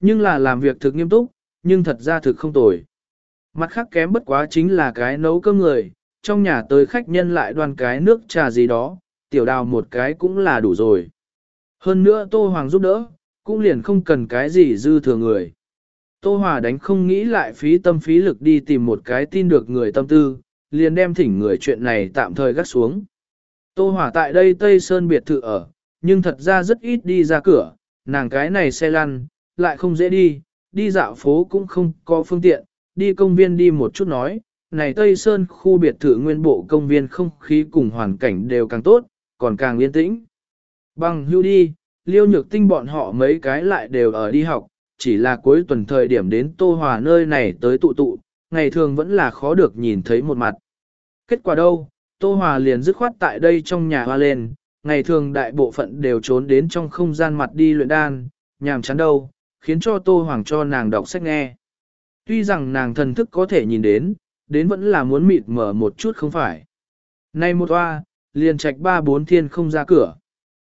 Nhưng là làm việc thực nghiêm túc, nhưng thật ra thực không tồi. Mặt khác kém bất quá chính là cái nấu cơm người, trong nhà tới khách nhân lại đoan cái nước trà gì đó, tiểu đào một cái cũng là đủ rồi. Hơn nữa Tô Hoàng giúp đỡ, cũng liền không cần cái gì dư thừa người. Tô Hòa đánh không nghĩ lại phí tâm phí lực đi tìm một cái tin được người tâm tư, liền đem thỉnh người chuyện này tạm thời gác xuống. Tô Hòa tại đây Tây Sơn biệt thự ở, nhưng thật ra rất ít đi ra cửa, nàng cái này xe lăn, lại không dễ đi, đi dạo phố cũng không có phương tiện, đi công viên đi một chút nói, này Tây Sơn khu biệt thự nguyên bộ công viên không khí cùng hoàn cảnh đều càng tốt, còn càng yên tĩnh. Bằng hưu đi, liêu nhược tinh bọn họ mấy cái lại đều ở đi học, chỉ là cuối tuần thời điểm đến Tô Hòa nơi này tới tụ tụ, ngày thường vẫn là khó được nhìn thấy một mặt. Kết quả đâu, Tô Hòa liền dứt khoát tại đây trong nhà hoa lên, ngày thường đại bộ phận đều trốn đến trong không gian mặt đi luyện đan, nhàm chán đâu, khiến cho Tô Hoàng cho nàng đọc sách nghe. Tuy rằng nàng thần thức có thể nhìn đến, đến vẫn là muốn mịt mở một chút không phải. Nay một hoa, liền trạch ba bốn thiên không ra cửa.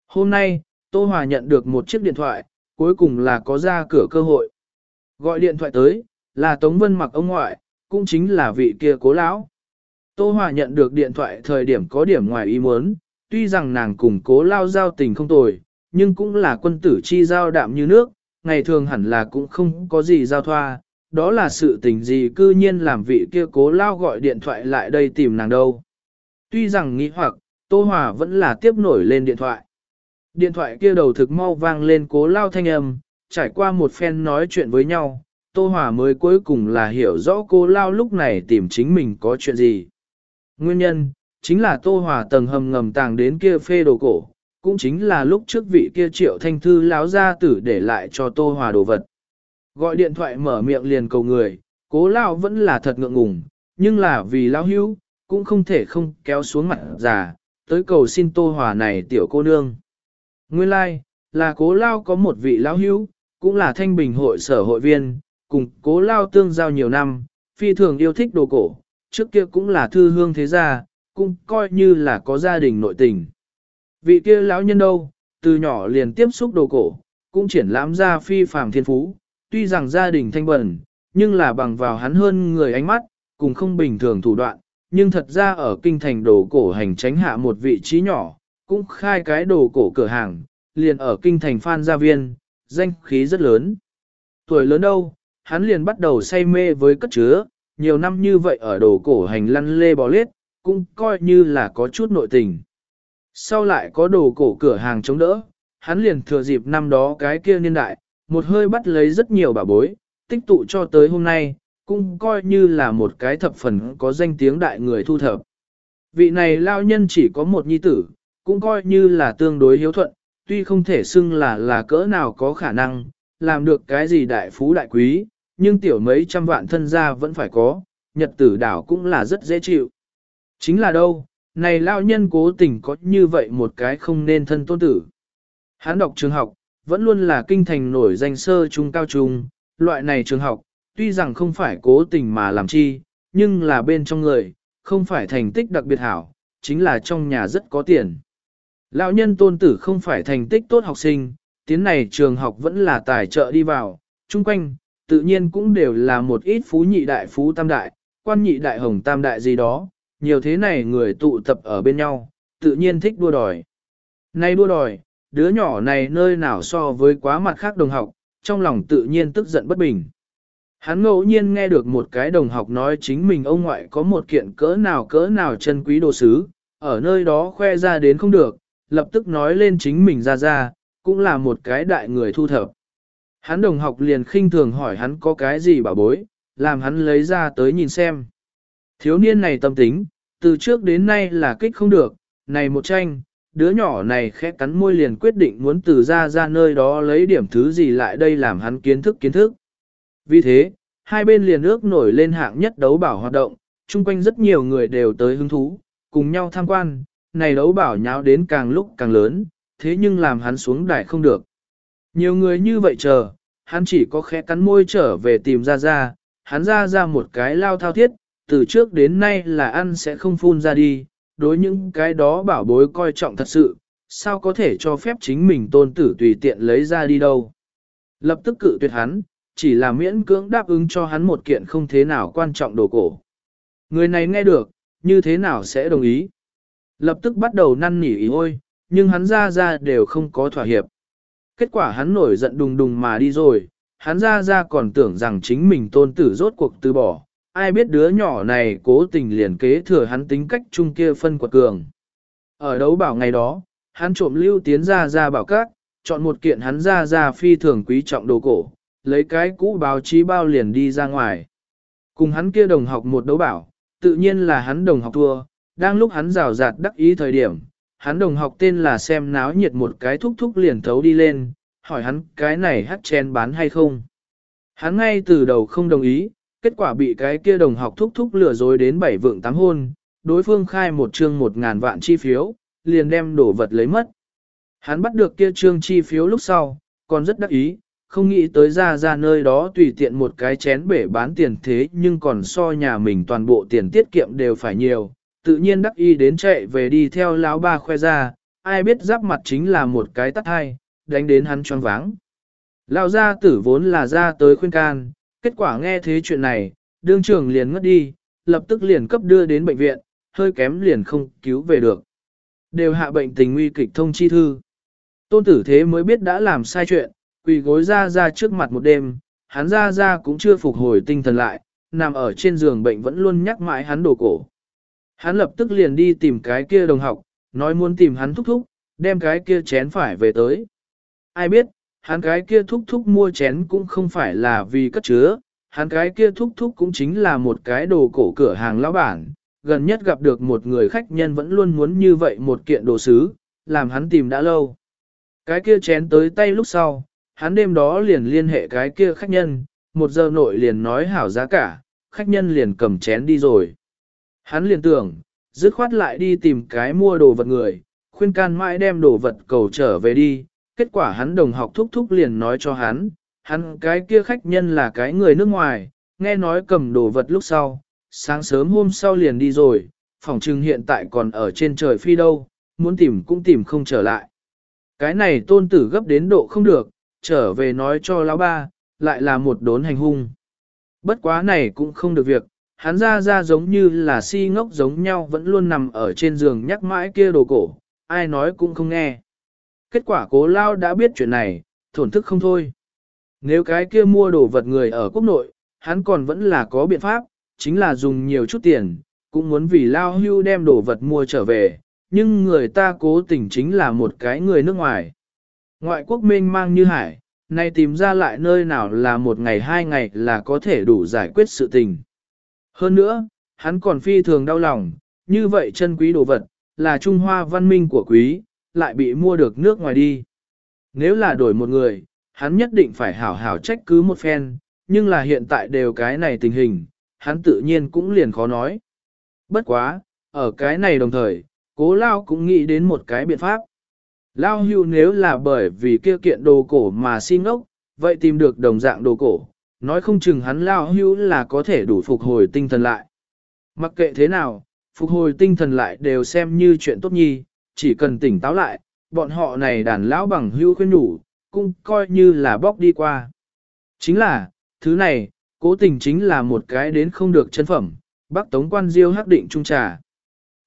Hôm nay, Tô Hòa nhận được một chiếc điện thoại, cuối cùng là có ra cửa cơ hội. Gọi điện thoại tới, là Tống Vân mặc ông ngoại, cũng chính là vị kia cố lão. Tô Hòa nhận được điện thoại thời điểm có điểm ngoài ý muốn, tuy rằng nàng cùng cố lao giao tình không tồi, nhưng cũng là quân tử chi giao đạm như nước, ngày thường hẳn là cũng không có gì giao thoa, đó là sự tình gì cư nhiên làm vị kia cố lao gọi điện thoại lại đây tìm nàng đâu. Tuy rằng nghĩ hoặc, Tô Hòa vẫn là tiếp nổi lên điện thoại. Điện thoại kia đầu thực mau vang lên cố lao thanh âm, trải qua một phen nói chuyện với nhau, Tô Hòa mới cuối cùng là hiểu rõ cố lao lúc này tìm chính mình có chuyện gì. Nguyên nhân, chính là Tô Hòa tầng hầm ngầm tàng đến kia phê đồ cổ, cũng chính là lúc trước vị kia triệu thanh thư láo ra tử để lại cho Tô Hòa đồ vật. Gọi điện thoại mở miệng liền cầu người, cố lao vẫn là thật ngượng ngùng, nhưng là vì lao hữu, cũng không thể không kéo xuống mặt già, tới cầu xin Tô Hòa này tiểu cô nương. Nguyên lai, like, là cố lao có một vị lão hữu, cũng là thanh bình hội sở hội viên, cùng cố lao tương giao nhiều năm, phi thường yêu thích đồ cổ, trước kia cũng là thư hương thế gia, cũng coi như là có gia đình nội tình. Vị kia lão nhân đâu, từ nhỏ liền tiếp xúc đồ cổ, cũng triển lãm ra phi phàm thiên phú, tuy rằng gia đình thanh bẩn, nhưng là bằng vào hắn hơn người ánh mắt, cùng không bình thường thủ đoạn, nhưng thật ra ở kinh thành đồ cổ hành tránh hạ một vị trí nhỏ, cũng khai cái đồ cổ cửa hàng, liền ở kinh thành Phan Gia Viên, danh khí rất lớn. Tuổi lớn đâu, hắn liền bắt đầu say mê với cất chứa, nhiều năm như vậy ở đồ cổ hành lăn lê bò lết, cũng coi như là có chút nội tình. Sau lại có đồ cổ cửa hàng chống đỡ, hắn liền thừa dịp năm đó cái kia niên đại, một hơi bắt lấy rất nhiều bà bối, tích tụ cho tới hôm nay, cũng coi như là một cái thập phần có danh tiếng đại người thu thập. Vị này lao nhân chỉ có một nhi tử, cũng coi như là tương đối hiếu thuận, tuy không thể xưng là là cỡ nào có khả năng, làm được cái gì đại phú đại quý, nhưng tiểu mấy trăm vạn thân gia vẫn phải có, nhật tử đảo cũng là rất dễ chịu. Chính là đâu, này lao nhân cố tình có như vậy một cái không nên thân tôn tử. Hắn đọc trường học, vẫn luôn là kinh thành nổi danh sơ trung cao trung, loại này trường học, tuy rằng không phải cố tình mà làm chi, nhưng là bên trong người, không phải thành tích đặc biệt hảo, chính là trong nhà rất có tiền. Lão nhân tôn tử không phải thành tích tốt học sinh, tiến này trường học vẫn là tài trợ đi vào, chung quanh, tự nhiên cũng đều là một ít phú nhị đại phú tam đại, quan nhị đại hồng tam đại gì đó, nhiều thế này người tụ tập ở bên nhau, tự nhiên thích đua đòi. Nay đua đòi, đứa nhỏ này nơi nào so với quá mặt khác đồng học, trong lòng tự nhiên tức giận bất bình. Hắn ngẫu nhiên nghe được một cái đồng học nói chính mình ông ngoại có một kiện cỡ nào cỡ nào chân quý đồ sứ, ở nơi đó khoe ra đến không được, lập tức nói lên chính mình ra ra, cũng là một cái đại người thu thập. Hắn đồng học liền khinh thường hỏi hắn có cái gì bảo bối, làm hắn lấy ra tới nhìn xem. Thiếu niên này tâm tính, từ trước đến nay là kích không được, này một tranh, đứa nhỏ này khẽ cắn môi liền quyết định muốn từ ra ra nơi đó lấy điểm thứ gì lại đây làm hắn kiến thức kiến thức. Vì thế, hai bên liền ước nổi lên hạng nhất đấu bảo hoạt động, chung quanh rất nhiều người đều tới hứng thú, cùng nhau tham quan, này đấu bảo nháo đến càng lúc càng lớn, thế nhưng làm hắn xuống đài không được. Nhiều người như vậy chờ, hắn chỉ có khẽ cắn môi trở về tìm ra ra, hắn ra ra một cái lao thao thiết, từ trước đến nay là ăn sẽ không phun ra đi, đối những cái đó bảo bối coi trọng thật sự, sao có thể cho phép chính mình tôn tử tùy tiện lấy ra đi đâu. Lập tức cự tuyệt hắn, chỉ là miễn cưỡng đáp ứng cho hắn một kiện không thế nào quan trọng đồ cổ. Người này nghe được, như thế nào sẽ đồng ý. Lập tức bắt đầu năn nỉ ý ôi, nhưng hắn ra ra đều không có thỏa hiệp. Kết quả hắn nổi giận đùng đùng mà đi rồi, hắn ra ra còn tưởng rằng chính mình tôn tử rốt cuộc từ bỏ, ai biết đứa nhỏ này cố tình liền kế thừa hắn tính cách chung kia phân quật cường. Ở đấu bảo ngày đó, hắn trộm lưu tiến ra ra bảo các, chọn một kiện hắn ra ra phi thường quý trọng đồ cổ, lấy cái cũ báo chí bao liền đi ra ngoài. Cùng hắn kia đồng học một đấu bảo, tự nhiên là hắn đồng học thua, đang lúc hắn rào rạt đắc ý thời điểm, hắn đồng học tên là xem náo nhiệt một cái thúc thúc liền thấu đi lên, hỏi hắn cái này hát chen bán hay không. Hắn ngay từ đầu không đồng ý, kết quả bị cái kia đồng học thúc thúc lừa dối đến bảy vượng tám hôn, đối phương khai một chương một ngàn vạn chi phiếu, liền đem đổ vật lấy mất. Hắn bắt được kia trương chi phiếu lúc sau, còn rất đắc ý, không nghĩ tới ra ra nơi đó tùy tiện một cái chén bể bán tiền thế nhưng còn so nhà mình toàn bộ tiền tiết kiệm đều phải nhiều, tự nhiên đắc ý đến chạy về đi theo lão ba khoe ra, ai biết giáp mặt chính là một cái tắt hai, đánh đến hắn choáng váng. Lão gia tử vốn là ra tới khuyên can, kết quả nghe thế chuyện này, đương trưởng liền ngất đi, lập tức liền cấp đưa đến bệnh viện, hơi kém liền không cứu về được. Đều hạ bệnh tình nguy kịch thông chi thư. Tôn tử thế mới biết đã làm sai chuyện, quỳ gối ra ra trước mặt một đêm, hắn ra ra cũng chưa phục hồi tinh thần lại, nằm ở trên giường bệnh vẫn luôn nhắc mãi hắn đổ cổ. Hắn lập tức liền đi tìm cái kia đồng học, nói muốn tìm hắn thúc thúc, đem cái kia chén phải về tới. Ai biết, hắn cái kia thúc thúc mua chén cũng không phải là vì cất chứa, hắn cái kia thúc thúc cũng chính là một cái đồ cổ cửa hàng lão bản, gần nhất gặp được một người khách nhân vẫn luôn muốn như vậy một kiện đồ sứ, làm hắn tìm đã lâu. Cái kia chén tới tay lúc sau, hắn đêm đó liền liên hệ cái kia khách nhân, một giờ nội liền nói hảo giá cả, khách nhân liền cầm chén đi rồi. Hắn liền tưởng, dứt khoát lại đi tìm cái mua đồ vật người, khuyên can mãi đem đồ vật cầu trở về đi, kết quả hắn đồng học thúc thúc liền nói cho hắn, hắn cái kia khách nhân là cái người nước ngoài, nghe nói cầm đồ vật lúc sau, sáng sớm hôm sau liền đi rồi, phòng trừng hiện tại còn ở trên trời phi đâu, muốn tìm cũng tìm không trở lại. Cái này tôn tử gấp đến độ không được, trở về nói cho lão ba, lại là một đốn hành hung. Bất quá này cũng không được việc, hắn ra ra giống như là si ngốc giống nhau vẫn luôn nằm ở trên giường nhắc mãi kia đồ cổ, ai nói cũng không nghe. Kết quả cố lao đã biết chuyện này, thổn thức không thôi. Nếu cái kia mua đồ vật người ở quốc nội, hắn còn vẫn là có biện pháp, chính là dùng nhiều chút tiền, cũng muốn vì lao hưu đem đồ vật mua trở về, nhưng người ta cố tình chính là một cái người nước ngoài. Ngoại quốc mênh mang như hải, nay tìm ra lại nơi nào là một ngày hai ngày là có thể đủ giải quyết sự tình. Hơn nữa, hắn còn phi thường đau lòng, như vậy chân quý đồ vật, là Trung Hoa văn minh của quý, lại bị mua được nước ngoài đi. Nếu là đổi một người, hắn nhất định phải hảo hảo trách cứ một phen, nhưng là hiện tại đều cái này tình hình, hắn tự nhiên cũng liền khó nói. Bất quá, ở cái này đồng thời, cố lao cũng nghĩ đến một cái biện pháp. Lao hưu nếu là bởi vì kia kiện đồ cổ mà xin ốc, vậy tìm được đồng dạng đồ cổ, nói không chừng hắn Lao hưu là có thể đủ phục hồi tinh thần lại. Mặc kệ thế nào, phục hồi tinh thần lại đều xem như chuyện tốt nhi, chỉ cần tỉnh táo lại, bọn họ này đàn lão bằng hưu khuyên nhủ, cũng coi như là bóc đi qua. Chính là, thứ này, cố tình chính là một cái đến không được chân phẩm, bác tống quan diêu hắc định trung trà.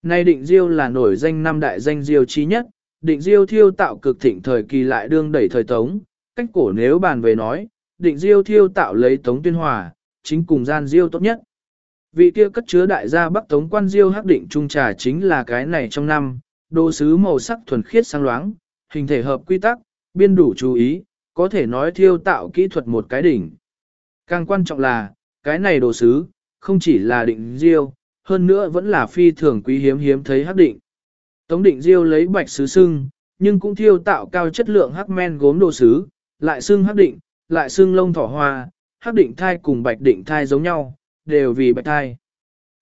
Nay định diêu là nổi danh năm đại danh diêu trí nhất, định diêu thiêu tạo cực thịnh thời kỳ lại đương đẩy thời tống, cách cổ nếu bàn về nói, định diêu thiêu tạo lấy tống tuyên hòa, chính cùng gian diêu tốt nhất. Vị kia cất chứa đại gia bắc tống quan diêu hắc định trung trà chính là cái này trong năm, đồ sứ màu sắc thuần khiết sáng loáng, hình thể hợp quy tắc, biên đủ chú ý, có thể nói thiêu tạo kỹ thuật một cái đỉnh. Càng quan trọng là, cái này đồ sứ, không chỉ là định diêu, hơn nữa vẫn là phi thường quý hiếm hiếm thấy hắc định. Tống định diêu lấy bạch sứ sưng, nhưng cũng thiêu tạo cao chất lượng hắc men gốm đồ sứ, lại sưng hắc định, lại sưng lông thỏ hoa, hắc định thai cùng bạch định thai giống nhau, đều vì bạch thai.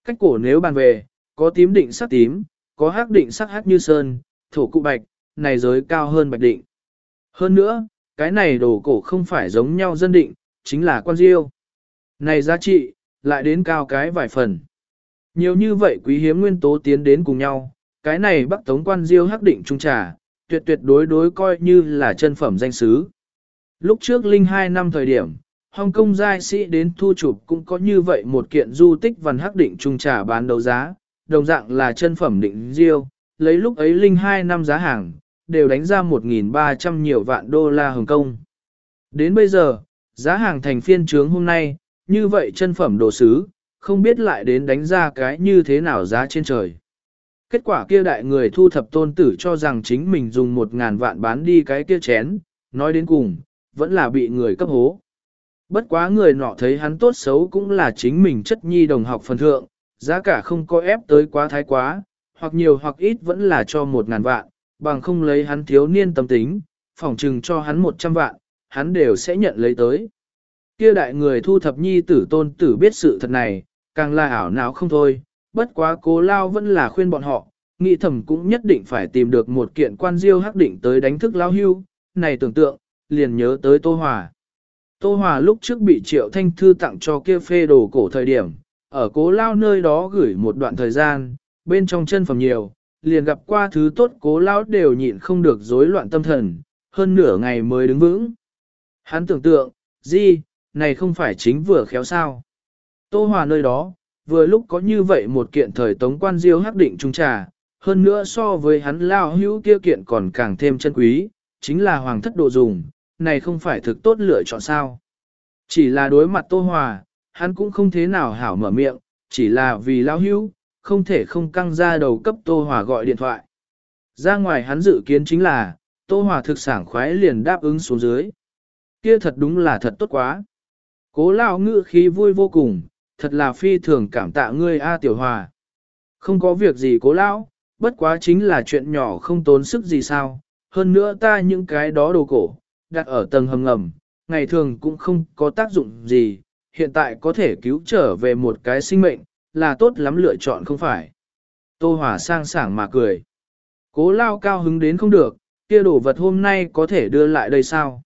Cách cổ nếu bàn về, có tím định sắc tím, có hắc định sắc hắc như sơn, thổ cụ bạch, này giới cao hơn bạch định. Hơn nữa, cái này đồ cổ không phải giống nhau dân định, chính là quan diêu. Này giá trị, lại đến cao cái vài phần. Nhiều như vậy quý hiếm nguyên tố tiến đến cùng nhau, cái này bắc tống quan diêu hắc định trung trà, tuyệt tuyệt đối đối coi như là chân phẩm danh sứ. Lúc trước Linh hai năm thời điểm, Hồng Kông giai sĩ đến thu chụp cũng có như vậy một kiện du tích văn hắc định trung trả bán đấu giá, đồng dạng là chân phẩm định diêu, lấy lúc ấy Linh 2 năm giá hàng, đều đánh ra 1.300 nhiều vạn đô la Hồng Kông. Đến bây giờ, giá hàng thành phiên trướng hôm nay, như vậy chân phẩm đồ sứ, không biết lại đến đánh ra cái như thế nào giá trên trời. Kết quả kia đại người thu thập tôn tử cho rằng chính mình dùng một ngàn vạn bán đi cái kia chén, nói đến cùng, vẫn là bị người cấp hố. Bất quá người nọ thấy hắn tốt xấu cũng là chính mình chất nhi đồng học phần thượng, giá cả không có ép tới quá thái quá, hoặc nhiều hoặc ít vẫn là cho một ngàn vạn, bằng không lấy hắn thiếu niên tâm tính, phỏng trừng cho hắn một trăm vạn, hắn đều sẽ nhận lấy tới. Kia đại người thu thập nhi tử tôn tử biết sự thật này, càng là ảo não không thôi, bất quá cố lao vẫn là khuyên bọn họ, nghĩ thầm cũng nhất định phải tìm được một kiện quan diêu hắc định tới đánh thức lao hưu, này tưởng tượng, liền nhớ tới Tô Hòa. Tô Hòa lúc trước bị Triệu Thanh Thư tặng cho kia phê đồ cổ thời điểm, ở cố lao nơi đó gửi một đoạn thời gian, bên trong chân phẩm nhiều, liền gặp qua thứ tốt cố lao đều nhịn không được rối loạn tâm thần, hơn nửa ngày mới đứng vững. Hắn tưởng tượng, gì, này không phải chính vừa khéo sao. Tô Hòa nơi đó, vừa lúc có như vậy một kiện thời tống quan diêu hắc định trung trà, hơn nữa so với hắn lao hữu kia kiện còn càng thêm chân quý, chính là hoàng thất đồ dùng, này không phải thực tốt lựa chọn sao. Chỉ là đối mặt Tô Hòa, hắn cũng không thế nào hảo mở miệng, chỉ là vì lao hữu, không thể không căng ra đầu cấp Tô Hòa gọi điện thoại. Ra ngoài hắn dự kiến chính là, Tô Hòa thực sảng khoái liền đáp ứng xuống dưới. Kia thật đúng là thật tốt quá. Cố lao ngự khí vui vô cùng, thật là phi thường cảm tạ ngươi A Tiểu Hòa. Không có việc gì cố lão, bất quá chính là chuyện nhỏ không tốn sức gì sao, hơn nữa ta những cái đó đồ cổ, đặt ở tầng hầm ngầm, ngày thường cũng không có tác dụng gì, hiện tại có thể cứu trở về một cái sinh mệnh, là tốt lắm lựa chọn không phải. Tô Hòa sang sảng mà cười. Cố lao cao hứng đến không được, kia đồ vật hôm nay có thể đưa lại đây sao?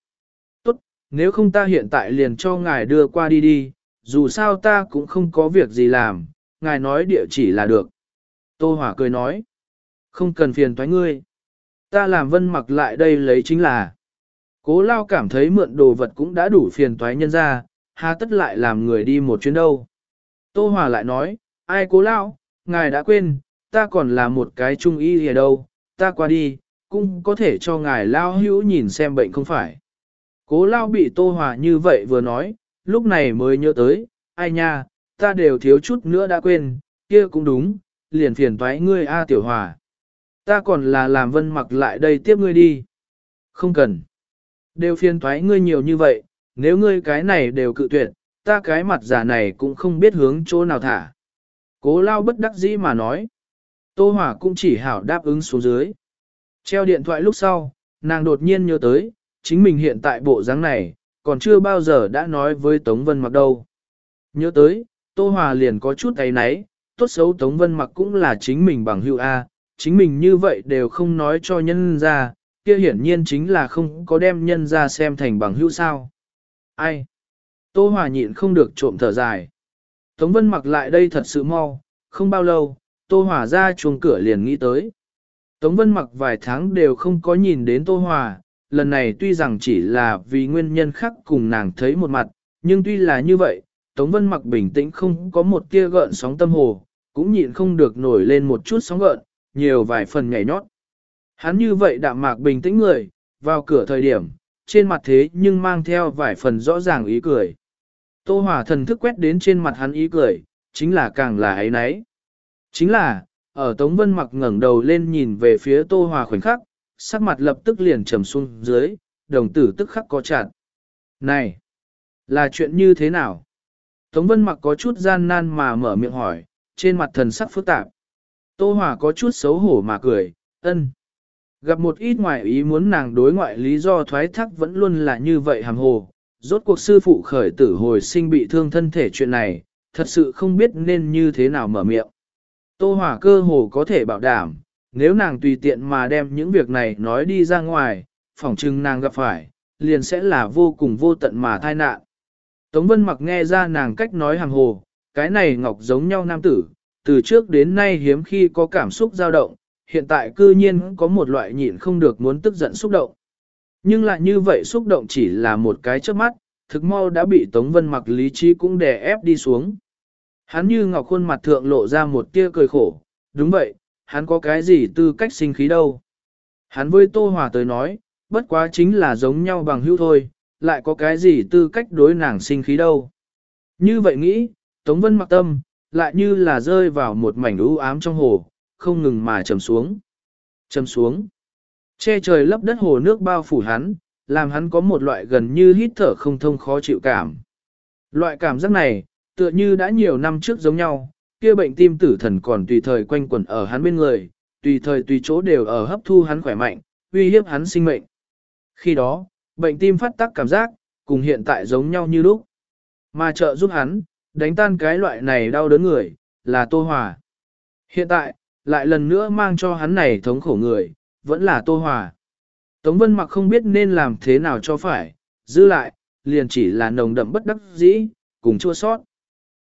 Tốt, nếu không ta hiện tại liền cho ngài đưa qua đi đi, dù sao ta cũng không có việc gì làm, ngài nói địa chỉ là được. Tô Hòa cười nói, không cần phiền toái ngươi. Ta làm vân mặc lại đây lấy chính là. Cố lao cảm thấy mượn đồ vật cũng đã đủ phiền toái nhân ra, hà tất lại làm người đi một chuyến đâu. Tô Hòa lại nói, ai cố lao, ngài đã quên, ta còn là một cái trung y ở đâu, ta qua đi, cũng có thể cho ngài lao hữu nhìn xem bệnh không phải. Cố lao bị Tô Hòa như vậy vừa nói, lúc này mới nhớ tới, ai nha, ta đều thiếu chút nữa đã quên, kia cũng đúng, liền phiền thoái ngươi A Tiểu Hòa. Ta còn là làm vân mặc lại đây tiếp ngươi đi. Không cần. Đều phiền thoái ngươi nhiều như vậy, nếu ngươi cái này đều cự tuyệt, ta cái mặt giả này cũng không biết hướng chỗ nào thả. Cố lao bất đắc dĩ mà nói. Tô hòa cũng chỉ hảo đáp ứng xuống dưới. Treo điện thoại lúc sau, nàng đột nhiên nhớ tới, chính mình hiện tại bộ dáng này, còn chưa bao giờ đã nói với Tống Vân Mặc đâu. Nhớ tới, Tô Hòa liền có chút ấy náy, tốt xấu Tống Vân Mặc cũng là chính mình bằng hữu A, chính mình như vậy đều không nói cho nhân ra, kia hiển nhiên chính là không có đem nhân ra xem thành bằng hữu sao. Ai? Tô Hòa nhịn không được trộm thở dài. Tống Vân Mặc lại đây thật sự mau, không bao lâu, Tô Hòa ra chuồng cửa liền nghĩ tới. Tống Vân Mặc vài tháng đều không có nhìn đến Tô Hòa, lần này tuy rằng chỉ là vì nguyên nhân khác cùng nàng thấy một mặt, nhưng tuy là như vậy, Tống Vân mặc bình tĩnh không có một tia gợn sóng tâm hồ, cũng nhịn không được nổi lên một chút sóng gợn, nhiều vài phần nhảy nhót. Hắn như vậy đạm mạc bình tĩnh người, vào cửa thời điểm, trên mặt thế nhưng mang theo vài phần rõ ràng ý cười. Tô Hòa thần thức quét đến trên mặt hắn ý cười, chính là càng là ấy nấy. Chính là, ở Tống Vân mặc ngẩng đầu lên nhìn về phía Tô Hòa khoảnh khắc, sắc mặt lập tức liền trầm xuống dưới, đồng tử tức khắc có chặt. Này, là chuyện như thế nào? Tống Vân mặc có chút gian nan mà mở miệng hỏi, trên mặt thần sắc phức tạp. Tô Hòa có chút xấu hổ mà cười, ân. Gặp một ít ngoại ý muốn nàng đối ngoại lý do thoái thác vẫn luôn là như vậy hàm hồ. Rốt cuộc sư phụ khởi tử hồi sinh bị thương thân thể chuyện này, thật sự không biết nên như thế nào mở miệng. Tô Hỏa cơ hồ có thể bảo đảm, nếu nàng tùy tiện mà đem những việc này nói đi ra ngoài, phỏng chừng nàng gặp phải, liền sẽ là vô cùng vô tận mà tai nạn. Tống Vân mặc nghe ra nàng cách nói hàng hồ, cái này ngọc giống nhau nam tử, từ trước đến nay hiếm khi có cảm xúc dao động, hiện tại cư nhiên có một loại nhịn không được muốn tức giận xúc động. Nhưng lại như vậy xúc động chỉ là một cái trước mắt, thực mau đã bị Tống Vân mặc lý trí cũng đè ép đi xuống. Hắn như ngọc khuôn mặt thượng lộ ra một tia cười khổ, đúng vậy, hắn có cái gì tư cách sinh khí đâu. Hắn với Tô Hòa tới nói, bất quá chính là giống nhau bằng hữu thôi, lại có cái gì tư cách đối nàng sinh khí đâu. Như vậy nghĩ, Tống Vân mặc tâm, lại như là rơi vào một mảnh u ám trong hồ, không ngừng mà trầm xuống. Trầm xuống. Che trời lấp đất hồ nước bao phủ hắn, làm hắn có một loại gần như hít thở không thông khó chịu cảm. Loại cảm giác này, tựa như đã nhiều năm trước giống nhau, kia bệnh tim tử thần còn tùy thời quanh quẩn ở hắn bên người, tùy thời tùy chỗ đều ở hấp thu hắn khỏe mạnh, uy hiếp hắn sinh mệnh. Khi đó, bệnh tim phát tác cảm giác, cùng hiện tại giống nhau như lúc. Mà trợ giúp hắn, đánh tan cái loại này đau đớn người, là Tô Hòa. Hiện tại, lại lần nữa mang cho hắn này thống khổ người, vẫn là Tô Hòa. Tống Vân mặc không biết nên làm thế nào cho phải, giữ lại, liền chỉ là nồng đậm bất đắc dĩ, cùng chua sót.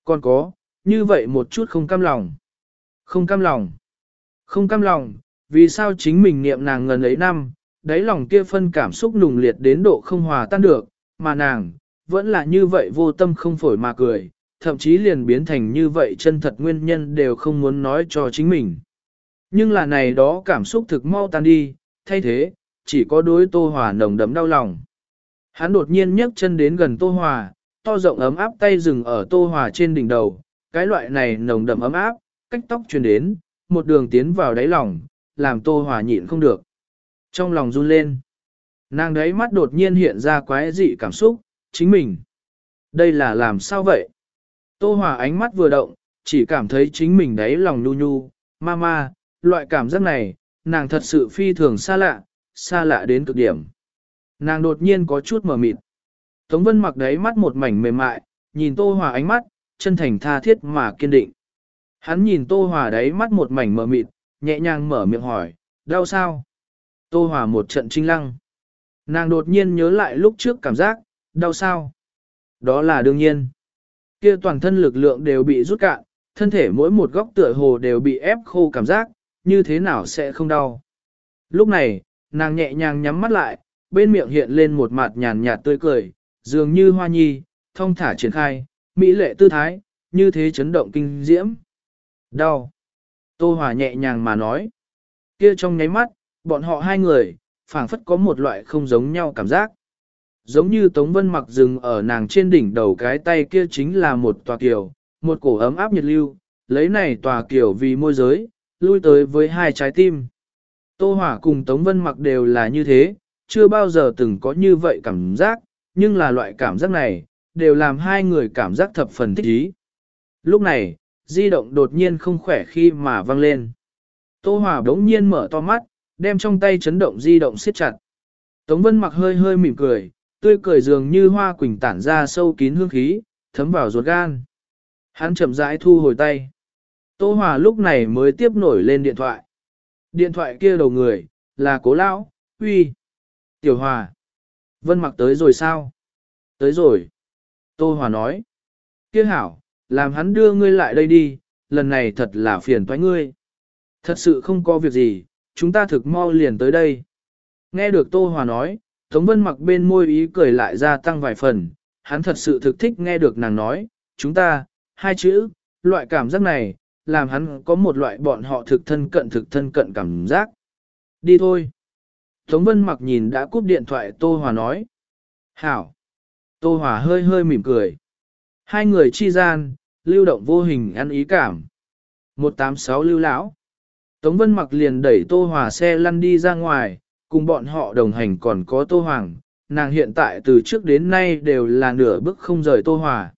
Còn có, như vậy một chút không cam lòng. Không cam lòng. Không cam lòng, vì sao chính mình niệm nàng ngần ấy năm, đáy lòng kia phân cảm xúc nùng liệt đến độ không hòa tan được, mà nàng, vẫn là như vậy vô tâm không phổi mà cười, thậm chí liền biến thành như vậy chân thật nguyên nhân đều không muốn nói cho chính mình. Nhưng là này đó cảm xúc thực mau tan đi, thay thế, chỉ có đối Tô Hòa nồng đấm đau lòng. Hắn đột nhiên nhấc chân đến gần Tô Hòa, to rộng ấm áp tay dừng ở Tô Hòa trên đỉnh đầu, cái loại này nồng đậm ấm áp, cách tóc truyền đến, một đường tiến vào đáy lòng, làm Tô Hòa nhịn không được. Trong lòng run lên, nàng đấy mắt đột nhiên hiện ra quái dị cảm xúc, chính mình. Đây là làm sao vậy? Tô Hòa ánh mắt vừa động, chỉ cảm thấy chính mình đáy lòng nhu nhu, ma ma, loại cảm giác này, nàng thật sự phi thường xa lạ, xa lạ đến cực điểm. Nàng đột nhiên có chút mở mịt. Tống Vân mặc đáy mắt một mảnh mềm mại, nhìn Tô Hòa ánh mắt, chân thành tha thiết mà kiên định. Hắn nhìn Tô Hòa đáy mắt một mảnh mờ mịt, nhẹ nhàng mở miệng hỏi, đau sao? Tô Hòa một trận trinh lăng. Nàng đột nhiên nhớ lại lúc trước cảm giác, đau sao? Đó là đương nhiên. Kia toàn thân lực lượng đều bị rút cạn, thân thể mỗi một góc tựa hồ đều bị ép khô cảm giác, như thế nào sẽ không đau. Lúc này, nàng nhẹ nhàng nhắm mắt lại, bên miệng hiện lên một mặt nhàn nhạt tươi cười, dường như hoa nhi, thông thả triển khai, mỹ lệ tư thái, như thế chấn động kinh diễm. Đau. Tô Hòa nhẹ nhàng mà nói. Kia trong nháy mắt, bọn họ hai người, phảng phất có một loại không giống nhau cảm giác. Giống như Tống Vân mặc dừng ở nàng trên đỉnh đầu cái tay kia chính là một tòa kiều, một cổ ấm áp nhiệt lưu, lấy này tòa kiều vì môi giới, lui tới với hai trái tim. Tô Hỏa cùng Tống Vân mặc đều là như thế, chưa bao giờ từng có như vậy cảm giác, nhưng là loại cảm giác này, đều làm hai người cảm giác thập phần thích ý. Lúc này, di động đột nhiên không khỏe khi mà vang lên. Tô Hòa đống nhiên mở to mắt, đem trong tay chấn động di động siết chặt. Tống Vân mặc hơi hơi mỉm cười, tươi cười dường như hoa quỳnh tản ra sâu kín hương khí, thấm vào ruột gan. Hắn chậm rãi thu hồi tay. Tô Hòa lúc này mới tiếp nổi lên điện thoại. Điện thoại kia đầu người, là cố lão, uy. Tiểu Hòa. Vân mặc tới rồi sao? Tới rồi. Tô Hòa nói. Kia hảo, làm hắn đưa ngươi lại đây đi, lần này thật là phiền toái ngươi. Thật sự không có việc gì, chúng ta thực mau liền tới đây. Nghe được Tô Hòa nói, Tống Vân mặc bên môi ý cười lại gia tăng vài phần, hắn thật sự thực thích nghe được nàng nói, chúng ta, hai chữ, loại cảm giác này, làm hắn có một loại bọn họ thực thân cận thực thân cận cảm giác. Đi thôi. Tống Vân mặc nhìn đã cúp điện thoại Tô Hòa nói. Hảo. Tô Hòa hơi hơi mỉm cười. Hai người chi gian, lưu động vô hình ăn ý cảm. 186 lưu lão. Tống Vân mặc liền đẩy Tô Hòa xe lăn đi ra ngoài, cùng bọn họ đồng hành còn có Tô Hoàng, nàng hiện tại từ trước đến nay đều là nửa bước không rời Tô Hòa.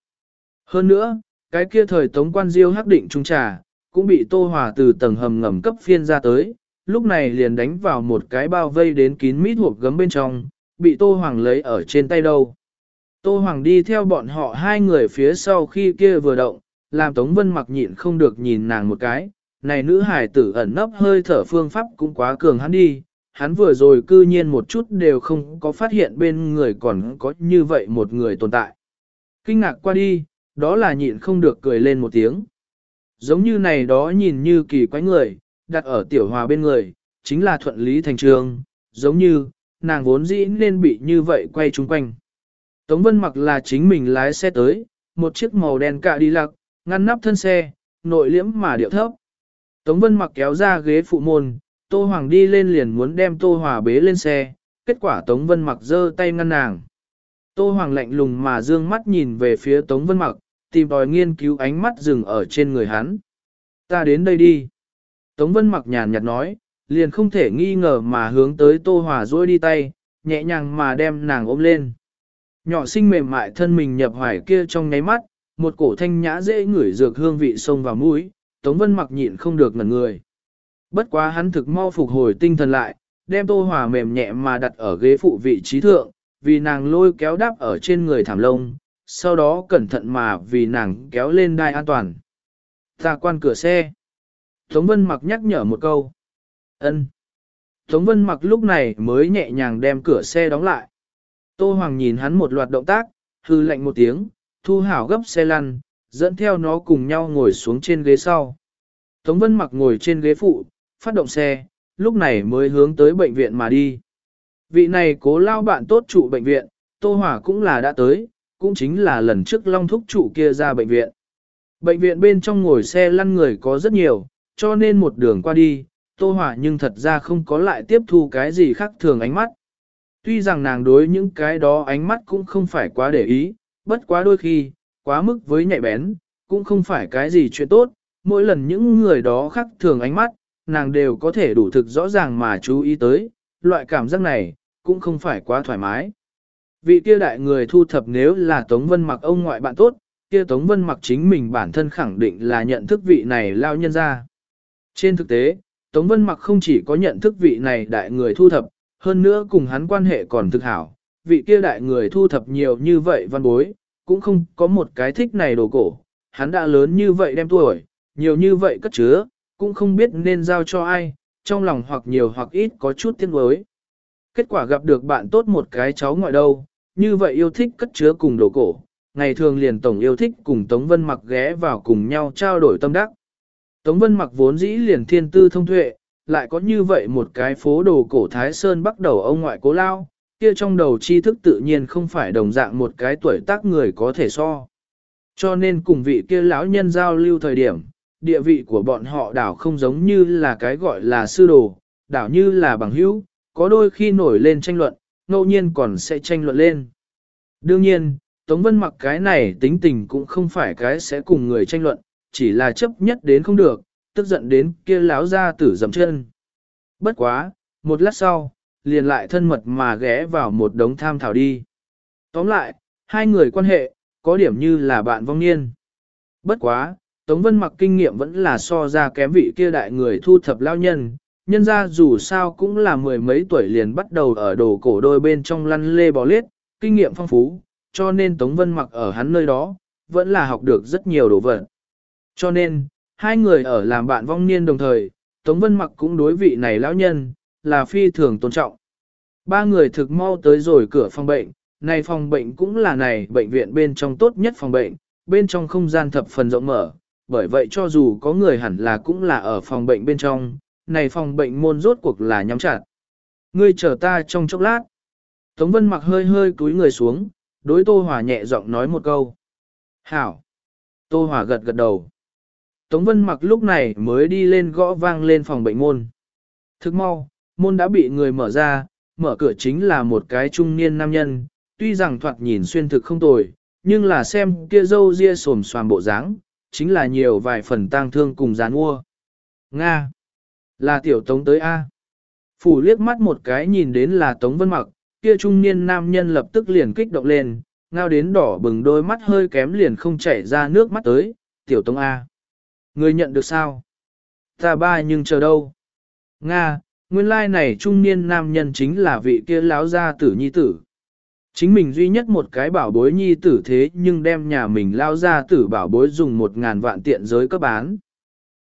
Hơn nữa, cái kia thời Tống Quan Diêu hắc định trung trà, cũng bị Tô Hòa từ tầng hầm ngầm cấp phiên ra tới, lúc này liền đánh vào một cái bao vây đến kín mít hộp gấm bên trong, bị Tô Hoàng lấy ở trên tay đâu. Tô Hoàng đi theo bọn họ hai người phía sau khi kia vừa động, làm Tống Vân mặc nhịn không được nhìn nàng một cái, này nữ hải tử ẩn nấp hơi thở phương pháp cũng quá cường hắn đi, hắn vừa rồi cư nhiên một chút đều không có phát hiện bên người còn có như vậy một người tồn tại. Kinh ngạc qua đi, đó là nhịn không được cười lên một tiếng. Giống như này đó nhìn như kỳ quái người, đặt ở tiểu hòa bên người, chính là thuận lý thành trường, giống như, nàng vốn dĩ nên bị như vậy quay chung quanh. Tống Vân mặc là chính mình lái xe tới, một chiếc màu đen cạ đi lạc, ngăn nắp thân xe, nội liễm mà điệu thấp. Tống Vân mặc kéo ra ghế phụ môn, Tô Hoàng đi lên liền muốn đem Tô Hòa bế lên xe, kết quả Tống Vân mặc giơ tay ngăn nàng. Tô Hoàng lạnh lùng mà dương mắt nhìn về phía Tống Vân mặc, tìm tòi nghiên cứu ánh mắt dừng ở trên người hắn. Ta đến đây đi. Tống Vân mặc nhàn nhạt nói, liền không thể nghi ngờ mà hướng tới Tô Hòa duỗi đi tay, nhẹ nhàng mà đem nàng ôm lên. Nhỏ sinh mềm mại thân mình nhập hoài kia trong nháy mắt, một cổ thanh nhã dễ ngửi dược hương vị sông vào mũi, Tống Vân mặc nhịn không được ngẩn người. Bất quá hắn thực mau phục hồi tinh thần lại, đem Tô Hòa mềm nhẹ mà đặt ở ghế phụ vị trí thượng, vì nàng lôi kéo đáp ở trên người thảm lông, sau đó cẩn thận mà vì nàng kéo lên đai an toàn. Ta quan cửa xe. Tống Vân mặc nhắc nhở một câu. ân. Tống Vân mặc lúc này mới nhẹ nhàng đem cửa xe đóng lại. Tô Hoàng nhìn hắn một loạt động tác, hư lạnh một tiếng, thu hảo gấp xe lăn, dẫn theo nó cùng nhau ngồi xuống trên ghế sau. Tống Vân mặc ngồi trên ghế phụ, phát động xe, lúc này mới hướng tới bệnh viện mà đi. Vị này cố lao bạn tốt trụ bệnh viện, Tô Hỏa cũng là đã tới, cũng chính là lần trước Long Thúc trụ kia ra bệnh viện. Bệnh viện bên trong ngồi xe lăn người có rất nhiều, cho nên một đường qua đi, Tô Hỏa nhưng thật ra không có lại tiếp thu cái gì khác thường ánh mắt. Tuy rằng nàng đối những cái đó ánh mắt cũng không phải quá để ý, bất quá đôi khi, quá mức với nhạy bén, cũng không phải cái gì chuyện tốt, mỗi lần những người đó khác thường ánh mắt, nàng đều có thể đủ thực rõ ràng mà chú ý tới, loại cảm giác này, cũng không phải quá thoải mái. Vị kia đại người thu thập nếu là Tống Vân mặc ông ngoại bạn tốt, kia Tống Vân mặc chính mình bản thân khẳng định là nhận thức vị này lao nhân ra. Trên thực tế, Tống Vân mặc không chỉ có nhận thức vị này đại người thu thập, hơn nữa cùng hắn quan hệ còn thực hảo, vị kia đại người thu thập nhiều như vậy văn bối, cũng không có một cái thích này đồ cổ, hắn đã lớn như vậy đem tuổi, nhiều như vậy cất chứa, cũng không biết nên giao cho ai, trong lòng hoặc nhiều hoặc ít có chút tiếc nuối. Kết quả gặp được bạn tốt một cái cháu ngoại đâu, như vậy yêu thích cất chứa cùng đồ cổ, ngày thường liền tổng yêu thích cùng Tống Vân Mặc ghé vào cùng nhau trao đổi tâm đắc. Tống Vân Mặc vốn dĩ liền thiên tư thông tuệ, lại có như vậy một cái phố đồ cổ Thái Sơn bắt đầu ông ngoại cố lao, kia trong đầu tri thức tự nhiên không phải đồng dạng một cái tuổi tác người có thể so. Cho nên cùng vị kia lão nhân giao lưu thời điểm, địa vị của bọn họ đảo không giống như là cái gọi là sư đồ, đảo như là bằng hữu, có đôi khi nổi lên tranh luận, ngẫu nhiên còn sẽ tranh luận lên. Đương nhiên, Tống Vân mặc cái này tính tình cũng không phải cái sẽ cùng người tranh luận, chỉ là chấp nhất đến không được, tức giận đến kia láo ra tử dầm chân. Bất quá, một lát sau, liền lại thân mật mà ghé vào một đống tham thảo đi. Tóm lại, hai người quan hệ, có điểm như là bạn vong niên. Bất quá, Tống Vân mặc kinh nghiệm vẫn là so ra kém vị kia đại người thu thập lao nhân, nhân ra dù sao cũng là mười mấy tuổi liền bắt đầu ở đồ cổ đôi bên trong lăn lê bò lết, kinh nghiệm phong phú, cho nên Tống Vân mặc ở hắn nơi đó, vẫn là học được rất nhiều đồ vật. Cho nên, hai người ở làm bạn vong niên đồng thời, Tống Vân mặc cũng đối vị này lão nhân, là phi thường tôn trọng. Ba người thực mau tới rồi cửa phòng bệnh, này phòng bệnh cũng là này bệnh viện bên trong tốt nhất phòng bệnh, bên trong không gian thập phần rộng mở, bởi vậy cho dù có người hẳn là cũng là ở phòng bệnh bên trong, này phòng bệnh môn rốt cuộc là nhắm chặt. Ngươi chờ ta trong chốc lát. Tống Vân mặc hơi hơi cúi người xuống, đối Tô Hòa nhẹ giọng nói một câu. Hảo. Tô Hòa gật gật đầu. Tống Vân mặc lúc này mới đi lên gõ vang lên phòng bệnh môn. Thức mau, môn đã bị người mở ra, mở cửa chính là một cái trung niên nam nhân, tuy rằng thoạt nhìn xuyên thực không tồi, nhưng là xem kia dâu ria sồm xoàm bộ dáng, chính là nhiều vài phần tang thương cùng gián mua. Nga. Là tiểu tống tới A. Phủ liếc mắt một cái nhìn đến là tống vân mặc, kia trung niên nam nhân lập tức liền kích động lên, ngao đến đỏ bừng đôi mắt hơi kém liền không chảy ra nước mắt tới, tiểu tống A. Người nhận được sao? Ta ba nhưng chờ đâu? Nga, nguyên lai này trung niên nam nhân chính là vị kia láo gia tử nhi tử. Chính mình duy nhất một cái bảo bối nhi tử thế nhưng đem nhà mình lao ra tử bảo bối dùng một ngàn vạn tiện giới cấp bán.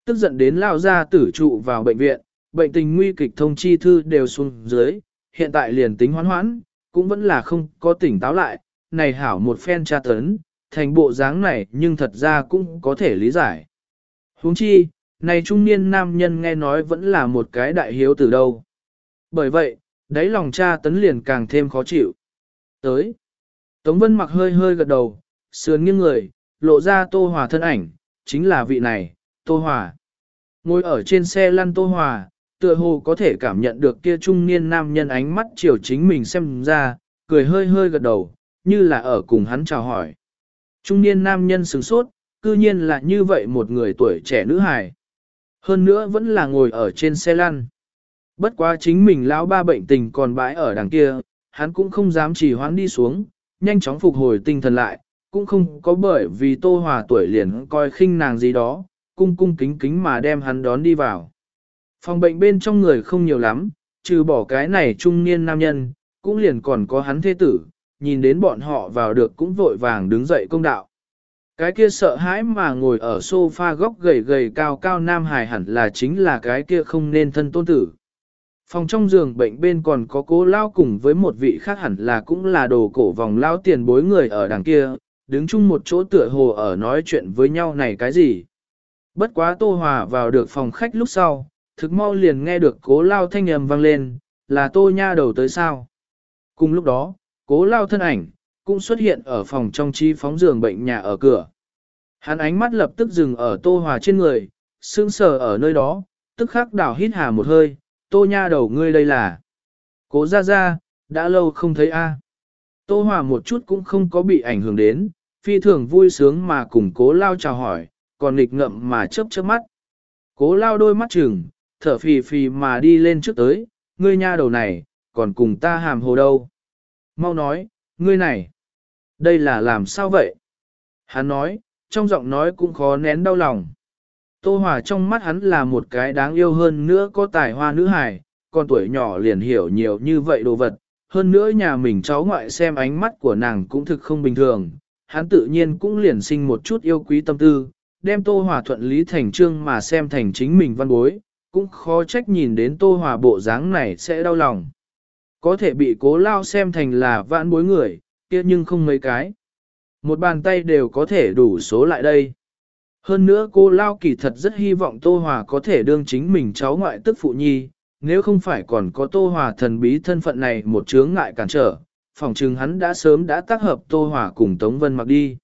Tức giận đến lao ra tử trụ vào bệnh viện, bệnh tình nguy kịch thông chi thư đều xuống dưới, hiện tại liền tính hoán hoãn, cũng vẫn là không có tỉnh táo lại, này hảo một phen tra tấn, thành bộ dáng này nhưng thật ra cũng có thể lý giải. huống chi, này trung niên nam nhân nghe nói vẫn là một cái đại hiếu từ đâu. Bởi vậy, đáy lòng cha tấn liền càng thêm khó chịu. Tới, Tống Vân mặc hơi hơi gật đầu, sườn nghiêng người, lộ ra Tô Hòa thân ảnh, chính là vị này, Tô Hòa. Ngồi ở trên xe lăn Tô Hòa, tựa hồ có thể cảm nhận được kia trung niên nam nhân ánh mắt chiều chính mình xem ra, cười hơi hơi gật đầu, như là ở cùng hắn chào hỏi. Trung niên nam nhân sửng sốt, cư nhiên là như vậy một người tuổi trẻ nữ hài. Hơn nữa vẫn là ngồi ở trên xe lăn. Bất quá chính mình lão ba bệnh tình còn bãi ở đằng kia, hắn cũng không dám chỉ hoãn đi xuống, nhanh chóng phục hồi tinh thần lại, cũng không có bởi vì tô hòa tuổi liền coi khinh nàng gì đó, cung cung kính kính mà đem hắn đón đi vào. Phòng bệnh bên trong người không nhiều lắm, trừ bỏ cái này trung niên nam nhân, cũng liền còn có hắn thế tử, nhìn đến bọn họ vào được cũng vội vàng đứng dậy công đạo. Cái kia sợ hãi mà ngồi ở sofa góc gầy gầy cao cao nam hài hẳn là chính là cái kia không nên thân tôn tử. Phòng trong giường bệnh bên còn có cố lao cùng với một vị khác hẳn là cũng là đồ cổ vòng lao tiền bối người ở đằng kia, đứng chung một chỗ tựa hồ ở nói chuyện với nhau này cái gì. Bất quá tô hòa vào được phòng khách lúc sau, thực mau liền nghe được cố lao thanh âm vang lên, là tô nha đầu tới sao. Cùng lúc đó, cố lao thân ảnh, cũng xuất hiện ở phòng trong chi phóng giường bệnh nhà ở cửa. Hắn ánh mắt lập tức dừng ở tô hòa trên người, sững sờ ở nơi đó, tức khắc đảo hít hà một hơi, tô nha đầu ngươi đây là. Cố ra ra, đã lâu không thấy a. Tô hòa một chút cũng không có bị ảnh hưởng đến, phi thường vui sướng mà cùng cố lao chào hỏi, còn nghịch ngậm mà chớp chớp mắt. Cố lao đôi mắt chừng, thở phì phì mà đi lên trước tới, ngươi nha đầu này, còn cùng ta hàm hồ đâu. Mau nói, ngươi này, đây là làm sao vậy? Hắn nói, trong giọng nói cũng khó nén đau lòng. Tô Hòa trong mắt hắn là một cái đáng yêu hơn nữa có tài hoa nữ hài, con tuổi nhỏ liền hiểu nhiều như vậy đồ vật. Hơn nữa nhà mình cháu ngoại xem ánh mắt của nàng cũng thực không bình thường, hắn tự nhiên cũng liền sinh một chút yêu quý tâm tư, đem Tô Hòa thuận lý thành trương mà xem thành chính mình văn bối, cũng khó trách nhìn đến Tô Hòa bộ dáng này sẽ đau lòng. Có thể bị cố lao xem thành là vãn bối người, kia nhưng không mấy cái. Một bàn tay đều có thể đủ số lại đây. Hơn nữa cô Lao kỳ thật rất hy vọng Tô Hòa có thể đương chính mình cháu ngoại tức phụ nhi, nếu không phải còn có Tô Hòa thần bí thân phận này một chướng ngại cản trở, phòng chừng hắn đã sớm đã tác hợp Tô Hòa cùng Tống Vân mặc đi.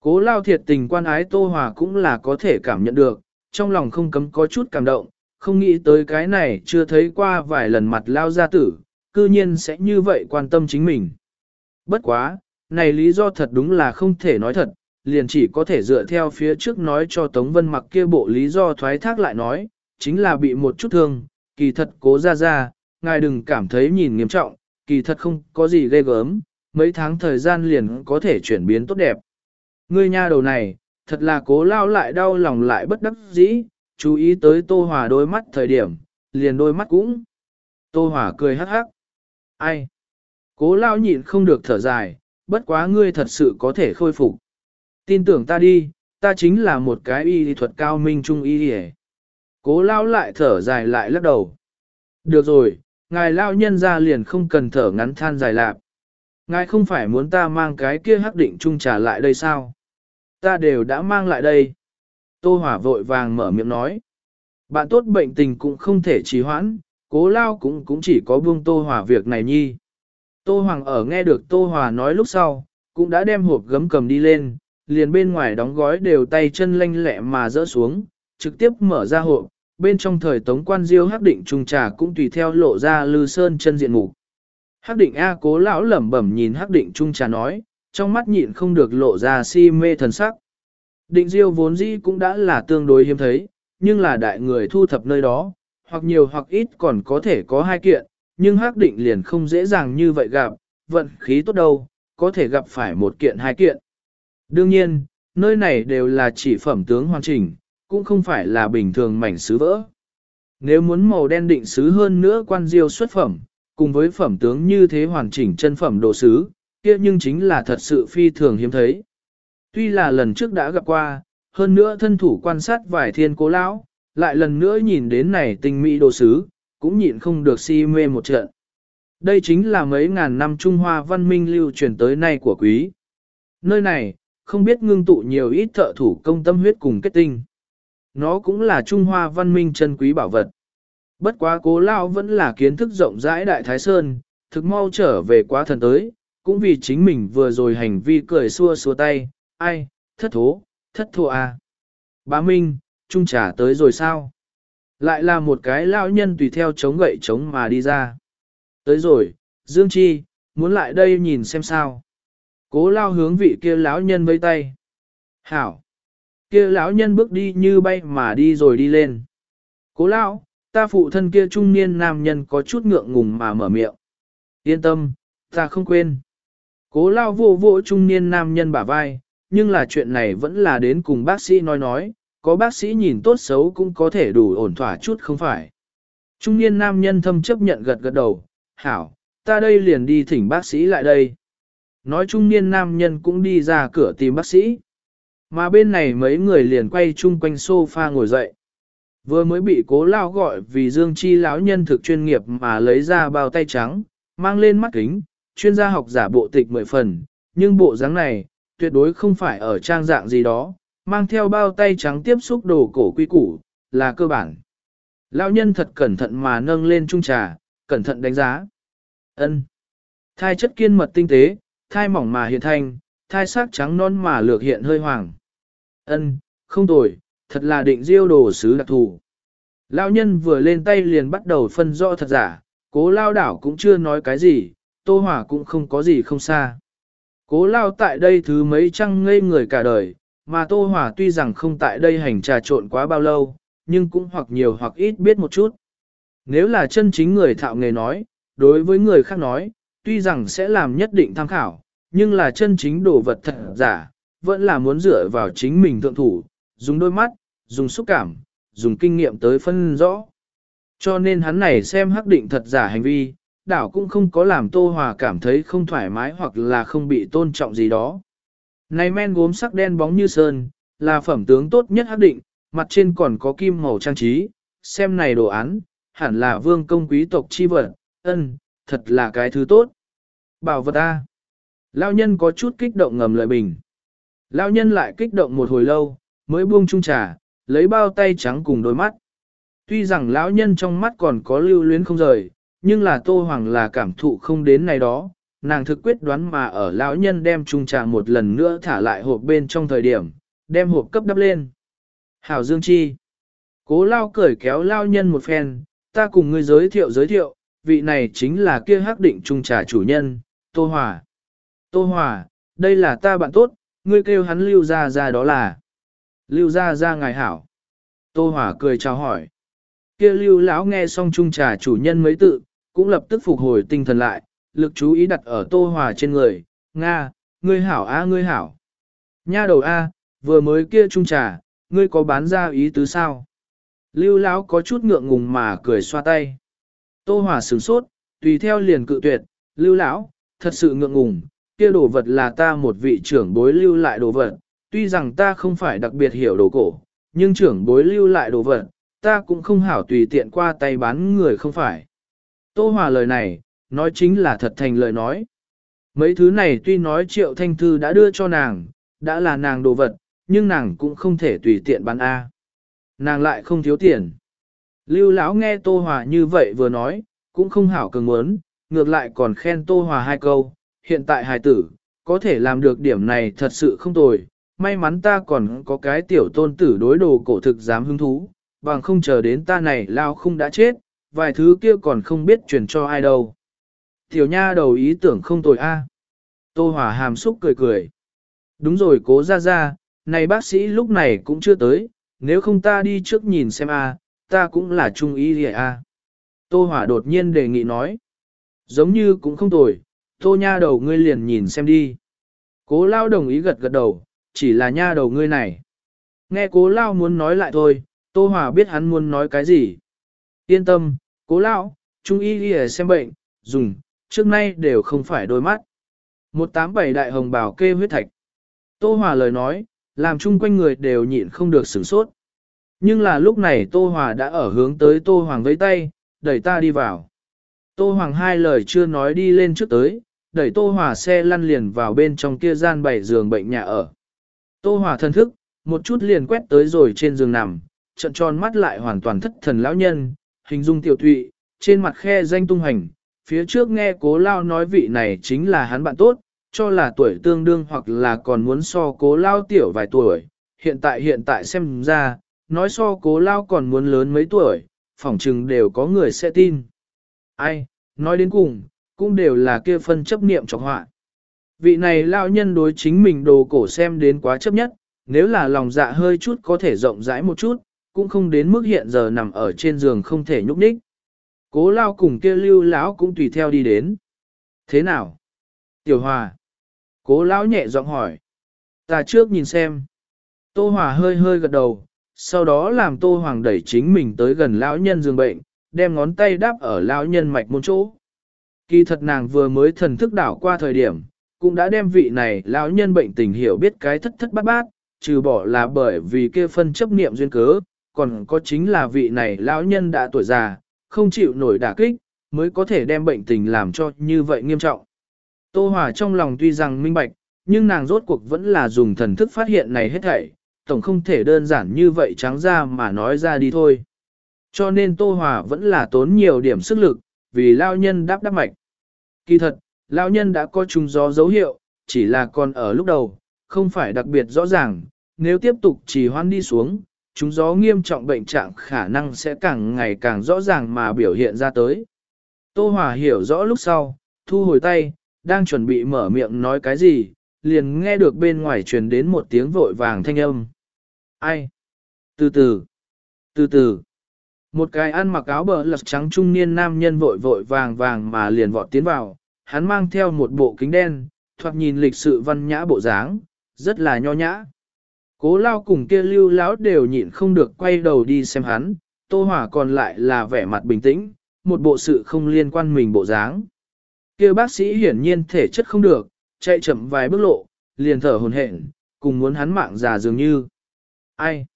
Cố Lao thiệt tình quan ái Tô Hòa cũng là có thể cảm nhận được, trong lòng không cấm có chút cảm động, không nghĩ tới cái này chưa thấy qua vài lần mặt Lao gia tử, cư nhiên sẽ như vậy quan tâm chính mình. Bất quá, này lý do thật đúng là không thể nói thật, liền chỉ có thể dựa theo phía trước nói cho Tống Vân mặc kia bộ lý do thoái thác lại nói, chính là bị một chút thương, kỳ thật cố ra ra, ngài đừng cảm thấy nhìn nghiêm trọng, kỳ thật không có gì ghê gớm, mấy tháng thời gian liền có thể chuyển biến tốt đẹp. Ngươi nha đầu này, thật là cố lao lại đau lòng lại bất đắc dĩ, chú ý tới Tô Hòa đôi mắt thời điểm, liền đôi mắt cũng. Tô Hòa cười hắc hắc. Ai? Cố lao nhịn không được thở dài, bất quá ngươi thật sự có thể khôi phục. Tin tưởng ta đi, ta chính là một cái y thuật cao minh trung y hề. Cố lao lại thở dài lại lắc đầu. Được rồi, ngài lao nhân ra liền không cần thở ngắn than dài lạp. Ngài không phải muốn ta mang cái kia hắc định trung trả lại đây sao? Ta đều đã mang lại đây. Tô Hỏa vội vàng mở miệng nói. Bạn tốt bệnh tình cũng không thể trì hoãn, cố lao cũng cũng chỉ có buông Tô Hỏa việc này nhi. Tô Hoàng ở nghe được Tô Hòa nói lúc sau, cũng đã đem hộp gấm cầm đi lên, liền bên ngoài đóng gói đều tay chân lanh lẹ mà rỡ xuống, trực tiếp mở ra hộp, bên trong thời tống quan diêu hắc định trùng trà cũng tùy theo lộ ra lư sơn chân diện mục. Hắc định A cố lão lẩm bẩm nhìn hắc định trung trà nói, trong mắt nhịn không được lộ ra si mê thần sắc. Định diêu vốn dĩ cũng đã là tương đối hiếm thấy, nhưng là đại người thu thập nơi đó, hoặc nhiều hoặc ít còn có thể có hai kiện, nhưng hắc định liền không dễ dàng như vậy gặp, vận khí tốt đâu, có thể gặp phải một kiện hai kiện. Đương nhiên, nơi này đều là chỉ phẩm tướng hoàn chỉnh, cũng không phải là bình thường mảnh sứ vỡ. Nếu muốn màu đen định sứ hơn nữa quan diêu xuất phẩm, cùng với phẩm tướng như thế hoàn chỉnh chân phẩm đồ sứ, kia nhưng chính là thật sự phi thường hiếm thấy. Tuy là lần trước đã gặp qua, hơn nữa thân thủ quan sát vài thiên cố lão, lại lần nữa nhìn đến này tinh mỹ đồ sứ, cũng nhịn không được si mê một trận. Đây chính là mấy ngàn năm Trung Hoa văn minh lưu truyền tới nay của quý. Nơi này, không biết ngưng tụ nhiều ít thợ thủ công tâm huyết cùng kết tinh. Nó cũng là Trung Hoa văn minh chân quý bảo vật. Bất quá cố lao vẫn là kiến thức rộng rãi đại thái sơn, thực mau trở về quá thần tới, cũng vì chính mình vừa rồi hành vi cười xua xua tay, ai, thất thố, thất thua à. Bá Minh, trung trả tới rồi sao? Lại là một cái lão nhân tùy theo chống gậy chống mà đi ra. Tới rồi, Dương Chi, muốn lại đây nhìn xem sao. Cố lao hướng vị kia lão nhân vây tay. Hảo. Kia lão nhân bước đi như bay mà đi rồi đi lên. Cố lão, ta phụ thân kia trung niên nam nhân có chút ngượng ngùng mà mở miệng. Yên tâm, ta không quên. Cố lao vô vô trung niên nam nhân bả vai, nhưng là chuyện này vẫn là đến cùng bác sĩ nói nói, có bác sĩ nhìn tốt xấu cũng có thể đủ ổn thỏa chút không phải. Trung niên nam nhân thâm chấp nhận gật gật đầu, hảo, ta đây liền đi thỉnh bác sĩ lại đây. Nói trung niên nam nhân cũng đi ra cửa tìm bác sĩ. Mà bên này mấy người liền quay chung quanh sofa ngồi dậy. Vừa mới bị cố lao gọi vì Dương Chi lão nhân thực chuyên nghiệp mà lấy ra bao tay trắng, mang lên mắt kính, chuyên gia học giả bộ tịch mười phần, nhưng bộ dáng này, tuyệt đối không phải ở trang dạng gì đó, mang theo bao tay trắng tiếp xúc đồ cổ quy củ, là cơ bản. Lão nhân thật cẩn thận mà nâng lên chung trà, cẩn thận đánh giá. ân Thai chất kiên mật tinh tế, thai mỏng mà hiện thanh, thai sắc trắng non mà lược hiện hơi hoàng. ân không tồi, thật là định diêu đồ sứ đặc thù. Lão nhân vừa lên tay liền bắt đầu phân rõ thật giả, cố lao đảo cũng chưa nói cái gì, tô hỏa cũng không có gì không xa. Cố lao tại đây thứ mấy trăng ngây người cả đời, mà tô hỏa tuy rằng không tại đây hành trà trộn quá bao lâu, nhưng cũng hoặc nhiều hoặc ít biết một chút. Nếu là chân chính người thạo nghề nói, đối với người khác nói, tuy rằng sẽ làm nhất định tham khảo, nhưng là chân chính đồ vật thật giả, vẫn là muốn dựa vào chính mình thượng thủ, dùng đôi mắt, dùng xúc cảm, dùng kinh nghiệm tới phân rõ. Cho nên hắn này xem hắc định thật giả hành vi, đảo cũng không có làm Tô Hòa cảm thấy không thoải mái hoặc là không bị tôn trọng gì đó. Này men gốm sắc đen bóng như sơn, là phẩm tướng tốt nhất hắc định, mặt trên còn có kim màu trang trí, xem này đồ án, hẳn là vương công quý tộc chi vật, ân, thật là cái thứ tốt. Bảo vật ta. Lao nhân có chút kích động ngầm lợi bình. Lao nhân lại kích động một hồi lâu, mới buông chung trà, lấy bao tay trắng cùng đôi mắt. Tuy rằng lão nhân trong mắt còn có lưu luyến không rời, nhưng là Tô Hoàng là cảm thụ không đến này đó, nàng thực quyết đoán mà ở lão nhân đem chung trà một lần nữa thả lại hộp bên trong thời điểm, đem hộp cấp đắp lên. Hảo Dương Chi Cố lao cởi kéo lao nhân một phen, ta cùng ngươi giới thiệu giới thiệu, vị này chính là kia hắc định trung trà chủ nhân, Tô Hòa. Tô Hòa, đây là ta bạn tốt, ngươi kêu hắn lưu ra ra đó là. Lưu ra ra ngài hảo. Tô Hòa cười chào hỏi. Kia lưu lão nghe xong trung trà chủ nhân mấy tự, cũng lập tức phục hồi tinh thần lại, lực chú ý đặt ở Tô Hòa trên người. Nga, ngươi hảo a ngươi hảo. Nha đầu a, vừa mới kia trung trà, ngươi có bán ra ý tứ sao? Lưu lão có chút ngượng ngùng mà cười xoa tay. Tô Hòa sửng sốt, tùy theo liền cự tuyệt, Lưu lão, thật sự ngượng ngùng, kia đồ vật là ta một vị trưởng bối lưu lại đồ vật, tuy rằng ta không phải đặc biệt hiểu đồ cổ, nhưng trưởng bối lưu lại đồ vật, ta cũng không hảo tùy tiện qua tay bán người không phải. Tô Hòa lời này, nói chính là thật thành lời nói. Mấy thứ này tuy nói triệu thanh thư đã đưa cho nàng, đã là nàng đồ vật, nhưng nàng cũng không thể tùy tiện bán A. Nàng lại không thiếu tiền. Lưu lão nghe Tô Hòa như vậy vừa nói, cũng không hảo cường muốn, ngược lại còn khen Tô Hòa hai câu, hiện tại hài tử, có thể làm được điểm này thật sự không tồi, may mắn ta còn có cái tiểu tôn tử đối đồ cổ thực dám hứng thú, bằng không chờ đến ta này lao không đã chết, vài thứ kia còn không biết truyền cho ai đâu. Tiểu nha đầu ý tưởng không tồi a. Tô Hòa hàm xúc cười cười. Đúng rồi cố ra ra, này bác sĩ lúc này cũng chưa tới, nếu không ta đi trước nhìn xem a, ta cũng là trung ý gì a. Tô Hòa đột nhiên đề nghị nói. Giống như cũng không tồi, tô nha đầu ngươi liền nhìn xem đi. Cố lao đồng ý gật gật đầu, chỉ là nha đầu ngươi này. Nghe cố lao muốn nói lại thôi, tô hòa biết hắn muốn nói cái gì. Yên tâm, cố lao, trung y ghi xem bệnh, dùng, trước nay đều không phải đôi mắt. 187 đại hồng bảo kê huyết thạch. Tô hòa lời nói, làm chung quanh người đều nhịn không được sửng sốt. Nhưng là lúc này Tô Hòa đã ở hướng tới Tô Hoàng với tay, đẩy ta đi vào. Tô Hoàng hai lời chưa nói đi lên trước tới, đẩy Tô Hòa xe lăn liền vào bên trong kia gian bảy giường bệnh nhà ở. Tô Hòa thân thức, một chút liền quét tới rồi trên giường nằm, trận tròn mắt lại hoàn toàn thất thần lão nhân, hình dung tiểu thụy, trên mặt khe danh tung hành, phía trước nghe cố lao nói vị này chính là hắn bạn tốt, cho là tuổi tương đương hoặc là còn muốn so cố lao tiểu vài tuổi, hiện tại hiện tại xem ra, nói so cố lao còn muốn lớn mấy tuổi, phỏng chừng đều có người sẽ tin. Ai, nói đến cùng, cũng đều là kia phân chấp niệm trọng họa. Vị này lao nhân đối chính mình đồ cổ xem đến quá chấp nhất, nếu là lòng dạ hơi chút có thể rộng rãi một chút, cũng không đến mức hiện giờ nằm ở trên giường không thể nhúc nhích. Cố lao cùng kia lưu lão cũng tùy theo đi đến. Thế nào? Tiểu hòa. Cố lão nhẹ giọng hỏi. Ta trước nhìn xem. Tô hòa hơi hơi gật đầu, sau đó làm tô hoàng đẩy chính mình tới gần lão nhân giường bệnh, đem ngón tay đáp ở lão nhân mạch môn chỗ. Kỳ thật nàng vừa mới thần thức đảo qua thời điểm, cũng đã đem vị này lão nhân bệnh tình hiểu biết cái thất thất bát bát, trừ bỏ là bởi vì kia phân chấp niệm duyên cớ, còn có chính là vị này lão nhân đã tuổi già, không chịu nổi đả kích, mới có thể đem bệnh tình làm cho như vậy nghiêm trọng. Tô Hòa trong lòng tuy rằng minh bạch, nhưng nàng rốt cuộc vẫn là dùng thần thức phát hiện này hết thảy, tổng không thể đơn giản như vậy trắng ra mà nói ra đi thôi. Cho nên Tô Hòa vẫn là tốn nhiều điểm sức lực, vì lao nhân đáp đáp mạch. Kỳ thật, lao nhân đã có trùng gió dấu hiệu, chỉ là còn ở lúc đầu, không phải đặc biệt rõ ràng, nếu tiếp tục trì hoãn đi xuống, trùng gió nghiêm trọng bệnh trạng khả năng sẽ càng ngày càng rõ ràng mà biểu hiện ra tới. Tô Hòa hiểu rõ lúc sau, thu hồi tay, đang chuẩn bị mở miệng nói cái gì, liền nghe được bên ngoài truyền đến một tiếng vội vàng thanh âm. Ai? Từ từ, từ từ. Một cái ăn mặc áo bờ lật trắng trung niên nam nhân vội vội vàng vàng mà liền vọt tiến vào, hắn mang theo một bộ kính đen, thoạt nhìn lịch sự văn nhã bộ dáng, rất là nho nhã. Cố lao cùng kia lưu lão đều nhịn không được quay đầu đi xem hắn, tô hỏa còn lại là vẻ mặt bình tĩnh, một bộ sự không liên quan mình bộ dáng. Kia bác sĩ hiển nhiên thể chất không được, chạy chậm vài bước lộ, liền thở hồn hển, cùng muốn hắn mạng già dường như. Ai?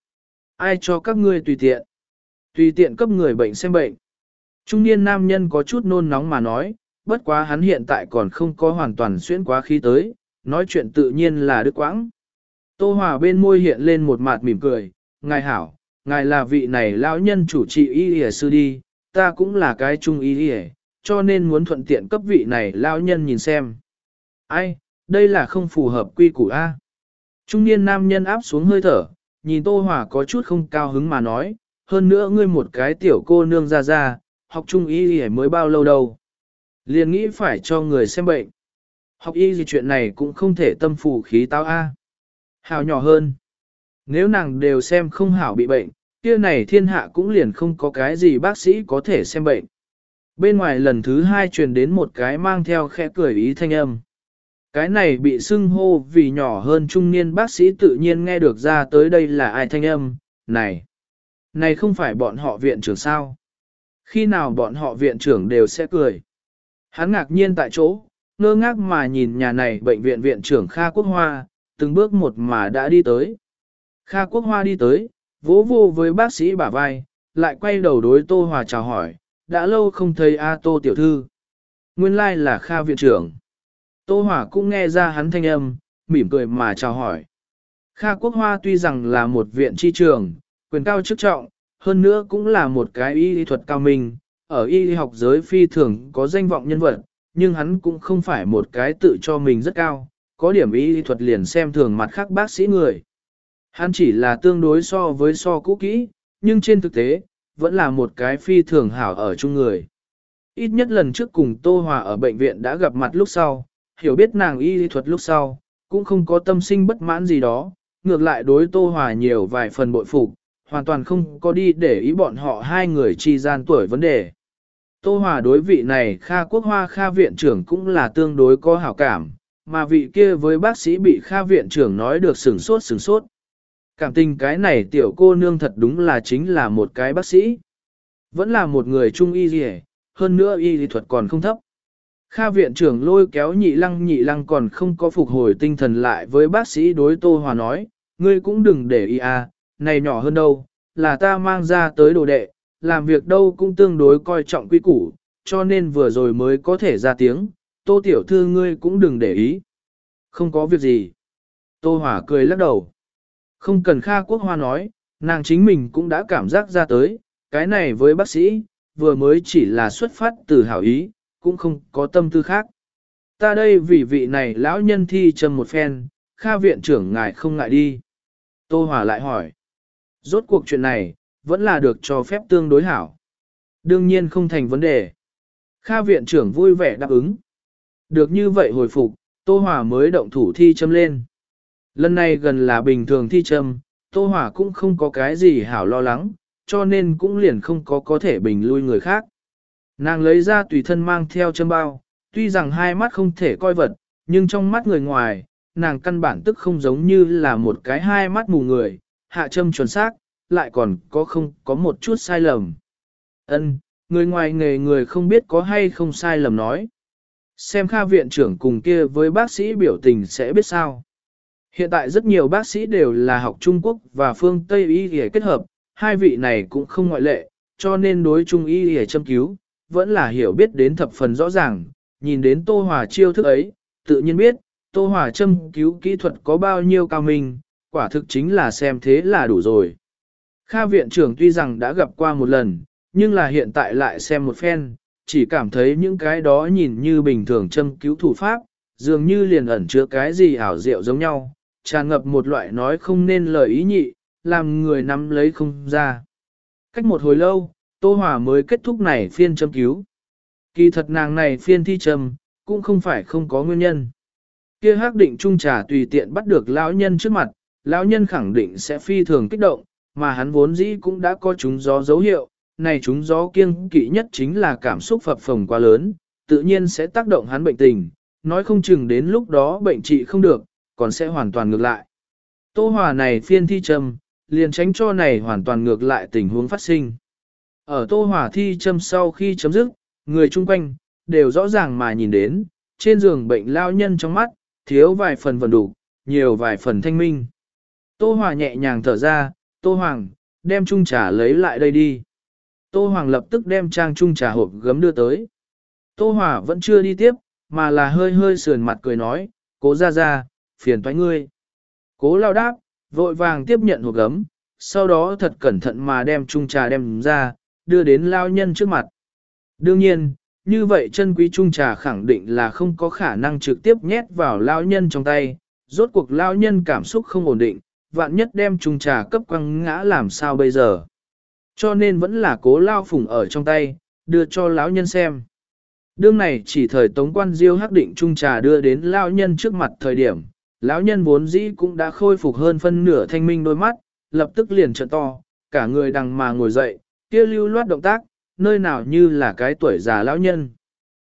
Ai cho các ngươi tùy tiện? Tùy tiện cấp người bệnh xem bệnh. Trung niên nam nhân có chút nôn nóng mà nói, bất quá hắn hiện tại còn không có hoàn toàn xuyên quá khí tới, nói chuyện tự nhiên là đức quãng. Tô Hòa bên môi hiện lên một mặt mỉm cười, ngài hảo, ngài là vị này lão nhân chủ trị y y sư đi, ta cũng là cái trung y y, cho nên muốn thuận tiện cấp vị này lão nhân nhìn xem. Ai, đây là không phù hợp quy củ A. Trung niên nam nhân áp xuống hơi thở, nhìn Tô Hòa có chút không cao hứng mà nói, hơn nữa ngươi một cái tiểu cô nương ra ra, học trung y y mới bao lâu đâu. Liền nghĩ phải cho người xem bệnh. Học y gì chuyện này cũng không thể tâm phù khí tao A. Hào nhỏ hơn. Nếu nàng đều xem không hảo bị bệnh, kia này thiên hạ cũng liền không có cái gì bác sĩ có thể xem bệnh. Bên ngoài lần thứ hai truyền đến một cái mang theo khẽ cười ý thanh âm. Cái này bị sưng hô vì nhỏ hơn trung niên bác sĩ tự nhiên nghe được ra tới đây là ai thanh âm, này, này không phải bọn họ viện trưởng sao. Khi nào bọn họ viện trưởng đều sẽ cười. Hắn ngạc nhiên tại chỗ, ngơ ngác mà nhìn nhà này bệnh viện viện trưởng Kha Quốc Hoa, từng bước một mà đã đi tới. Kha Quốc Hoa đi tới, vỗ vô với bác sĩ bả vai, lại quay đầu đối Tô Hòa chào hỏi, đã lâu không thấy A Tô tiểu thư. Nguyên lai là Kha viện trưởng. Tô Hòa cũng nghe ra hắn thanh âm, mỉm cười mà chào hỏi. Kha Quốc Hoa tuy rằng là một viện tri trường, quyền cao chức trọng, hơn nữa cũng là một cái y lý thuật cao minh, ở y lý học giới phi thường có danh vọng nhân vật, nhưng hắn cũng không phải một cái tự cho mình rất cao, có điểm y thuật liền xem thường mặt khác bác sĩ người. Hắn chỉ là tương đối so với so cũ kỹ, nhưng trên thực tế, vẫn là một cái phi thường hảo ở chung người. Ít nhất lần trước cùng Tô Hòa ở bệnh viện đã gặp mặt lúc sau, hiểu biết nàng y thuật lúc sau, cũng không có tâm sinh bất mãn gì đó, ngược lại đối Tô Hòa nhiều vài phần bội phục, hoàn toàn không có đi để ý bọn họ hai người chi gian tuổi vấn đề. Tô Hòa đối vị này Kha Quốc Hoa Kha Viện trưởng cũng là tương đối có hảo cảm, mà vị kia với bác sĩ bị Kha Viện trưởng nói được sừng sốt sừng sốt. Cảm tình cái này tiểu cô nương thật đúng là chính là một cái bác sĩ. Vẫn là một người trung y gì hơn nữa y lý thuật còn không thấp. Kha viện trưởng lôi kéo nhị lăng nhị lăng còn không có phục hồi tinh thần lại với bác sĩ đối Tô Hòa nói, ngươi cũng đừng để ý à, này nhỏ hơn đâu, là ta mang ra tới đồ đệ, làm việc đâu cũng tương đối coi trọng quy củ, cho nên vừa rồi mới có thể ra tiếng, tô tiểu thư ngươi cũng đừng để ý. Không có việc gì. Tô Hòa cười lắc đầu. Không cần Kha Quốc Hoa nói, nàng chính mình cũng đã cảm giác ra tới, cái này với bác sĩ, vừa mới chỉ là xuất phát từ hảo ý, cũng không có tâm tư khác. Ta đây vì vị này lão nhân thi châm một phen, Kha viện trưởng ngài không ngại đi. Tô Hòa lại hỏi. Rốt cuộc chuyện này, vẫn là được cho phép tương đối hảo. Đương nhiên không thành vấn đề. Kha viện trưởng vui vẻ đáp ứng. Được như vậy hồi phục, Tô Hòa mới động thủ thi châm lên. Lần này gần là bình thường thi châm, Tô Hòa cũng không có cái gì hảo lo lắng, cho nên cũng liền không có có thể bình lui người khác. Nàng lấy ra tùy thân mang theo châm bao, tuy rằng hai mắt không thể coi vật, nhưng trong mắt người ngoài, nàng căn bản tức không giống như là một cái hai mắt mù người, hạ châm chuẩn xác, lại còn có không có một chút sai lầm. Ân, người ngoài nghề người không biết có hay không sai lầm nói. Xem Kha viện trưởng cùng kia với bác sĩ biểu tình sẽ biết sao. Hiện tại rất nhiều bác sĩ đều là học Trung Quốc và phương Tây y y kết hợp, hai vị này cũng không ngoại lệ, cho nên đối Trung y y châm cứu, vẫn là hiểu biết đến thập phần rõ ràng, nhìn đến Tô Hòa chiêu thức ấy, tự nhiên biết, Tô Hòa châm cứu kỹ thuật có bao nhiêu cao minh, quả thực chính là xem thế là đủ rồi. Kha viện trưởng tuy rằng đã gặp qua một lần, nhưng là hiện tại lại xem một phen, chỉ cảm thấy những cái đó nhìn như bình thường châm cứu thủ pháp, dường như liền ẩn chứa cái gì ảo diệu giống nhau, tràn ngập một loại nói không nên lời ý nhị, làm người nắm lấy không ra. Cách một hồi lâu, Tô Hòa mới kết thúc này phiên châm cứu. Kỳ thật nàng này phiên thi châm, cũng không phải không có nguyên nhân. Kia hắc định trung trà tùy tiện bắt được lão nhân trước mặt, lão nhân khẳng định sẽ phi thường kích động, mà hắn vốn dĩ cũng đã có chúng gió dấu hiệu, này chúng gió kiêng kỵ nhất chính là cảm xúc phập phồng quá lớn, tự nhiên sẽ tác động hắn bệnh tình, nói không chừng đến lúc đó bệnh trị không được, còn sẽ hoàn toàn ngược lại. Tô Hòa này phiên thi châm, liền tránh cho này hoàn toàn ngược lại tình huống phát sinh. Ở Tô Hòa thi châm sau khi chấm dứt, người chung quanh, đều rõ ràng mà nhìn đến, trên giường bệnh lao nhân trong mắt, thiếu vài phần vần đủ, nhiều vài phần thanh minh. Tô Hòa nhẹ nhàng thở ra, Tô Hoàng, đem chung trà lấy lại đây đi. Tô Hoàng lập tức đem trang chung trà hộp gấm đưa tới. Tô Hòa vẫn chưa đi tiếp, mà là hơi hơi sườn mặt cười nói, cố ra ra, phiền toái ngươi. Cố lao đáp, vội vàng tiếp nhận hộp gấm, sau đó thật cẩn thận mà đem chung trà đem ra, đưa đến lao nhân trước mặt. Đương nhiên, như vậy chân quý chung trà khẳng định là không có khả năng trực tiếp nhét vào lao nhân trong tay, rốt cuộc lao nhân cảm xúc không ổn định, vạn nhất đem trùng trà cấp quăng ngã làm sao bây giờ. Cho nên vẫn là cố lao phùng ở trong tay, đưa cho lão nhân xem. Đương này chỉ thời tống quan diêu hắc định trung trà đưa đến lão nhân trước mặt thời điểm, lão nhân vốn dĩ cũng đã khôi phục hơn phân nửa thanh minh đôi mắt, lập tức liền trợ to, cả người đằng mà ngồi dậy, kia lưu loát động tác, nơi nào như là cái tuổi già lão nhân.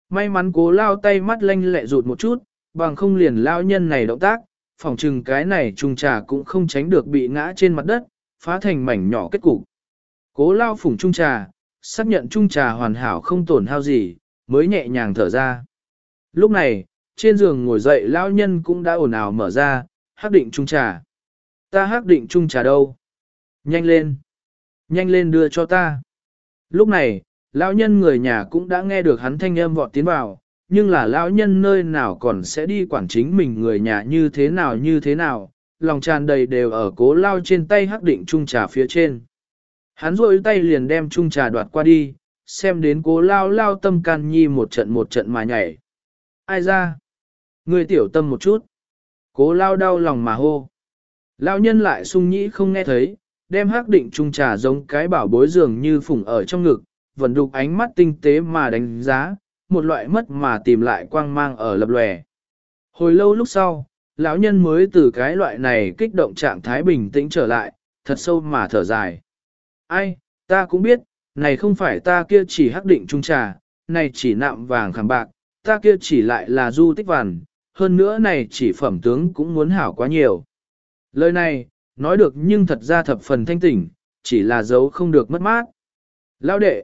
May mắn cố lao tay mắt lanh lẹ rụt một chút, bằng không liền lão nhân này động tác, phòng trừng cái này trùng trà cũng không tránh được bị ngã trên mặt đất, phá thành mảnh nhỏ kết cục. Cố lao phủng trung trà, xác nhận trung trà hoàn hảo không tổn hao gì, mới nhẹ nhàng thở ra. Lúc này, trên giường ngồi dậy lão nhân cũng đã ồn ào mở ra, hắc định trung trà. Ta hắc định trung trà đâu? Nhanh lên! Nhanh lên đưa cho ta! Lúc này, lão nhân người nhà cũng đã nghe được hắn thanh âm vọt tiến vào, nhưng là lão nhân nơi nào còn sẽ đi quản chính mình người nhà như thế nào như thế nào, lòng tràn đầy đều ở cố lao trên tay hắc định trung trà phía trên. Hắn rôi tay liền đem trung trà đoạt qua đi, xem đến cố lao lao tâm can nhi một trận một trận mà nhảy. Ai ra? Người tiểu tâm một chút. Cố lao đau lòng mà hô. Lao nhân lại sung nhĩ không nghe thấy, đem hắc định trung trà giống cái bảo bối dường như phủng ở trong ngực, vẫn đục ánh mắt tinh tế mà đánh giá, một loại mất mà tìm lại quang mang ở lập lòe. Hồi lâu lúc sau, lão nhân mới từ cái loại này kích động trạng thái bình tĩnh trở lại, thật sâu mà thở dài. Ai, ta cũng biết, này không phải ta kia chỉ hắc định trung trà, này chỉ nạm vàng khảm bạc, ta kia chỉ lại là du tích vằn, hơn nữa này chỉ phẩm tướng cũng muốn hảo quá nhiều. Lời này, nói được nhưng thật ra thập phần thanh tỉnh, chỉ là dấu không được mất mát. Lão đệ,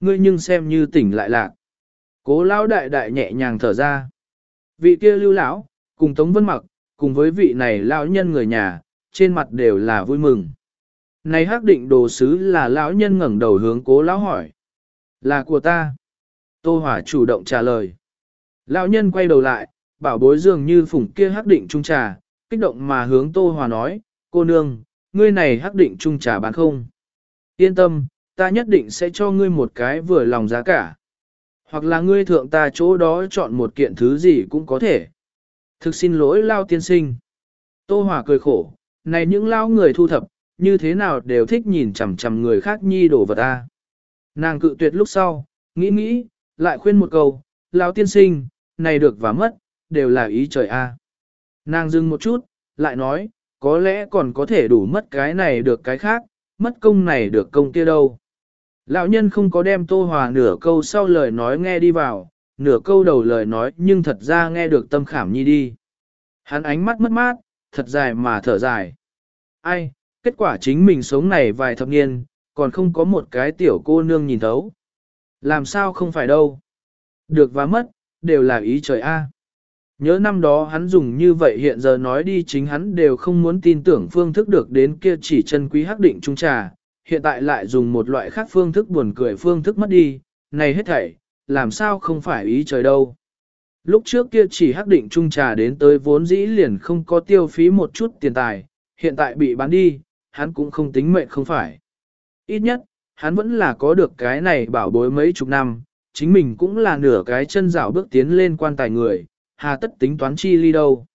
ngươi nhưng xem như tỉnh lại lạc. Cố lão đại đại nhẹ nhàng thở ra. Vị kia lưu lão, cùng Tống Vân Mặc, cùng với vị này lão nhân người nhà, trên mặt đều là vui mừng. Này hắc định đồ sứ là lão nhân ngẩng đầu hướng cố lão hỏi. Là của ta. Tô Hỏa chủ động trả lời. Lão nhân quay đầu lại, bảo bối dường như phủng kia hắc định trung trà, kích động mà hướng Tô Hòa nói, cô nương, ngươi này hắc định trung trà bán không? Yên tâm, ta nhất định sẽ cho ngươi một cái vừa lòng giá cả. Hoặc là ngươi thượng ta chỗ đó chọn một kiện thứ gì cũng có thể. Thực xin lỗi lao tiên sinh. Tô Hòa cười khổ, này những lao người thu thập, như thế nào đều thích nhìn chằm chằm người khác nhi đổ vật ta. Nàng cự tuyệt lúc sau, nghĩ nghĩ, lại khuyên một câu, lao tiên sinh, này được và mất, đều là ý trời a. Nàng dừng một chút, lại nói, có lẽ còn có thể đủ mất cái này được cái khác, mất công này được công kia đâu. Lão nhân không có đem Tô Hòa nửa câu sau lời nói nghe đi vào, nửa câu đầu lời nói nhưng thật ra nghe được tâm khảm nhi đi. Hắn ánh mắt mất mát, thật dài mà thở dài. Ai, kết quả chính mình sống này vài thập niên, còn không có một cái tiểu cô nương nhìn thấu. Làm sao không phải đâu. Được và mất, đều là ý trời a. Nhớ năm đó hắn dùng như vậy hiện giờ nói đi chính hắn đều không muốn tin tưởng phương thức được đến kia chỉ chân quý hắc định trung trà, hiện tại lại dùng một loại khác phương thức buồn cười phương thức mất đi, này hết thảy, làm sao không phải ý trời đâu. Lúc trước kia chỉ hắc định trung trà đến tới vốn dĩ liền không có tiêu phí một chút tiền tài, hiện tại bị bán đi, hắn cũng không tính mệnh không phải. Ít nhất, hắn vẫn là có được cái này bảo bối mấy chục năm, chính mình cũng là nửa cái chân rảo bước tiến lên quan tài người, hà tất tính toán chi ly đâu.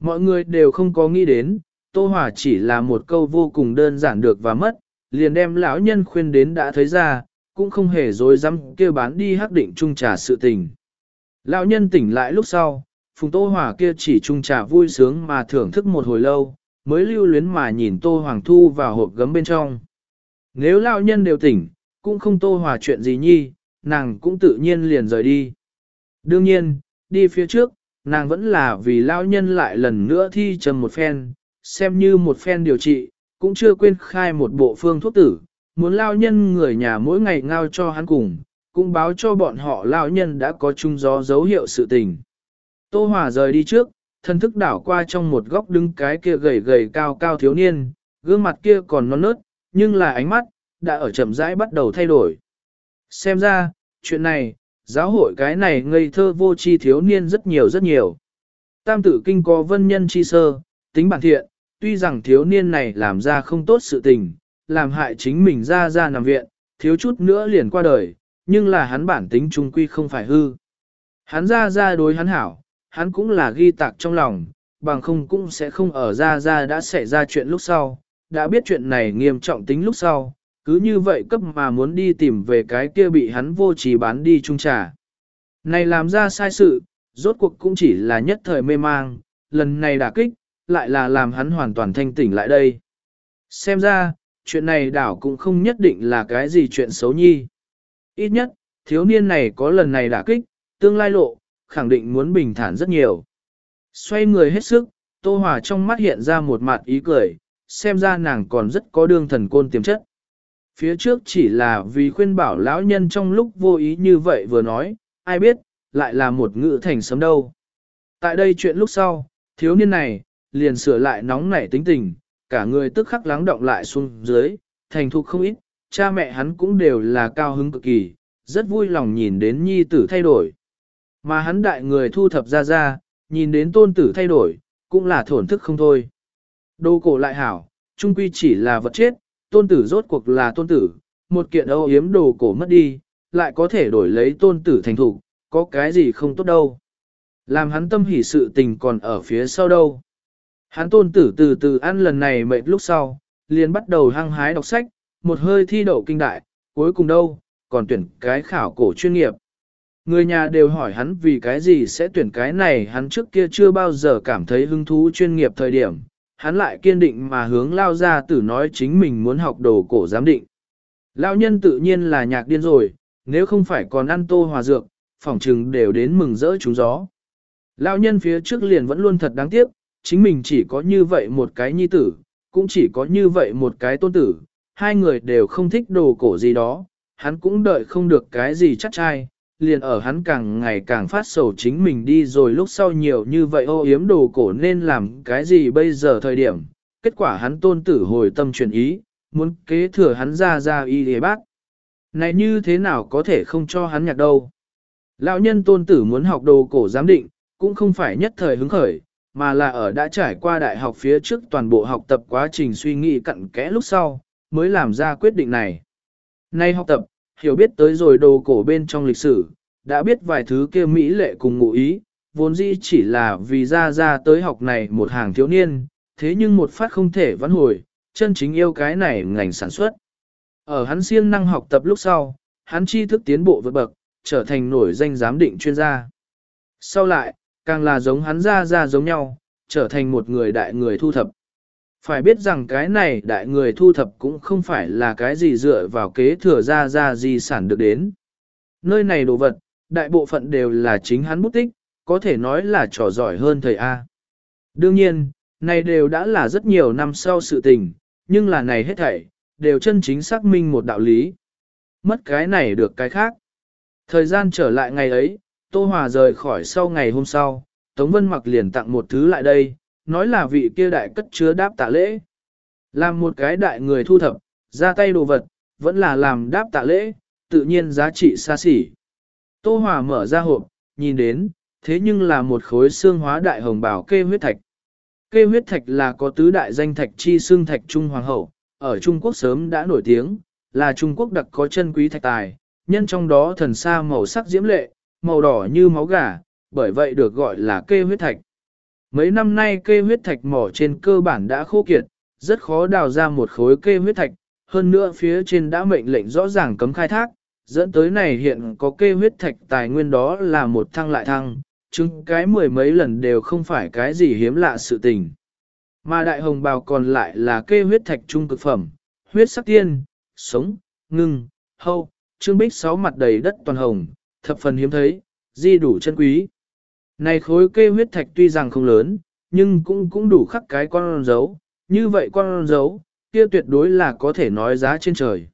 Mọi người đều không có nghĩ đến, Tô Hòa chỉ là một câu vô cùng đơn giản được và mất, liền đem lão nhân khuyên đến đã thấy ra, cũng không hề dối dám kêu bán đi hắc định trung trà sự tình. Lão nhân tỉnh lại lúc sau, Phùng Tô Hòa kia chỉ trung trà vui sướng mà thưởng thức một hồi lâu, mới lưu luyến mà nhìn Tô Hoàng Thu vào hộp gấm bên trong. Nếu lão nhân đều tỉnh, cũng không Tô Hòa chuyện gì nhi, nàng cũng tự nhiên liền rời đi. Đương nhiên, đi phía trước, nàng vẫn là vì lão nhân lại lần nữa thi trầm một phen, xem như một phen điều trị, cũng chưa quên khai một bộ phương thuốc tử, muốn lao nhân người nhà mỗi ngày ngao cho hắn cùng, cũng báo cho bọn họ lao nhân đã có chung gió dấu hiệu sự tình. Tô Hòa rời đi trước, thân thức đảo qua trong một góc đứng cái kia gầy gầy cao cao thiếu niên, gương mặt kia còn non nớt, nhưng là ánh mắt, đã ở chậm rãi bắt đầu thay đổi. Xem ra, chuyện này, giáo hội cái này ngây thơ vô tri thiếu niên rất nhiều rất nhiều. Tam tử kinh có vân nhân chi sơ, tính bản thiện, tuy rằng thiếu niên này làm ra không tốt sự tình, làm hại chính mình ra ra nằm viện, thiếu chút nữa liền qua đời, nhưng là hắn bản tính trung quy không phải hư. Hắn ra ra đối hắn hảo, hắn cũng là ghi tạc trong lòng, bằng không cũng sẽ không ở ra ra đã xảy ra chuyện lúc sau, đã biết chuyện này nghiêm trọng tính lúc sau, cứ như vậy cấp mà muốn đi tìm về cái kia bị hắn vô trí bán đi trung trả, Này làm ra sai sự, rốt cuộc cũng chỉ là nhất thời mê mang, lần này đả kích, lại là làm hắn hoàn toàn thanh tỉnh lại đây. Xem ra, chuyện này đảo cũng không nhất định là cái gì chuyện xấu nhi. Ít nhất, thiếu niên này có lần này đả kích, tương lai lộ, khẳng định muốn bình thản rất nhiều. Xoay người hết sức, Tô Hòa trong mắt hiện ra một mặt ý cười, xem ra nàng còn rất có đương thần côn tiềm chất. Phía trước chỉ là vì khuyên bảo lão nhân trong lúc vô ý như vậy vừa nói, ai biết, lại là một ngữ thành sớm đâu. Tại đây chuyện lúc sau, thiếu niên này, liền sửa lại nóng nảy tính tình, cả người tức khắc lắng động lại xuống dưới, thành thục không ít, cha mẹ hắn cũng đều là cao hứng cực kỳ, rất vui lòng nhìn đến nhi tử thay đổi. Mà hắn đại người thu thập ra ra, nhìn đến tôn tử thay đổi, cũng là thổn thức không thôi. Đồ cổ lại hảo, trung quy chỉ là vật chết, tôn tử rốt cuộc là tôn tử, một kiện âu yếm đồ cổ mất đi, lại có thể đổi lấy tôn tử thành thục, có cái gì không tốt đâu. Làm hắn tâm hỉ sự tình còn ở phía sau đâu. Hắn tôn tử từ từ ăn lần này mệt lúc sau, liền bắt đầu hăng hái đọc sách, một hơi thi đậu kinh đại, cuối cùng đâu, còn tuyển cái khảo cổ chuyên nghiệp. Người nhà đều hỏi hắn vì cái gì sẽ tuyển cái này hắn trước kia chưa bao giờ cảm thấy hứng thú chuyên nghiệp thời điểm, hắn lại kiên định mà hướng lao ra tử nói chính mình muốn học đồ cổ giám định. Lao nhân tự nhiên là nhạc điên rồi, nếu không phải còn ăn tô hòa dược, phỏng trừng đều đến mừng rỡ chúng gió. Lao nhân phía trước liền vẫn luôn thật đáng tiếc, chính mình chỉ có như vậy một cái nhi tử, cũng chỉ có như vậy một cái tôn tử, hai người đều không thích đồ cổ gì đó, hắn cũng đợi không được cái gì chắc chai, liền ở hắn càng ngày càng phát sầu chính mình đi rồi lúc sau nhiều như vậy ô yếm đồ cổ nên làm cái gì bây giờ thời điểm, kết quả hắn tôn tử hồi tâm chuyển ý, muốn kế thừa hắn ra ra y đề bác. Này như thế nào có thể không cho hắn nhạc đâu. Lão nhân tôn tử muốn học đồ cổ giám định, cũng không phải nhất thời hứng khởi, mà là ở đã trải qua đại học phía trước toàn bộ học tập quá trình suy nghĩ cặn kẽ lúc sau, mới làm ra quyết định này. Nay học tập, hiểu biết tới rồi đồ cổ bên trong lịch sử, đã biết vài thứ kia Mỹ lệ cùng ngụ ý, vốn dĩ chỉ là vì ra ra tới học này một hàng thiếu niên, thế nhưng một phát không thể vãn hồi, chân chính yêu cái này ngành sản xuất. Ở hắn siêng năng học tập lúc sau, hắn tri thức tiến bộ vượt bậc, trở thành nổi danh giám định chuyên gia. Sau lại, càng là giống hắn ra ra giống nhau, trở thành một người đại người thu thập. Phải biết rằng cái này đại người thu thập cũng không phải là cái gì dựa vào kế thừa ra ra di sản được đến. Nơi này đồ vật, đại bộ phận đều là chính hắn bút tích, có thể nói là trò giỏi hơn thầy A. Đương nhiên, này đều đã là rất nhiều năm sau sự tình, nhưng là này hết thảy, đều chân chính xác minh một đạo lý. Mất cái này được cái khác. Thời gian trở lại ngày ấy, Tô Hòa rời khỏi sau ngày hôm sau, Tống Vân Mặc liền tặng một thứ lại đây, nói là vị kia đại cất chứa đáp tạ lễ. Làm một cái đại người thu thập, ra tay đồ vật, vẫn là làm đáp tạ lễ, tự nhiên giá trị xa xỉ. Tô Hòa mở ra hộp, nhìn đến, thế nhưng là một khối xương hóa đại hồng bảo kê huyết thạch. Kê huyết thạch là có tứ đại danh thạch chi xương thạch Trung Hoàng hậu, ở Trung Quốc sớm đã nổi tiếng, là Trung Quốc đặc có chân quý thạch tài, nhân trong đó thần sa màu sắc diễm lệ, màu đỏ như máu gà, bởi vậy được gọi là kê huyết thạch. Mấy năm nay kê huyết thạch mỏ trên cơ bản đã khô kiệt, rất khó đào ra một khối kê huyết thạch, hơn nữa phía trên đã mệnh lệnh rõ ràng cấm khai thác, dẫn tới này hiện có kê huyết thạch tài nguyên đó là một thăng lại thăng, chứng cái mười mấy lần đều không phải cái gì hiếm lạ sự tình. Mà đại hồng bào còn lại là kê huyết thạch trung cực phẩm, huyết sắc tiên, sống, ngưng, hâu, trương bích sáu mặt đầy đất toàn hồng, thập phần hiếm thấy, di đủ chân quý. Này khối kê huyết thạch tuy rằng không lớn, nhưng cũng cũng đủ khắc cái con dấu, như vậy con dấu, kia tuyệt đối là có thể nói giá trên trời.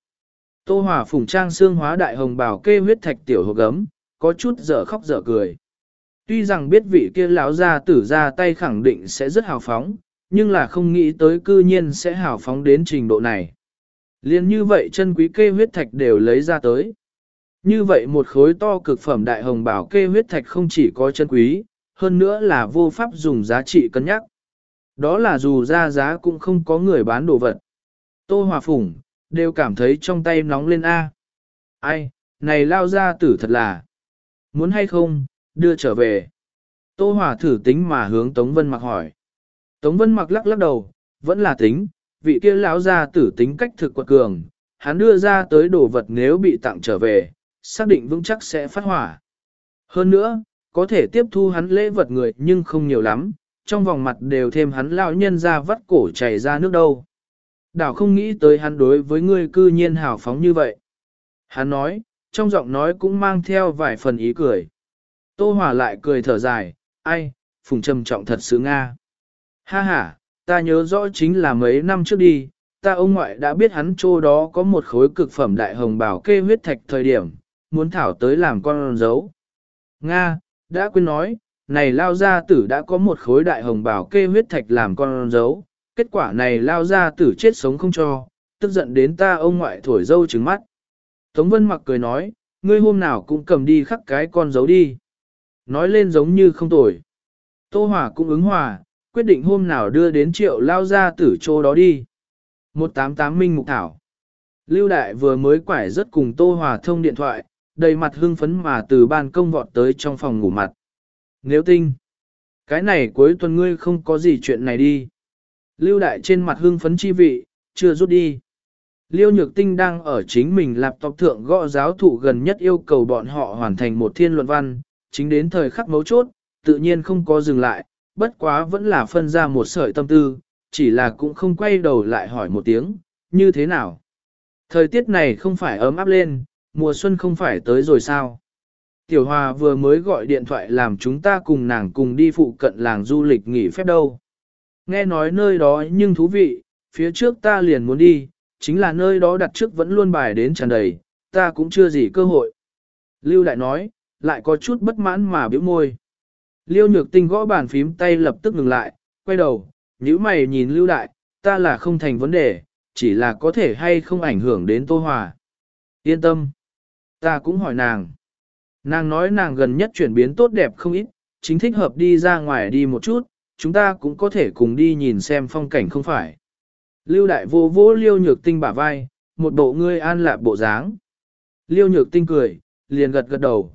Tô Hòa phùng trang xương hóa đại hồng bảo kê huyết thạch tiểu hộp gấm, có chút dở khóc dở cười. Tuy rằng biết vị kia lão gia tử ra tay khẳng định sẽ rất hào phóng, nhưng là không nghĩ tới cư nhiên sẽ hào phóng đến trình độ này. Liên như vậy chân quý kê huyết thạch đều lấy ra tới. Như vậy một khối to cực phẩm đại hồng bảo kê huyết thạch không chỉ có chân quý, hơn nữa là vô pháp dùng giá trị cân nhắc. Đó là dù ra giá cũng không có người bán đồ vật. Tô Hòa Phủng, đều cảm thấy trong tay nóng lên A. Ai, này lao ra tử thật là. Muốn hay không, đưa trở về. Tô Hòa thử tính mà hướng Tống Vân mặc hỏi. Tống Vân mặc lắc lắc đầu, vẫn là tính, vị kia lão ra tử tính cách thực quật cường, hắn đưa ra tới đồ vật nếu bị tặng trở về, xác định vững chắc sẽ phát hỏa. Hơn nữa, có thể tiếp thu hắn lễ vật người nhưng không nhiều lắm, trong vòng mặt đều thêm hắn lão nhân ra vắt cổ chảy ra nước đâu. Đảo không nghĩ tới hắn đối với ngươi cư nhiên hào phóng như vậy. Hắn nói, trong giọng nói cũng mang theo vài phần ý cười. Tô Hòa lại cười thở dài, ai, phùng trầm trọng thật sự Nga. Ha ha, ta nhớ rõ chính là mấy năm trước đi, ta ông ngoại đã biết hắn chỗ đó có một khối cực phẩm đại hồng bảo kê huyết thạch thời điểm, muốn thảo tới làm con dấu. Nga, đã quên nói, này lao gia tử đã có một khối đại hồng bảo kê huyết thạch làm con dấu, kết quả này lao gia tử chết sống không cho, tức giận đến ta ông ngoại thổi dâu trứng mắt. Tống Vân mặc cười nói, ngươi hôm nào cũng cầm đi khắc cái con dấu đi. Nói lên giống như không tồi. Tô Hòa cũng ứng hòa, quyết định hôm nào đưa đến triệu lao gia tử chỗ đó đi. 188 Minh Mục Thảo Lưu Đại vừa mới quải rất cùng Tô Hòa thông điện thoại, đầy mặt hưng phấn mà từ ban công vọt tới trong phòng ngủ mặt. Nếu tinh, cái này cuối tuần ngươi không có gì chuyện này đi. Lưu đại trên mặt hưng phấn chi vị, chưa rút đi. Liêu Nhược Tinh đang ở chính mình lạp tộc thượng gõ giáo thụ gần nhất yêu cầu bọn họ hoàn thành một thiên luận văn, chính đến thời khắc mấu chốt, tự nhiên không có dừng lại, bất quá vẫn là phân ra một sợi tâm tư, chỉ là cũng không quay đầu lại hỏi một tiếng, như thế nào. Thời tiết này không phải ấm áp lên, mùa xuân không phải tới rồi sao? Tiểu Hòa vừa mới gọi điện thoại làm chúng ta cùng nàng cùng đi phụ cận làng du lịch nghỉ phép đâu. Nghe nói nơi đó nhưng thú vị, phía trước ta liền muốn đi, chính là nơi đó đặt trước vẫn luôn bài đến tràn đầy, ta cũng chưa gì cơ hội. Lưu Đại nói, lại có chút bất mãn mà biểu môi. Liêu Nhược Tinh gõ bàn phím tay lập tức ngừng lại, quay đầu, nhíu mày nhìn Lưu Đại, ta là không thành vấn đề, chỉ là có thể hay không ảnh hưởng đến Tô Hòa. Yên tâm. Ta cũng hỏi nàng. Nàng nói nàng gần nhất chuyển biến tốt đẹp không ít, chính thích hợp đi ra ngoài đi một chút, chúng ta cũng có thể cùng đi nhìn xem phong cảnh không phải. Lưu đại vô vô liêu nhược tinh bả vai, một bộ ngươi an lạc bộ dáng. Liêu nhược tinh cười, liền gật gật đầu.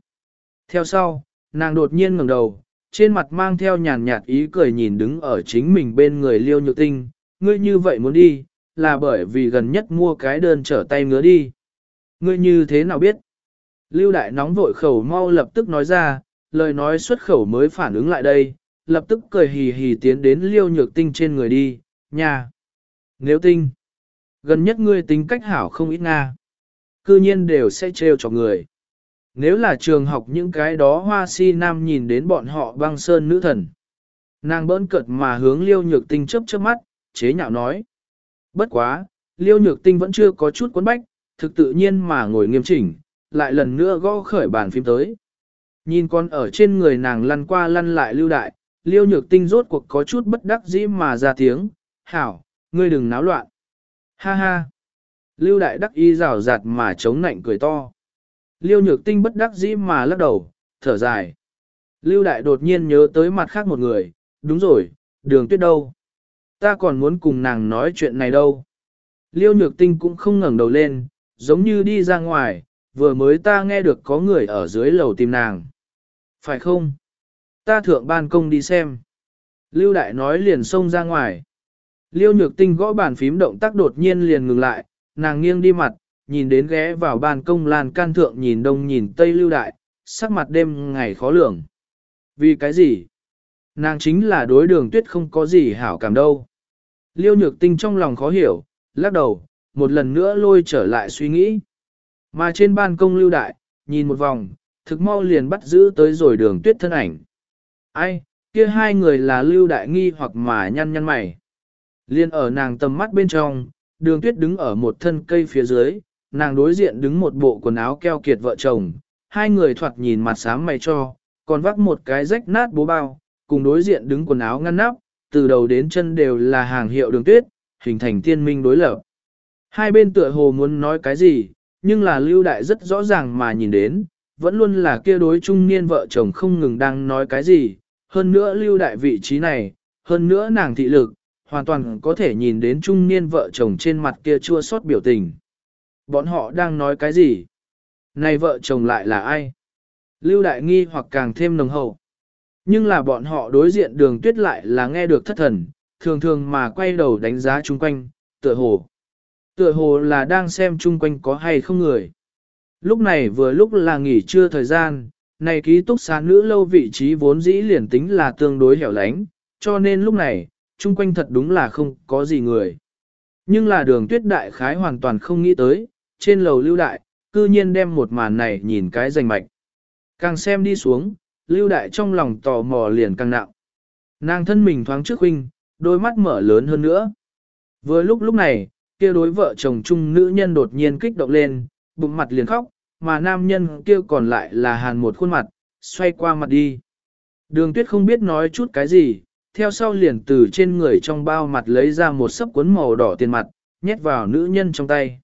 Theo sau, nàng đột nhiên ngẩng đầu, trên mặt mang theo nhàn nhạt ý cười nhìn đứng ở chính mình bên người liêu nhược tinh, ngươi như vậy muốn đi, là bởi vì gần nhất mua cái đơn trở tay ngứa đi. Ngươi như thế nào biết? Lưu đại nóng vội khẩu mau lập tức nói ra, lời nói xuất khẩu mới phản ứng lại đây, lập tức cười hì hì tiến đến liêu nhược tinh trên người đi, nhà. Nếu tinh, gần nhất ngươi tính cách hảo không ít Nga. Cư nhiên đều sẽ trêu cho người. Nếu là trường học những cái đó hoa si nam nhìn đến bọn họ băng sơn nữ thần. Nàng bỡn cợt mà hướng liêu nhược tinh chớp chớp mắt, chế nhạo nói. Bất quá, liêu nhược tinh vẫn chưa có chút cuốn bách, thực tự nhiên mà ngồi nghiêm chỉnh, lại lần nữa gõ khởi bàn phim tới. Nhìn con ở trên người nàng lăn qua lăn lại lưu đại, liêu nhược tinh rốt cuộc có chút bất đắc dĩ mà ra tiếng, hảo, ngươi đừng náo loạn. Ha ha. Lưu đại đắc y rào rạt mà chống nạnh cười to. Liêu nhược tinh bất đắc dĩ mà lắc đầu, thở dài. Lưu đại đột nhiên nhớ tới mặt khác một người, đúng rồi, đường tuyết đâu. Ta còn muốn cùng nàng nói chuyện này đâu. Liêu nhược tinh cũng không ngẩng đầu lên, giống như đi ra ngoài, vừa mới ta nghe được có người ở dưới lầu tìm nàng. Phải không? Ta thượng ban công đi xem. Lưu đại nói liền xông ra ngoài. Liêu nhược tinh gõ bàn phím động tác đột nhiên liền ngừng lại, nàng nghiêng đi mặt, nhìn đến ghé vào ban công lan can thượng nhìn đông nhìn tây lưu đại, sắc mặt đêm ngày khó lường. Vì cái gì? Nàng chính là đối đường tuyết không có gì hảo cảm đâu. Liêu nhược tinh trong lòng khó hiểu, lắc đầu, một lần nữa lôi trở lại suy nghĩ. Mà trên ban công lưu đại, nhìn một vòng, thực mau liền bắt giữ tới rồi đường tuyết thân ảnh. Ai, kia hai người là lưu đại nghi hoặc mà nhăn nhăn mày. Liên ở nàng tầm mắt bên trong, đường tuyết đứng ở một thân cây phía dưới, nàng đối diện đứng một bộ quần áo keo kiệt vợ chồng, hai người thoạt nhìn mặt sáng mày cho, còn vác một cái rách nát bố bao, cùng đối diện đứng quần áo ngăn nắp, từ đầu đến chân đều là hàng hiệu đường tuyết, hình thành tiên minh đối lập. Hai bên tựa hồ muốn nói cái gì, nhưng là lưu đại rất rõ ràng mà nhìn đến, vẫn luôn là kia đối trung niên vợ chồng không ngừng đang nói cái gì, hơn nữa lưu đại vị trí này, hơn nữa nàng thị lực, hoàn toàn có thể nhìn đến trung niên vợ chồng trên mặt kia chua xót biểu tình. Bọn họ đang nói cái gì? Này vợ chồng lại là ai? Lưu đại nghi hoặc càng thêm nồng hậu. Nhưng là bọn họ đối diện đường tuyết lại là nghe được thất thần, thường thường mà quay đầu đánh giá chung quanh, tựa hồ. Tựa hồ là đang xem chung quanh có hay không người. Lúc này vừa lúc là nghỉ trưa thời gian, này ký túc xá nữ lâu vị trí vốn dĩ liền tính là tương đối hẻo lánh, cho nên lúc này, chung quanh thật đúng là không có gì người. Nhưng là đường tuyết đại khái hoàn toàn không nghĩ tới, trên lầu lưu đại, cư nhiên đem một màn này nhìn cái rành mạch. Càng xem đi xuống, lưu đại trong lòng tò mò liền càng nặng. Nàng thân mình thoáng trước huynh, đôi mắt mở lớn hơn nữa. Vừa lúc lúc này, kia đối vợ chồng chung nữ nhân đột nhiên kích động lên, bụng mặt liền khóc, mà nam nhân kia còn lại là hàn một khuôn mặt, xoay qua mặt đi. Đường tuyết không biết nói chút cái gì, theo sau liền từ trên người trong bao mặt lấy ra một sấp cuốn màu đỏ tiền mặt, nhét vào nữ nhân trong tay.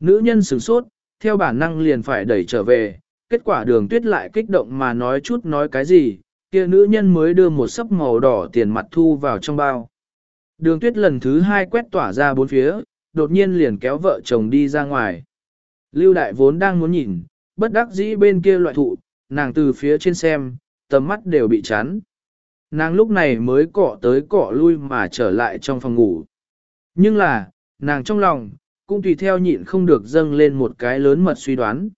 Nữ nhân sửng sốt, theo bản năng liền phải đẩy trở về, kết quả đường tuyết lại kích động mà nói chút nói cái gì, kia nữ nhân mới đưa một sấp màu đỏ tiền mặt thu vào trong bao. Đường tuyết lần thứ hai quét tỏa ra bốn phía, đột nhiên liền kéo vợ chồng đi ra ngoài. Lưu đại vốn đang muốn nhìn, bất đắc dĩ bên kia loại thụ, nàng từ phía trên xem, tầm mắt đều bị chán. Nàng lúc này mới cọ tới cọ lui mà trở lại trong phòng ngủ. Nhưng là, nàng trong lòng, cũng tùy theo nhịn không được dâng lên một cái lớn mật suy đoán.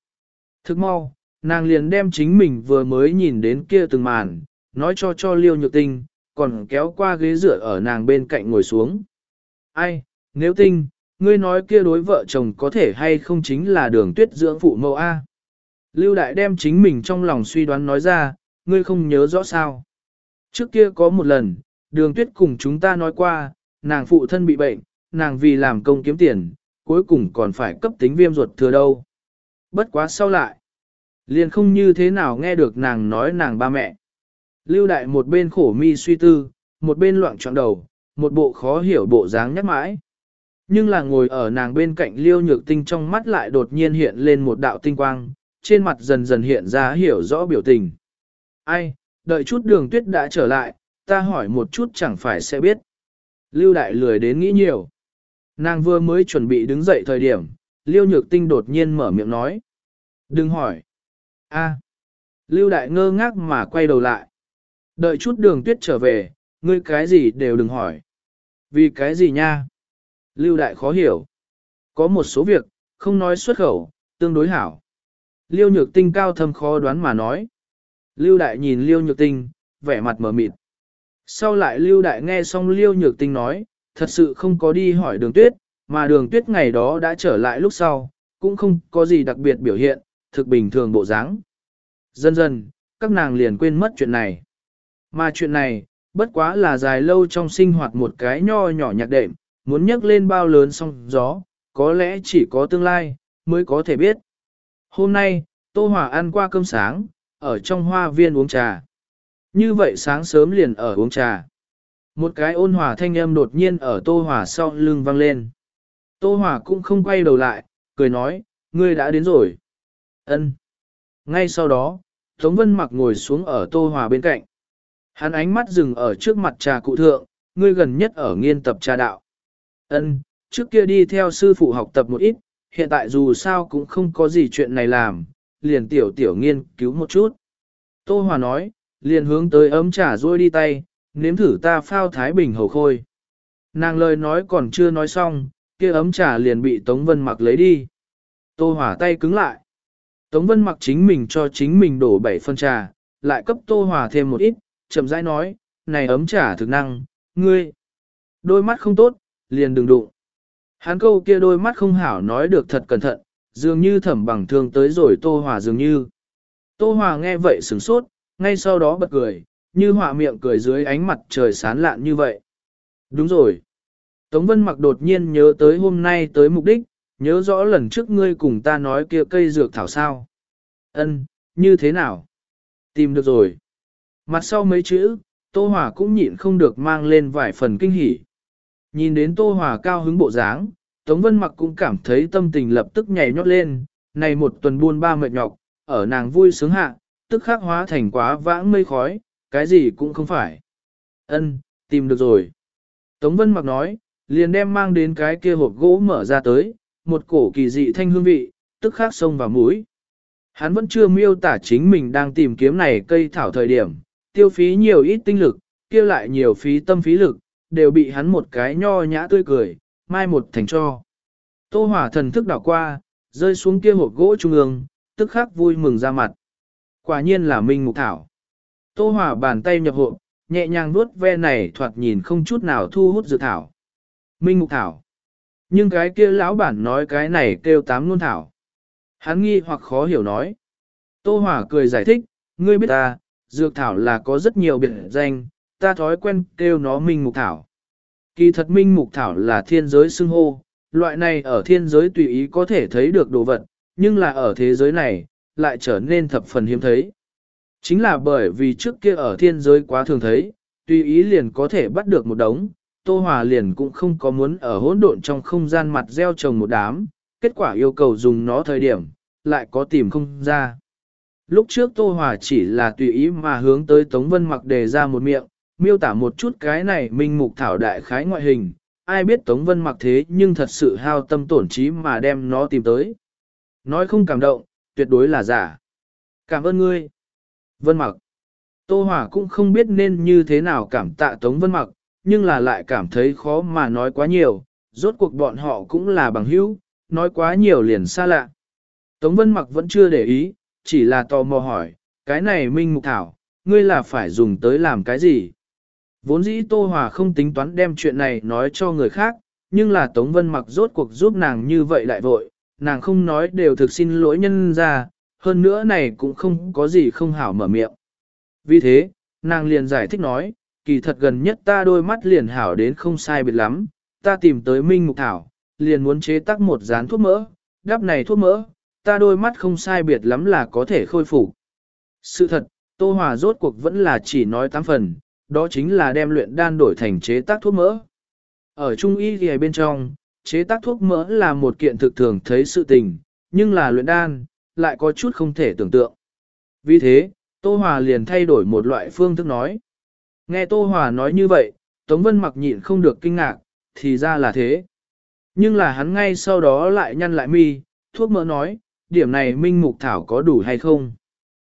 Thức mau, nàng liền đem chính mình vừa mới nhìn đến kia từng màn, nói cho cho liêu nhược tinh, còn kéo qua ghế rửa ở nàng bên cạnh ngồi xuống. Ai, nếu tinh, ngươi nói kia đối vợ chồng có thể hay không chính là đường tuyết dưỡng phụ mẫu A. Lưu Đại đem chính mình trong lòng suy đoán nói ra, ngươi không nhớ rõ sao. Trước kia có một lần, đường tuyết cùng chúng ta nói qua, nàng phụ thân bị bệnh, nàng vì làm công kiếm tiền, cuối cùng còn phải cấp tính viêm ruột thừa đâu. Bất quá sau lại, liền không như thế nào nghe được nàng nói nàng ba mẹ. Lưu Đại một bên khổ mi suy tư, một bên loạn trọn đầu, một bộ khó hiểu bộ dáng nhắc mãi. Nhưng là ngồi ở nàng bên cạnh liêu nhược tinh trong mắt lại đột nhiên hiện lên một đạo tinh quang, trên mặt dần dần hiện ra hiểu rõ biểu tình. Ai, đợi chút đường tuyết đã trở lại, ta hỏi một chút chẳng phải sẽ biết. Lưu đại lười đến nghĩ nhiều. Nàng vừa mới chuẩn bị đứng dậy thời điểm, Liêu Nhược Tinh đột nhiên mở miệng nói. Đừng hỏi. a Lưu Đại ngơ ngác mà quay đầu lại. Đợi chút đường tuyết trở về, ngươi cái gì đều đừng hỏi. Vì cái gì nha? Lưu Đại khó hiểu. Có một số việc, không nói xuất khẩu, tương đối hảo. Liêu Nhược Tinh cao thâm khó đoán mà nói. Lưu Đại nhìn Liêu Nhược Tinh, vẻ mặt mở mịt. Sau lại Lưu Đại nghe xong Liêu Nhược Tinh nói, thật sự không có đi hỏi đường tuyết, mà đường tuyết ngày đó đã trở lại lúc sau, cũng không có gì đặc biệt biểu hiện, thực bình thường bộ dáng. Dần dần, các nàng liền quên mất chuyện này. Mà chuyện này, bất quá là dài lâu trong sinh hoạt một cái nho nhỏ nhạc đệm, muốn nhắc lên bao lớn song gió, có lẽ chỉ có tương lai, mới có thể biết. Hôm nay, Tô Hòa ăn qua cơm sáng, ở trong hoa viên uống trà. Như vậy sáng sớm liền ở uống trà. Một cái ôn hòa thanh âm đột nhiên ở Tô Hòa sau lưng vang lên. Tô Hòa cũng không quay đầu lại, cười nói, ngươi đã đến rồi. Ân. Ngay sau đó, Tống Vân Mặc ngồi xuống ở Tô Hòa bên cạnh. Hắn ánh mắt dừng ở trước mặt trà cụ thượng, ngươi gần nhất ở nghiên tập trà đạo. Ân, trước kia đi theo sư phụ học tập một ít, hiện tại dù sao cũng không có gì chuyện này làm, liền tiểu tiểu nghiên cứu một chút. Tô Hòa nói, liền hướng tới ấm trà ruôi đi tay, nếm thử ta phao thái bình hầu khôi. Nàng lời nói còn chưa nói xong, kia ấm trà liền bị Tống Vân mặc lấy đi. Tô Hòa tay cứng lại. Tống Vân mặc chính mình cho chính mình đổ bảy phân trà, lại cấp Tô Hòa thêm một ít, chậm rãi nói, này ấm trà thực năng, ngươi. Đôi mắt không tốt, liền đừng đụng. Hắn câu kia đôi mắt không hảo nói được thật cẩn thận, dường như thẩm bằng thương tới rồi Tô Hòa dường như. Tô Hòa nghe vậy sửng sốt, ngay sau đó bật cười, như họa miệng cười dưới ánh mặt trời sán lạn như vậy. Đúng rồi. Tống Vân Mặc đột nhiên nhớ tới hôm nay tới mục đích, nhớ rõ lần trước ngươi cùng ta nói kia cây dược thảo sao. Ân, như thế nào? Tìm được rồi. Mặt sau mấy chữ, Tô Hòa cũng nhịn không được mang lên vài phần kinh hỉ. Nhìn đến Tô Hòa cao hứng bộ dáng, Tống Vân Mặc cũng cảm thấy tâm tình lập tức nhảy nhót lên, này một tuần buôn ba mệt nhọc, ở nàng vui sướng hạ, tức khắc hóa thành quá vãng mây khói, cái gì cũng không phải. Ân, tìm được rồi. Tống Vân Mặc nói, liền đem mang đến cái kia hộp gỗ mở ra tới, một cổ kỳ dị thanh hương vị, tức khắc xông vào mũi. Hắn vẫn chưa miêu tả chính mình đang tìm kiếm này cây thảo thời điểm, tiêu phí nhiều ít tinh lực, kia lại nhiều phí tâm phí lực, đều bị hắn một cái nho nhã tươi cười, mai một thành cho. Tô hỏa thần thức đảo qua, rơi xuống kia hộp gỗ trung ương, tức khắc vui mừng ra mặt. Quả nhiên là Minh Mục Thảo. Tô hỏa bàn tay nhập hộp, nhẹ nhàng nuốt ve này thoạt nhìn không chút nào thu hút dự thảo. Minh Mục Thảo. Nhưng cái kia lão bản nói cái này kêu tám luôn thảo. Hắn nghi hoặc khó hiểu nói. Tô hỏa cười giải thích, ngươi biết ta, dược thảo là có rất nhiều biệt danh, ta thói quen kêu nó Minh Mục Thảo. Kỳ thật Minh Mục Thảo là thiên giới xưng hô, loại này ở thiên giới tùy ý có thể thấy được đồ vật, nhưng là ở thế giới này, lại trở nên thập phần hiếm thấy. Chính là bởi vì trước kia ở thiên giới quá thường thấy, tùy ý liền có thể bắt được một đống, Tô Hòa liền cũng không có muốn ở hỗn độn trong không gian mặt gieo trồng một đám, kết quả yêu cầu dùng nó thời điểm, lại có tìm không ra. Lúc trước Tô Hòa chỉ là tùy ý mà hướng tới Tống Vân Mặc đề ra một miệng, miêu tả một chút cái này minh mục thảo đại khái ngoại hình, ai biết Tống Vân Mặc thế nhưng thật sự hao tâm tổn trí mà đem nó tìm tới. Nói không cảm động, tuyệt đối là giả. Cảm ơn ngươi. Vân Mặc. Tô Hòa cũng không biết nên như thế nào cảm tạ Tống Vân Mặc, nhưng là lại cảm thấy khó mà nói quá nhiều, rốt cuộc bọn họ cũng là bằng hữu, nói quá nhiều liền xa lạ. Tống Vân Mặc vẫn chưa để ý, chỉ là tò mò hỏi, cái này Minh Mục Thảo, ngươi là phải dùng tới làm cái gì? Vốn dĩ Tô Hòa không tính toán đem chuyện này nói cho người khác, nhưng là Tống Vân Mặc rốt cuộc giúp nàng như vậy lại vội, nàng không nói đều thực xin lỗi nhân ra, hơn nữa này cũng không có gì không hảo mở miệng. Vì thế, nàng liền giải thích nói, kỳ thật gần nhất ta đôi mắt liền hảo đến không sai biệt lắm, ta tìm tới Minh Mục Thảo, liền muốn chế tác một dán thuốc mỡ, đắp này thuốc mỡ, ta đôi mắt không sai biệt lắm là có thể khôi phục. Sự thật, Tô Hòa rốt cuộc vẫn là chỉ nói tám phần, đó chính là đem luyện đan đổi thành chế tác thuốc mỡ. Ở Trung Y thì bên trong, chế tác thuốc mỡ là một kiện thực thường thấy sự tình, nhưng là luyện đan, lại có chút không thể tưởng tượng. Vì thế, Tô Hòa liền thay đổi một loại phương thức nói. Nghe Tô Hòa nói như vậy, Tống Vân mặc nhịn không được kinh ngạc, thì ra là thế. Nhưng là hắn ngay sau đó lại nhăn lại mi, thuốc mỡ nói, điểm này minh mục thảo có đủ hay không?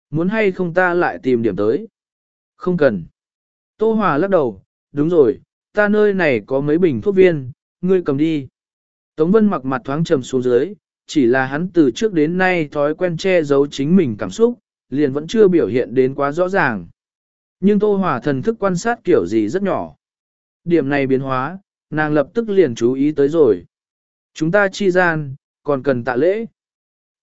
Muốn hay không ta lại tìm điểm tới? Không cần. Tô Hòa lắc đầu, đúng rồi, ta nơi này có mấy bình thuốc viên, ngươi cầm đi. Tống Vân mặc mặt thoáng trầm xuống dưới, chỉ là hắn từ trước đến nay thói quen che giấu chính mình cảm xúc, liền vẫn chưa biểu hiện đến quá rõ ràng. Nhưng Tô Hòa thần thức quan sát kiểu gì rất nhỏ. Điểm này biến hóa, nàng lập tức liền chú ý tới rồi. Chúng ta chi gian, còn cần tạ lễ.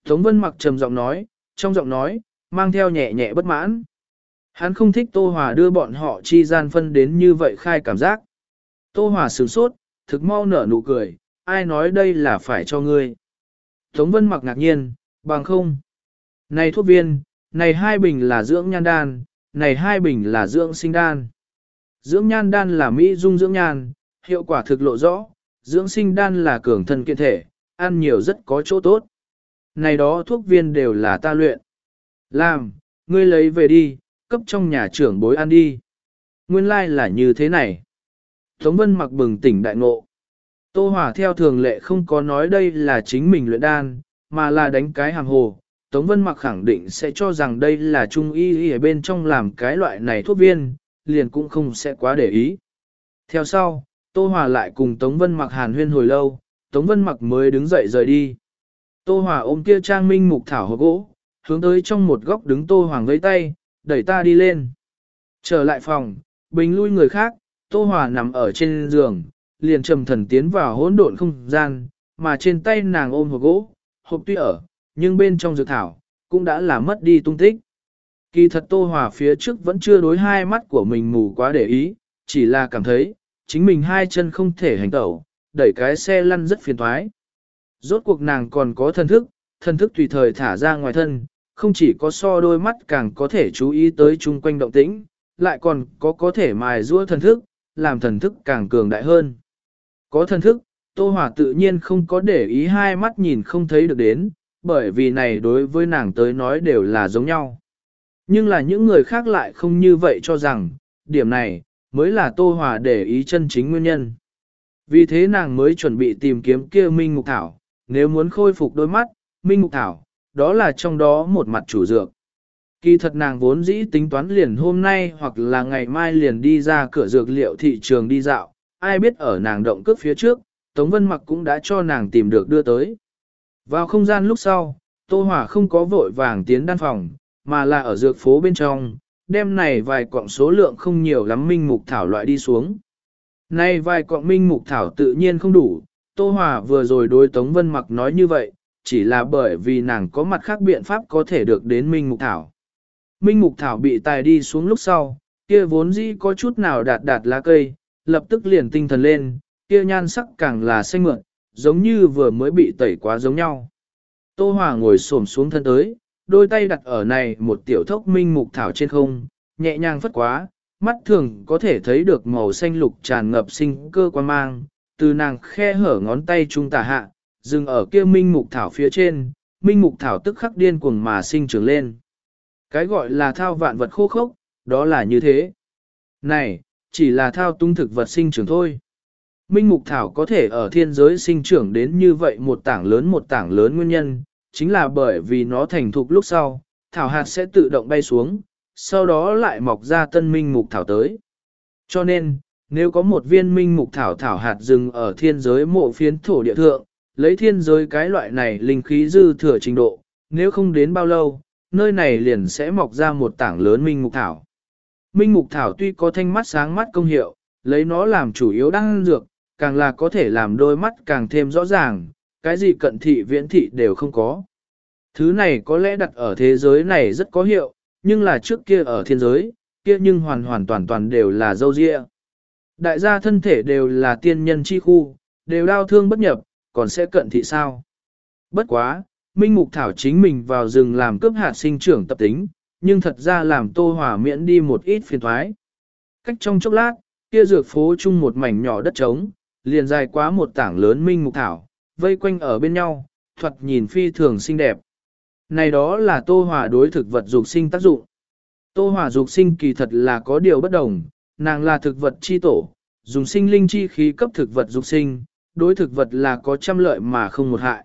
Tống Vân mặc trầm giọng nói, trong giọng nói, mang theo nhẹ nhẹ bất mãn. Hắn không thích Tô Hòa đưa bọn họ chi gian phân đến như vậy khai cảm giác. Tô Hòa sửng sốt, thực mau nở nụ cười, ai nói đây là phải cho ngươi. Tống Vân mặc ngạc nhiên, bằng không. Này thuốc viên, này hai bình là dưỡng nhan đan, này hai bình là dưỡng sinh đan. Dưỡng nhan đan là mỹ dung dưỡng nhan, hiệu quả thực lộ rõ, dưỡng sinh đan là cường thân kiện thể, ăn nhiều rất có chỗ tốt. Này đó thuốc viên đều là ta luyện. Làm, ngươi lấy về đi, cấp trong nhà trưởng bối ăn đi. Nguyên lai like là như thế này. Tống Vân mặc bừng tỉnh đại ngộ. Tô Hòa theo thường lệ không có nói đây là chính mình luyện đan, mà là đánh cái hàng hồ. Tống Vân mặc khẳng định sẽ cho rằng đây là trung y ở bên trong làm cái loại này thuốc viên, liền cũng không sẽ quá để ý. Theo sau, Tô Hòa lại cùng Tống Vân mặc hàn huyên hồi lâu, Tống Vân mặc mới đứng dậy rời đi. Tô Hòa ôm kia trang minh mục thảo hộp gỗ, hướng tới trong một góc đứng Tô Hoàng với tay, đẩy ta đi lên. Trở lại phòng, bình lui người khác, Tô Hòa nằm ở trên giường, liền trầm thần tiến vào hỗn độn không gian, mà trên tay nàng ôm hộp gỗ, hộp tuy ở, nhưng bên trong dược thảo, cũng đã là mất đi tung tích. Kỳ thật Tô Hòa phía trước vẫn chưa đối hai mắt của mình mù quá để ý, chỉ là cảm thấy, chính mình hai chân không thể hành tẩu, đẩy cái xe lăn rất phiền toái. Rốt cuộc nàng còn có thân thức, thân thức tùy thời thả ra ngoài thân, không chỉ có so đôi mắt càng có thể chú ý tới chung quanh động tĩnh, lại còn có có thể mài rũa thần thức, làm thần thức càng cường đại hơn. Có thần thức, Tô Hòa tự nhiên không có để ý hai mắt nhìn không thấy được đến, bởi vì này đối với nàng tới nói đều là giống nhau. Nhưng là những người khác lại không như vậy cho rằng, điểm này, mới là Tô Hòa để ý chân chính nguyên nhân. Vì thế nàng mới chuẩn bị tìm kiếm kia Minh ngục Thảo, nếu muốn khôi phục đôi mắt, Minh ngục Thảo, đó là trong đó một mặt chủ dược. Kỳ thật nàng vốn dĩ tính toán liền hôm nay hoặc là ngày mai liền đi ra cửa dược liệu thị trường đi dạo, ai biết ở nàng động cước phía trước, Tống Vân Mặc cũng đã cho nàng tìm được đưa tới. Vào không gian lúc sau, Tô Hỏa không có vội vàng tiến đan phòng, mà là ở dược phố bên trong, đêm này vài quọng số lượng không nhiều lắm minh mục thảo loại đi xuống. nay vài quọng minh mục thảo tự nhiên không đủ, Tô Hòa vừa rồi đối Tống Vân Mặc nói như vậy, chỉ là bởi vì nàng có mặt khác biện pháp có thể được đến minh mục thảo. Minh mục thảo bị tài đi xuống lúc sau, kia vốn dĩ có chút nào đạt đạt lá cây, lập tức liền tinh thần lên, kia nhan sắc càng là xanh mượn, giống như vừa mới bị tẩy quá giống nhau. Tô Hòa ngồi xổm xuống thân tới, đôi tay đặt ở này một tiểu thốc minh mục thảo trên không, nhẹ nhàng phất quá, mắt thường có thể thấy được màu xanh lục tràn ngập sinh cơ quan mang, từ nàng khe hở ngón tay trung tả hạ, dừng ở kia minh mục thảo phía trên, minh mục thảo tức khắc điên cuồng mà sinh trưởng lên. Cái gọi là thao vạn vật khô khốc, đó là như thế. Này, chỉ là thao tung thực vật sinh trưởng thôi. Minh mục thảo có thể ở thiên giới sinh trưởng đến như vậy một tảng lớn một tảng lớn nguyên nhân, chính là bởi vì nó thành thục lúc sau, thảo hạt sẽ tự động bay xuống, sau đó lại mọc ra tân minh mục thảo tới. Cho nên, nếu có một viên minh mục thảo thảo hạt rừng ở thiên giới mộ phiến thổ địa thượng, lấy thiên giới cái loại này linh khí dư thừa trình độ, nếu không đến bao lâu, nơi này liền sẽ mọc ra một tảng lớn minh mục thảo. Minh mục thảo tuy có thanh mắt sáng mắt công hiệu, lấy nó làm chủ yếu đăng dược, càng là có thể làm đôi mắt càng thêm rõ ràng, cái gì cận thị viễn thị đều không có. Thứ này có lẽ đặt ở thế giới này rất có hiệu, nhưng là trước kia ở thiên giới, kia nhưng hoàn hoàn toàn toàn đều là dâu dịa. Đại gia thân thể đều là tiên nhân chi khu, đều đau thương bất nhập, còn sẽ cận thị sao? Bất quá, Minh Mục Thảo chính mình vào rừng làm cướp hạt sinh trưởng tập tính, nhưng thật ra làm tô hòa miễn đi một ít phiền thoái. Cách trong chốc lát, kia dược phố chung một mảnh nhỏ đất trống, liền dài quá một tảng lớn Minh Mục Thảo, vây quanh ở bên nhau, thuật nhìn phi thường xinh đẹp. Này đó là tô hòa đối thực vật dục sinh tác dụng. Tô hòa dục sinh kỳ thật là có điều bất đồng, nàng là thực vật chi tổ, dùng sinh linh chi khí cấp thực vật dục sinh, đối thực vật là có trăm lợi mà không một hại.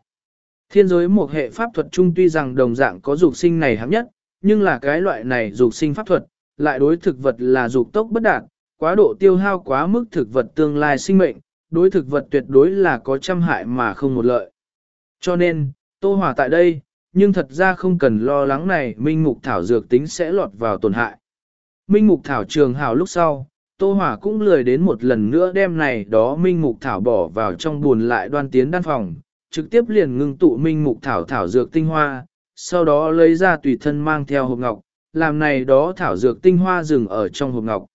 Thiên giới một hệ pháp thuật chung tuy rằng đồng dạng có dục sinh này hám nhất, nhưng là cái loại này dục sinh pháp thuật, lại đối thực vật là dục tốc bất đạt, quá độ tiêu hao quá mức thực vật tương lai sinh mệnh, đối thực vật tuyệt đối là có trăm hại mà không một lợi. Cho nên, Tô Hòa tại đây, nhưng thật ra không cần lo lắng này Minh Mục Thảo dược tính sẽ lọt vào tổn hại. Minh Mục Thảo trường hào lúc sau, Tô Hòa cũng lười đến một lần nữa đem này đó Minh Mục Thảo bỏ vào trong buồn lại đoan tiến đan phòng, trực tiếp liền ngưng tụ Minh Mục Thảo thảo dược tinh hoa, sau đó lấy ra tùy thân mang theo hộp ngọc, làm này đó thảo dược tinh hoa dừng ở trong hộp ngọc.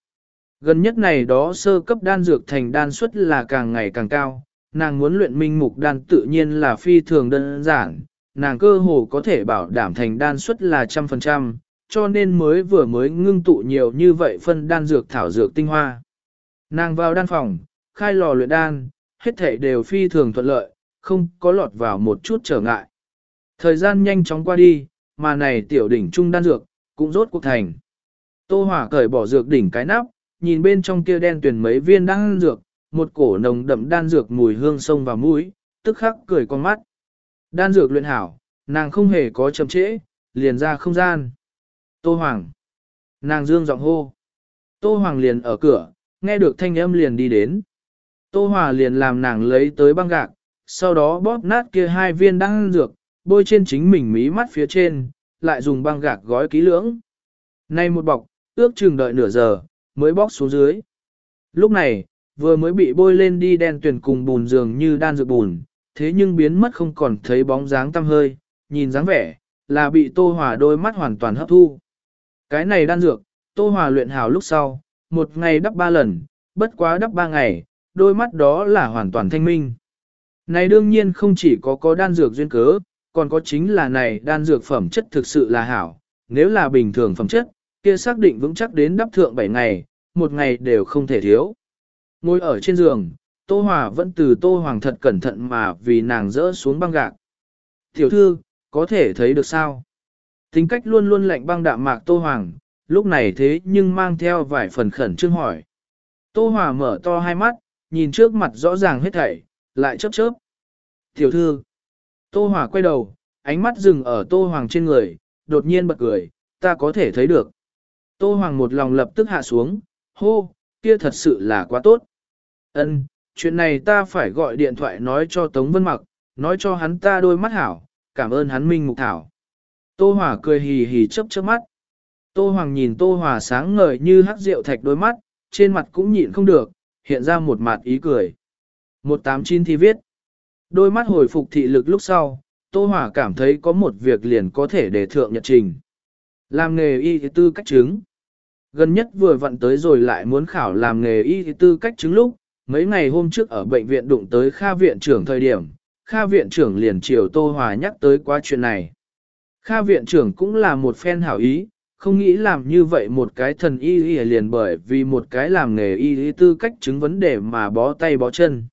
Gần nhất này đó sơ cấp đan dược thành đan suất là càng ngày càng cao, nàng muốn luyện minh mục đan tự nhiên là phi thường đơn giản, nàng cơ hồ có thể bảo đảm thành đan suất là trăm phần trăm, cho nên mới vừa mới ngưng tụ nhiều như vậy phân đan dược thảo dược tinh hoa. Nàng vào đan phòng, khai lò luyện đan, hết thể đều phi thường thuận lợi, không có lọt vào một chút trở ngại. Thời gian nhanh chóng qua đi, mà này tiểu đỉnh trung đan dược, cũng rốt cuộc thành. Tô Hỏa cởi bỏ dược đỉnh cái nắp, nhìn bên trong kia đen tuyển mấy viên đan dược, một cổ nồng đậm đan dược mùi hương sông vào mũi, tức khắc cười con mắt. Đan dược luyện hảo, nàng không hề có chậm trễ, liền ra không gian. Tô Hoàng. Nàng dương giọng hô. Tô Hoàng liền ở cửa, nghe được thanh âm liền đi đến. Tô Hòa liền làm nàng lấy tới băng gạc, sau đó bóp nát kia hai viên đan dược, bôi trên chính mình mí mắt phía trên, lại dùng băng gạc gói kỹ lưỡng. Nay một bọc, ước chừng đợi nửa giờ, mới bóc xuống dưới. Lúc này, vừa mới bị bôi lên đi đen tuyển cùng bùn dường như đan dược bùn, thế nhưng biến mất không còn thấy bóng dáng tăm hơi, nhìn dáng vẻ, là bị Tô Hòa đôi mắt hoàn toàn hấp thu. Cái này đan dược, Tô Hòa luyện hào lúc sau, một ngày đắp ba lần, bất quá đắp ba ngày, đôi mắt đó là hoàn toàn thanh minh. Này đương nhiên không chỉ có có đan dược duyên cớ, còn có chính là này đan dược phẩm chất thực sự là hảo, nếu là bình thường phẩm chất, kia xác định vững chắc đến đắp thượng 7 ngày, một ngày đều không thể thiếu. Ngồi ở trên giường, Tô Hòa vẫn từ Tô Hoàng thật cẩn thận mà vì nàng rỡ xuống băng gạc. Tiểu thư, có thể thấy được sao? Tính cách luôn luôn lạnh băng đạm mạc Tô Hoàng, lúc này thế nhưng mang theo vài phần khẩn trương hỏi. Tô Hòa mở to hai mắt, nhìn trước mặt rõ ràng hết thảy, lại chớp chớp. Tiểu thư, Tô Hòa quay đầu, ánh mắt dừng ở Tô Hoàng trên người, đột nhiên bật cười, ta có thể thấy được. Tô Hoàng một lòng lập tức hạ xuống, hô, kia thật sự là quá tốt. Ân, chuyện này ta phải gọi điện thoại nói cho Tống Vân Mặc, nói cho hắn ta đôi mắt hảo, cảm ơn hắn Minh Mục Thảo. Tô Hòa cười hì hì chớp chớp mắt. Tô Hoàng nhìn Tô Hòa sáng ngời như hắc rượu thạch đôi mắt, trên mặt cũng nhịn không được, hiện ra một mặt ý cười. 189 thì viết. Đôi mắt hồi phục thị lực lúc sau, Tô Hòa cảm thấy có một việc liền có thể để thượng nhật trình. Làm nghề y tư cách chứng. Gần nhất vừa vặn tới rồi lại muốn khảo làm nghề y tư cách chứng lúc, mấy ngày hôm trước ở bệnh viện đụng tới Kha viện trưởng thời điểm, Kha viện trưởng liền chiều Tô Hòa nhắc tới qua chuyện này. Kha viện trưởng cũng là một phen hảo ý, không nghĩ làm như vậy một cái thần y y liền bởi vì một cái làm nghề y y tư cách chứng vấn đề mà bó tay bó chân.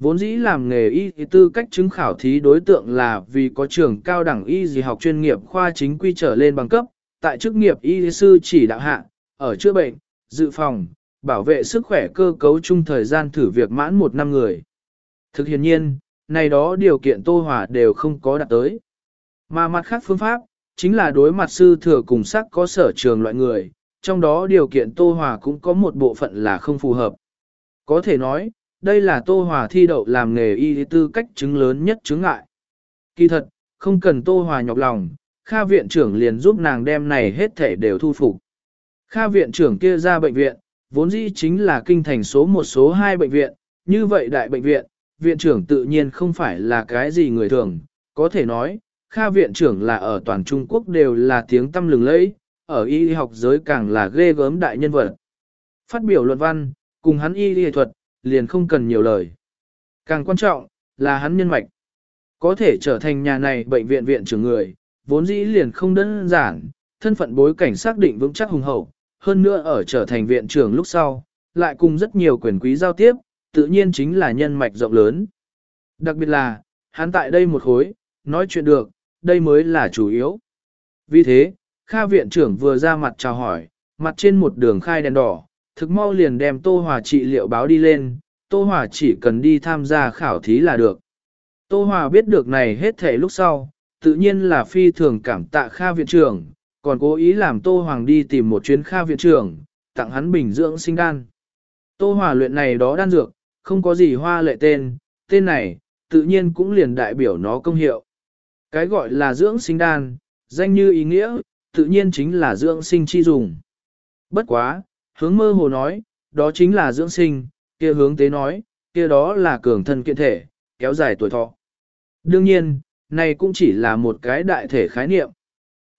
Vốn dĩ làm nghề y y tư cách chứng khảo thí đối tượng là vì có trường cao đẳng y y học chuyên nghiệp khoa chính quy trở lên bằng cấp, tại chức nghiệp y sư chỉ đạo hạ, ở chữa bệnh, dự phòng, bảo vệ sức khỏe cơ cấu chung thời gian thử việc mãn một năm người. Thực hiện nhiên, này đó điều kiện tô hỏa đều không có đạt tới. Mà mặt khác phương pháp, chính là đối mặt sư thừa cùng sắc có sở trường loại người, trong đó điều kiện Tô Hòa cũng có một bộ phận là không phù hợp. Có thể nói, đây là Tô Hòa thi đậu làm nghề y tư cách chứng lớn nhất chứng ngại. Kỳ thật, không cần Tô Hòa nhọc lòng, Kha viện trưởng liền giúp nàng đem này hết thể đều thu phục. Kha viện trưởng kia ra bệnh viện, vốn dĩ chính là kinh thành số một số hai bệnh viện, như vậy đại bệnh viện, viện trưởng tự nhiên không phải là cái gì người thường, có thể nói, Kha viện trưởng là ở toàn Trung Quốc đều là tiếng tâm lừng lẫy, ở y học giới càng là ghê gớm đại nhân vật. Phát biểu luận văn, cùng hắn y y thuật, liền không cần nhiều lời. Càng quan trọng, là hắn nhân mạch. Có thể trở thành nhà này bệnh viện viện trưởng người, vốn dĩ liền không đơn giản, thân phận bối cảnh xác định vững chắc hùng hậu, hơn nữa ở trở thành viện trưởng lúc sau, lại cùng rất nhiều quyền quý giao tiếp, tự nhiên chính là nhân mạch rộng lớn. Đặc biệt là, hắn tại đây một khối, nói chuyện được, đây mới là chủ yếu. Vì thế, Kha viện trưởng vừa ra mặt chào hỏi, mặt trên một đường khai đèn đỏ, thực mau liền đem Tô Hòa trị liệu báo đi lên, Tô Hòa chỉ cần đi tham gia khảo thí là được. Tô Hòa biết được này hết thể lúc sau, tự nhiên là phi thường cảm tạ Kha viện trưởng, còn cố ý làm Tô Hoàng đi tìm một chuyến Kha viện trưởng, tặng hắn bình dưỡng sinh đan. Tô Hòa luyện này đó đan dược, không có gì hoa lệ tên, tên này, tự nhiên cũng liền đại biểu nó công hiệu. Cái gọi là dưỡng sinh đan, danh như ý nghĩa, tự nhiên chính là dưỡng sinh chi dùng. Bất quá, hướng mơ hồ nói, đó chính là dưỡng sinh, kia hướng tế nói, kia đó là cường thân kiện thể, kéo dài tuổi thọ. Đương nhiên, này cũng chỉ là một cái đại thể khái niệm.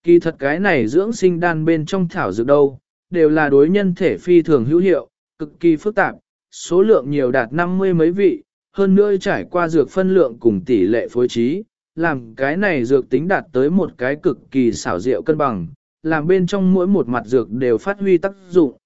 Kỳ thật cái này dưỡng sinh đan bên trong thảo dược đâu, đều là đối nhân thể phi thường hữu hiệu, cực kỳ phức tạp, số lượng nhiều đạt 50 mấy vị, hơn nữa trải qua dược phân lượng cùng tỷ lệ phối trí, làm cái này dược tính đạt tới một cái cực kỳ xảo diệu cân bằng, làm bên trong mỗi một mặt dược đều phát huy tác dụng.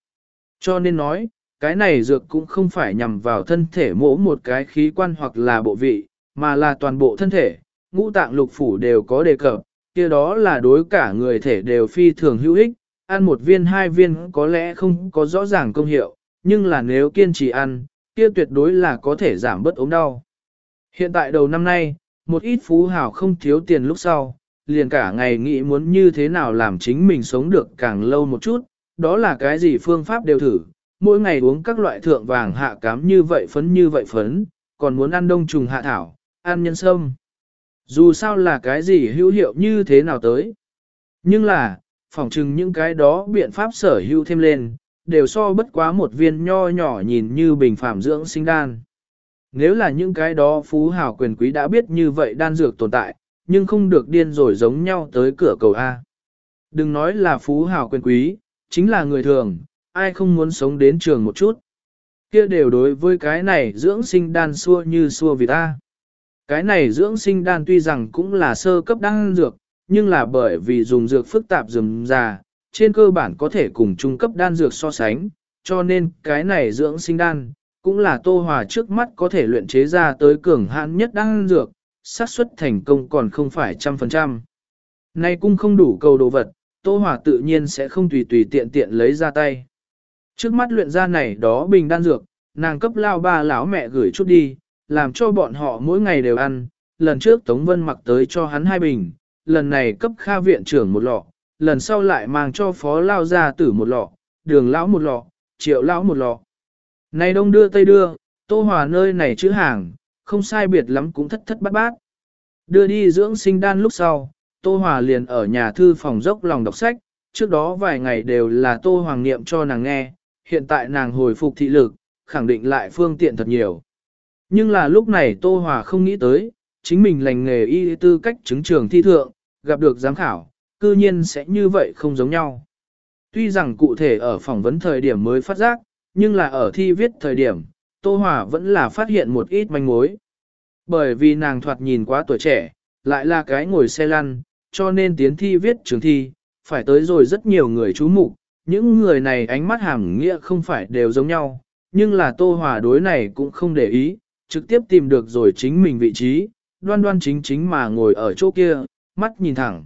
Cho nên nói, cái này dược cũng không phải nhằm vào thân thể mỗi một cái khí quan hoặc là bộ vị, mà là toàn bộ thân thể, ngũ tạng lục phủ đều có đề cập, kia đó là đối cả người thể đều phi thường hữu ích, ăn một viên hai viên có lẽ không có rõ ràng công hiệu, nhưng là nếu kiên trì ăn, kia tuyệt đối là có thể giảm bớt ốm đau. Hiện tại đầu năm nay, một ít phú hào không thiếu tiền lúc sau, liền cả ngày nghĩ muốn như thế nào làm chính mình sống được càng lâu một chút, đó là cái gì phương pháp đều thử, mỗi ngày uống các loại thượng vàng hạ cám như vậy phấn như vậy phấn, còn muốn ăn đông trùng hạ thảo, ăn nhân sâm. Dù sao là cái gì hữu hiệu như thế nào tới. Nhưng là, phỏng chừng những cái đó biện pháp sở hữu thêm lên, đều so bất quá một viên nho nhỏ nhìn như bình phạm dưỡng sinh đan. Nếu là những cái đó phú hào quyền quý đã biết như vậy đan dược tồn tại, nhưng không được điên rồi giống nhau tới cửa cầu A. Đừng nói là phú hào quyền quý, chính là người thường, ai không muốn sống đến trường một chút. Kia đều đối với cái này dưỡng sinh đan xua như xua vì ta. Cái này dưỡng sinh đan tuy rằng cũng là sơ cấp đan dược, nhưng là bởi vì dùng dược phức tạp dùm già, trên cơ bản có thể cùng trung cấp đan dược so sánh, cho nên cái này dưỡng sinh đan, cũng là tô hòa trước mắt có thể luyện chế ra tới cường hạn nhất đan dược, xác suất thành công còn không phải trăm phần trăm. Nay cũng không đủ cầu đồ vật, tô hòa tự nhiên sẽ không tùy tùy tiện tiện lấy ra tay. Trước mắt luyện ra này đó bình đan dược, nàng cấp lao ba lão mẹ gửi chút đi, làm cho bọn họ mỗi ngày đều ăn, lần trước Tống Vân mặc tới cho hắn hai bình, lần này cấp kha viện trưởng một lọ, lần sau lại mang cho phó lao gia tử một lọ, đường lão một lọ, triệu lão một lọ. Này đông đưa tây đưa, tô hòa nơi này chữ hàng, không sai biệt lắm cũng thất thất bát bát. Đưa đi dưỡng sinh đan lúc sau, tô hòa liền ở nhà thư phòng dốc lòng đọc sách, trước đó vài ngày đều là tô hoàng niệm cho nàng nghe, hiện tại nàng hồi phục thị lực, khẳng định lại phương tiện thật nhiều. Nhưng là lúc này tô hòa không nghĩ tới, chính mình lành nghề y tư cách chứng trường thi thượng, gặp được giám khảo, cư nhiên sẽ như vậy không giống nhau. Tuy rằng cụ thể ở phỏng vấn thời điểm mới phát giác, nhưng là ở thi viết thời điểm, Tô Hòa vẫn là phát hiện một ít manh mối. Bởi vì nàng thoạt nhìn quá tuổi trẻ, lại là cái ngồi xe lăn, cho nên tiến thi viết trường thi, phải tới rồi rất nhiều người chú mục những người này ánh mắt hàm nghĩa không phải đều giống nhau, nhưng là Tô Hòa đối này cũng không để ý, trực tiếp tìm được rồi chính mình vị trí, đoan đoan chính chính mà ngồi ở chỗ kia, mắt nhìn thẳng.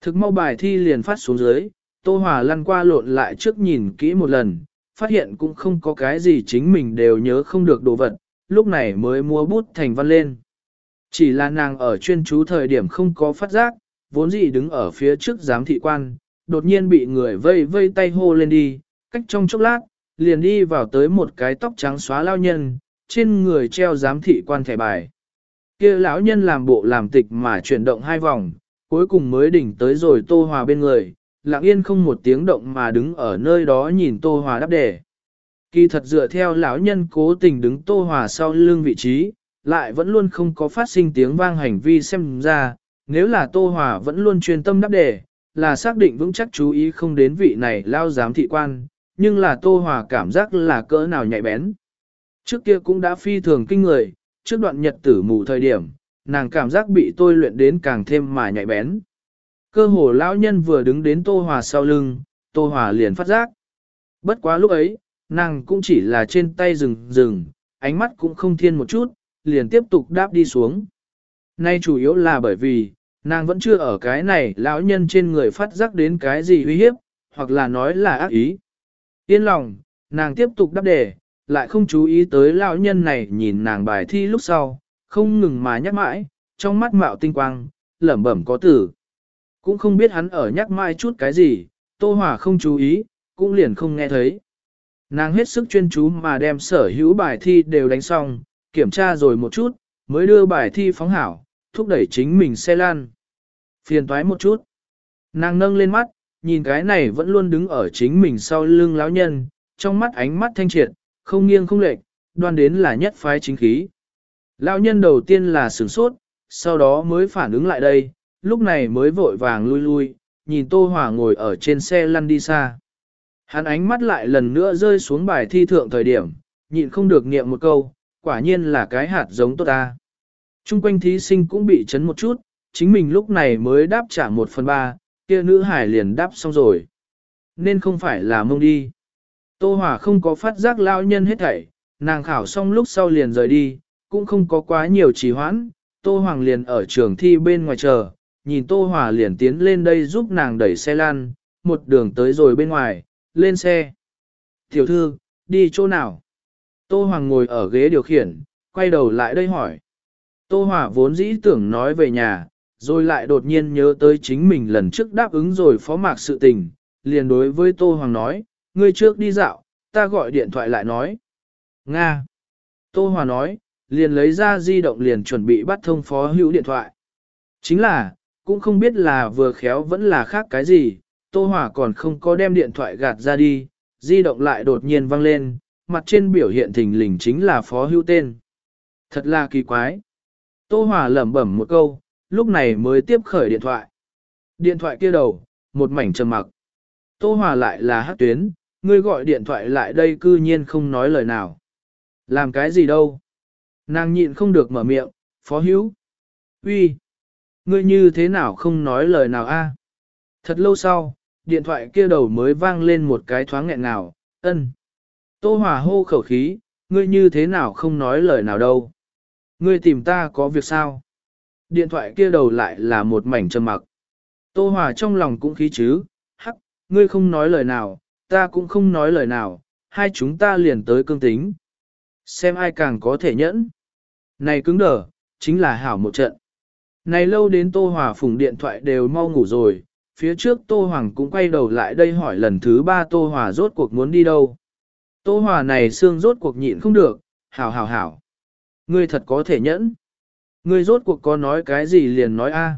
Thực mau bài thi liền phát xuống dưới, Tô Hòa lăn qua lộn lại trước nhìn kỹ một lần, phát hiện cũng không có cái gì chính mình đều nhớ không được đồ vật, lúc này mới mua bút thành văn lên. Chỉ là nàng ở chuyên chú thời điểm không có phát giác, vốn dĩ đứng ở phía trước giám thị quan, đột nhiên bị người vây vây tay hô lên đi, cách trong chốc lát, liền đi vào tới một cái tóc trắng xóa lao nhân, trên người treo giám thị quan thẻ bài. kia lão nhân làm bộ làm tịch mà chuyển động hai vòng, cuối cùng mới đỉnh tới rồi Tô Hòa bên người, lặng yên không một tiếng động mà đứng ở nơi đó nhìn Tô Hòa đáp đề. Kỳ thật dựa theo lão nhân cố tình đứng Tô Hòa sau lưng vị trí, lại vẫn luôn không có phát sinh tiếng vang hành vi xem ra, nếu là Tô Hòa vẫn luôn chuyên tâm đáp đề, là xác định vững chắc chú ý không đến vị này lao giám thị quan, nhưng là Tô Hòa cảm giác là cỡ nào nhạy bén. Trước kia cũng đã phi thường kinh người, trước đoạn nhật tử mù thời điểm, nàng cảm giác bị tôi luyện đến càng thêm mà nhạy bén. Cơ hồ lão nhân vừa đứng đến Tô Hòa sau lưng, Tô Hòa liền phát giác. Bất quá lúc ấy, nàng cũng chỉ là trên tay rừng rừng, ánh mắt cũng không thiên một chút, liền tiếp tục đáp đi xuống. Nay chủ yếu là bởi vì, nàng vẫn chưa ở cái này lão nhân trên người phát giác đến cái gì uy hiếp, hoặc là nói là ác ý. Yên lòng, nàng tiếp tục đáp đề, lại không chú ý tới lão nhân này nhìn nàng bài thi lúc sau, không ngừng mà nhắc mãi, trong mắt mạo tinh quang, lẩm bẩm có tử. Cũng không biết hắn ở nhắc mai chút cái gì, Tô Hòa không chú ý, cũng liền không nghe thấy. Nàng hết sức chuyên chú mà đem sở hữu bài thi đều đánh xong, kiểm tra rồi một chút, mới đưa bài thi phóng hảo, thúc đẩy chính mình xe lan. Phiền toái một chút. Nàng nâng lên mắt, nhìn cái này vẫn luôn đứng ở chính mình sau lưng lão nhân, trong mắt ánh mắt thanh triệt, không nghiêng không lệch, đoan đến là nhất phái chính khí. Lão nhân đầu tiên là sửng sốt, sau đó mới phản ứng lại đây, lúc này mới vội vàng lui lui, nhìn Tô Hòa ngồi ở trên xe lăn đi xa. Hắn ánh mắt lại lần nữa rơi xuống bài thi thượng thời điểm, nhịn không được niệm một câu, quả nhiên là cái hạt giống tốt ta. Trung quanh thí sinh cũng bị chấn một chút, chính mình lúc này mới đáp trả một phần ba, kia nữ hải liền đáp xong rồi. Nên không phải là mông đi. Tô Hòa không có phát giác lao nhân hết thảy, nàng khảo xong lúc sau liền rời đi, cũng không có quá nhiều trì hoãn. Tô Hoàng liền ở trường thi bên ngoài chờ, nhìn Tô Hòa liền tiến lên đây giúp nàng đẩy xe lan, một đường tới rồi bên ngoài, lên xe. Tiểu thư, đi chỗ nào? Tô Hoàng ngồi ở ghế điều khiển, quay đầu lại đây hỏi. Tô Hòa vốn dĩ tưởng nói về nhà, rồi lại đột nhiên nhớ tới chính mình lần trước đáp ứng rồi phó mạc sự tình, liền đối với Tô Hoàng nói, ngươi trước đi dạo, ta gọi điện thoại lại nói. Nga. Tô Hòa nói, liền lấy ra di động liền chuẩn bị bắt thông phó hữu điện thoại. Chính là, cũng không biết là vừa khéo vẫn là khác cái gì, Tô Hòa còn không có đem điện thoại gạt ra đi, di động lại đột nhiên vang lên, mặt trên biểu hiện thình lình chính là phó hưu tên. Thật là kỳ quái. Tô Hòa lẩm bẩm một câu, lúc này mới tiếp khởi điện thoại. Điện thoại kia đầu, một mảnh trầm mặc. Tô Hòa lại là hát tuyến, ngươi gọi điện thoại lại đây cư nhiên không nói lời nào. Làm cái gì đâu? Nàng nhịn không được mở miệng, phó hữu. uy, Ngươi như thế nào không nói lời nào a? Thật lâu sau, điện thoại kia đầu mới vang lên một cái thoáng nghẹn nào. ân. Tô Hòa hô khẩu khí, ngươi như thế nào không nói lời nào đâu. Ngươi tìm ta có việc sao? Điện thoại kia đầu lại là một mảnh trầm mặc. Tô Hòa trong lòng cũng khí chứ, hắc, ngươi không nói lời nào, ta cũng không nói lời nào, hai chúng ta liền tới cương tính. Xem ai càng có thể nhẫn. Này cứng đờ, chính là hảo một trận. Này lâu đến Tô Hòa phùng điện thoại đều mau ngủ rồi, phía trước Tô Hoàng cũng quay đầu lại đây hỏi lần thứ ba Tô Hòa rốt cuộc muốn đi đâu. Tô Hòa này xương rốt cuộc nhịn không được, hảo hảo hảo. Ngươi thật có thể nhẫn. Ngươi rốt cuộc có nói cái gì liền nói a.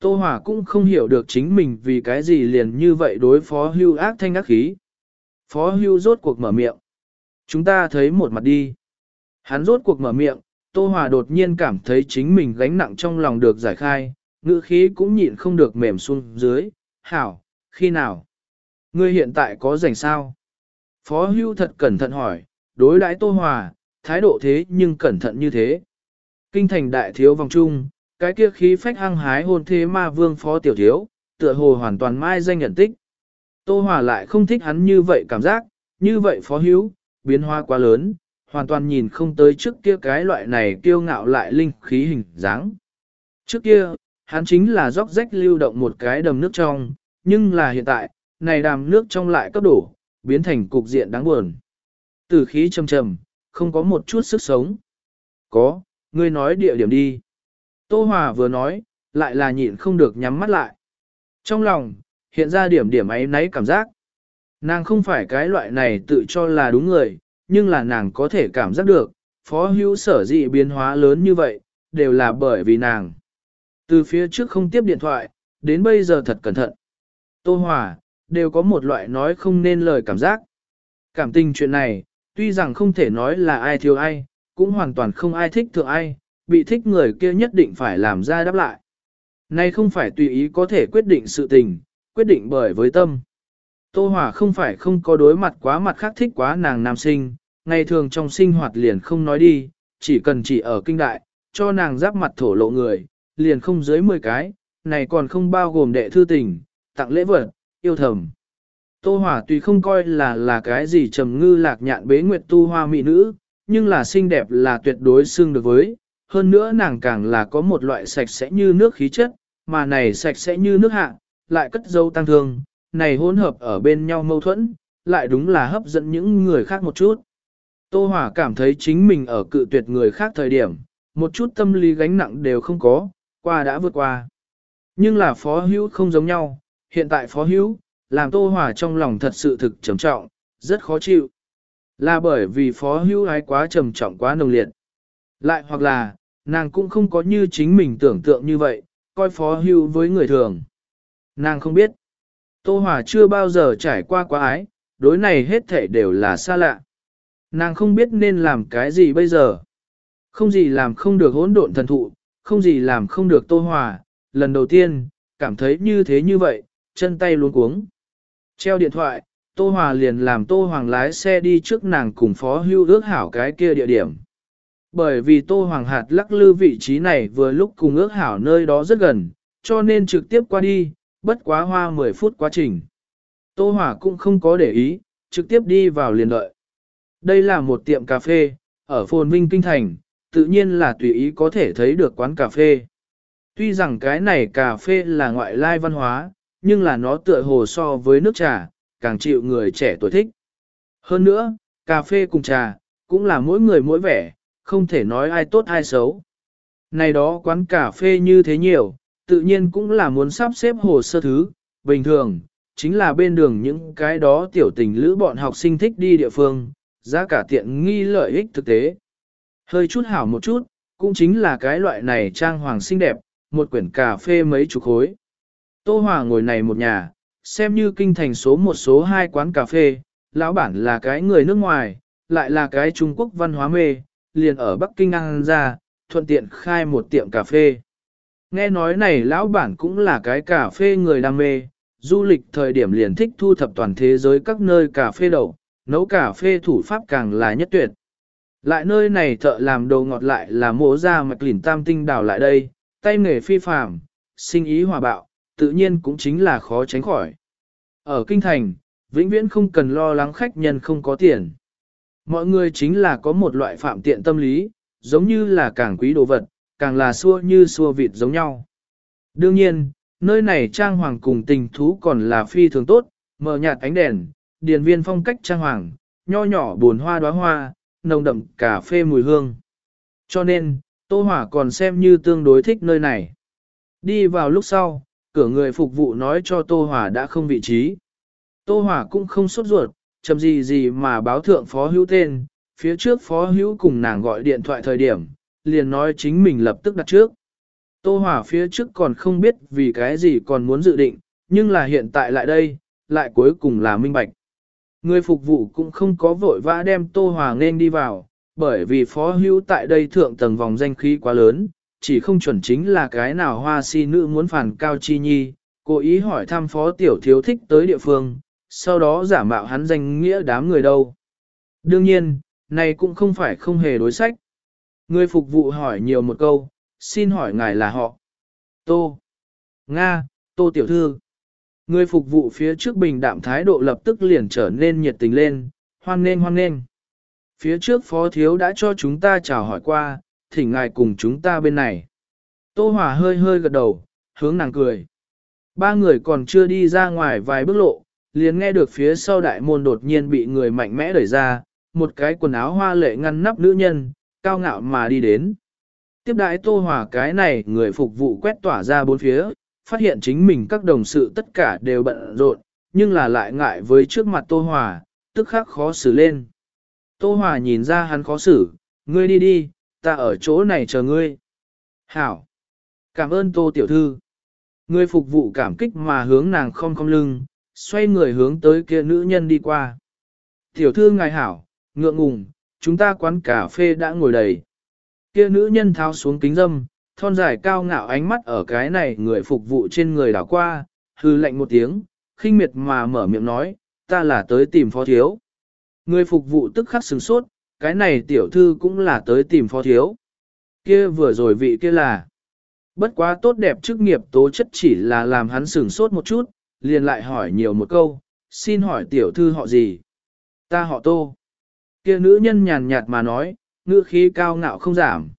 Tô Hòa cũng không hiểu được chính mình vì cái gì liền như vậy đối phó hưu ác thanh ác khí. Phó hưu rốt cuộc mở miệng. Chúng ta thấy một mặt đi. Hắn rốt cuộc mở miệng, Tô Hòa đột nhiên cảm thấy chính mình gánh nặng trong lòng được giải khai, ngữ khí cũng nhịn không được mềm xuống dưới. Hảo, khi nào? Ngươi hiện tại có rảnh sao? Phó hưu thật cẩn thận hỏi, đối đãi Tô Hòa, thái độ thế nhưng cẩn thận như thế. Kinh thành đại thiếu vòng trung, cái kia khí phách hăng hái hôn thế ma vương phó tiểu thiếu, tựa hồ hoàn toàn mai danh nhận tích. Tô Hòa lại không thích hắn như vậy cảm giác, như vậy phó hữu, biến hoa quá lớn, hoàn toàn nhìn không tới trước kia cái loại này kiêu ngạo lại linh khí hình dáng. Trước kia, hắn chính là róc rách lưu động một cái đầm nước trong, nhưng là hiện tại, này đàm nước trong lại cấp đổ, biến thành cục diện đáng buồn. Từ khí trầm trầm, không có một chút sức sống. Có, ngươi nói địa điểm đi. Tô Hòa vừa nói, lại là nhịn không được nhắm mắt lại. Trong lòng, hiện ra điểm điểm ấy nấy cảm giác. Nàng không phải cái loại này tự cho là đúng người, nhưng là nàng có thể cảm giác được, phó hữu sở dị biến hóa lớn như vậy, đều là bởi vì nàng. Từ phía trước không tiếp điện thoại, đến bây giờ thật cẩn thận. Tô Hòa, đều có một loại nói không nên lời cảm giác. Cảm tình chuyện này, tuy rằng không thể nói là ai thiếu ai, cũng hoàn toàn không ai thích thượng ai, bị thích người kia nhất định phải làm ra đáp lại. nay không phải tùy ý có thể quyết định sự tình, quyết định bởi với tâm. Tô Hòa không phải không có đối mặt quá mặt khác thích quá nàng nam sinh, ngày thường trong sinh hoạt liền không nói đi, chỉ cần chỉ ở kinh đại, cho nàng giáp mặt thổ lộ người, liền không dưới 10 cái, này còn không bao gồm đệ thư tình, tặng lễ vật, yêu thầm. Tô Hòa tuy không coi là là cái gì trầm ngư lạc nhạn bế nguyệt tu hoa mỹ nữ, nhưng là xinh đẹp là tuyệt đối xưng được với, hơn nữa nàng càng là có một loại sạch sẽ như nước khí chất, mà này sạch sẽ như nước hạ, lại cất dấu tăng thương, này hỗn hợp ở bên nhau mâu thuẫn, lại đúng là hấp dẫn những người khác một chút. Tô Hòa cảm thấy chính mình ở cự tuyệt người khác thời điểm, một chút tâm lý gánh nặng đều không có, qua đã vượt qua. Nhưng là phó hữu không giống nhau, hiện tại phó hữu, làm Tô Hòa trong lòng thật sự thực trầm trọng, rất khó chịu. Là bởi vì phó hữu ái quá trầm trọng quá nồng liệt. Lại hoặc là, nàng cũng không có như chính mình tưởng tượng như vậy, coi phó hữu với người thường. Nàng không biết. Tô Hòa chưa bao giờ trải qua quá ái, đối này hết thể đều là xa lạ. Nàng không biết nên làm cái gì bây giờ. Không gì làm không được hỗn độn thần thụ, không gì làm không được Tô Hòa. Lần đầu tiên, cảm thấy như thế như vậy, chân tay luống cuống. Treo điện thoại, Tô Hòa liền làm Tô Hoàng lái xe đi trước nàng cùng phó hưu ước hảo cái kia địa điểm. Bởi vì Tô Hoàng hạt lắc lư vị trí này vừa lúc cùng ước hảo nơi đó rất gần, cho nên trực tiếp qua đi, bất quá hoa 10 phút quá trình. Tô Hòa cũng không có để ý, trực tiếp đi vào liền đợi. Đây là một tiệm cà phê, ở Phồn Vinh Kinh Thành, tự nhiên là tùy ý có thể thấy được quán cà phê. Tuy rằng cái này cà phê là ngoại lai văn hóa, nhưng là nó tựa hồ so với nước trà, càng chịu người trẻ tuổi thích. Hơn nữa, cà phê cùng trà, cũng là mỗi người mỗi vẻ, không thể nói ai tốt ai xấu. Này đó quán cà phê như thế nhiều, tự nhiên cũng là muốn sắp xếp hồ sơ thứ, bình thường, chính là bên đường những cái đó tiểu tình lữ bọn học sinh thích đi địa phương, giá cả tiện nghi lợi ích thực tế. Hơi chút hảo một chút, cũng chính là cái loại này trang hoàng xinh đẹp, một quyển cà phê mấy chục khối. Tô Hòa ngồi này một nhà, xem như kinh thành số một số hai quán cà phê, lão bản là cái người nước ngoài, lại là cái Trung Quốc văn hóa mê, liền ở Bắc Kinh ăn ra, thuận tiện khai một tiệm cà phê. Nghe nói này lão bản cũng là cái cà phê người đam mê, du lịch thời điểm liền thích thu thập toàn thế giới các nơi cà phê đậu, nấu cà phê thủ pháp càng là nhất tuyệt. Lại nơi này thợ làm đồ ngọt lại là mổ ra mạch lỉn tam tinh đào lại đây, tay nghề phi phàm, sinh ý hòa bạo, tự nhiên cũng chính là khó tránh khỏi. Ở kinh thành, vĩnh viễn không cần lo lắng khách nhân không có tiền. Mọi người chính là có một loại phạm tiện tâm lý, giống như là càng quý đồ vật, càng là xua như xua vịt giống nhau. Đương nhiên, nơi này trang hoàng cùng tình thú còn là phi thường tốt, mở nhạt ánh đèn, điền viên phong cách trang hoàng, nho nhỏ buồn hoa đóa hoa, nồng đậm cà phê mùi hương. Cho nên, Tô Hỏa còn xem như tương đối thích nơi này. Đi vào lúc sau, cửa người phục vụ nói cho Tô Hỏa đã không vị trí. Tô Hỏa cũng không sốt ruột, chậm gì gì mà báo thượng phó hữu tên, phía trước phó hữu cùng nàng gọi điện thoại thời điểm, liền nói chính mình lập tức đặt trước. Tô Hỏa phía trước còn không biết vì cái gì còn muốn dự định, nhưng là hiện tại lại đây, lại cuối cùng là minh bạch. Người phục vụ cũng không có vội vã đem Tô Hòa nên đi vào, bởi vì phó hữu tại đây thượng tầng vòng danh khí quá lớn, chỉ không chuẩn chính là cái nào hoa si nữ muốn phản cao chi nhi, cố ý hỏi thăm phó tiểu thiếu thích tới địa phương, sau đó giả mạo hắn danh nghĩa đám người đâu. Đương nhiên, này cũng không phải không hề đối sách. Người phục vụ hỏi nhiều một câu, xin hỏi ngài là họ. Tô. Nga, Tô tiểu thư. Người phục vụ phía trước bình đạm thái độ lập tức liền trở nên nhiệt tình lên, hoan nghênh hoan nghênh. Phía trước phó thiếu đã cho chúng ta chào hỏi qua, thỉnh ngài cùng chúng ta bên này. Tô Hòa hơi hơi gật đầu, hướng nàng cười. Ba người còn chưa đi ra ngoài vài bước lộ, liền nghe được phía sau đại môn đột nhiên bị người mạnh mẽ đẩy ra, một cái quần áo hoa lệ ngăn nắp nữ nhân, cao ngạo mà đi đến. Tiếp đãi Tô Hòa cái này người phục vụ quét tỏa ra bốn phía, phát hiện chính mình các đồng sự tất cả đều bận rộn, nhưng là lại ngại với trước mặt Tô Hòa, tức khắc khó xử lên. Tô Hòa nhìn ra hắn khó xử, ngươi đi đi, ta ở chỗ này chờ ngươi. Hảo! Cảm ơn Tô Tiểu Thư. Ngươi phục vụ cảm kích mà hướng nàng không không lưng, xoay người hướng tới kia nữ nhân đi qua. Tiểu thư ngài hảo, ngượng ngùng, chúng ta quán cà phê đã ngồi đầy. Kia nữ nhân tháo xuống kính dâm, thon dài cao ngạo ánh mắt ở cái này người phục vụ trên người đảo qua, hư lạnh một tiếng, khinh miệt mà mở miệng nói, ta là tới tìm phó thiếu. Người phục vụ tức khắc sừng sốt, cái này tiểu thư cũng là tới tìm phó thiếu. Kia vừa rồi vị kia là. Bất quá tốt đẹp chức nghiệp tố chất chỉ là làm hắn sừng sốt một chút, liền lại hỏi nhiều một câu, xin hỏi tiểu thư họ gì? Ta họ tô. Kia nữ nhân nhàn nhạt mà nói, ngữ khí cao ngạo không giảm.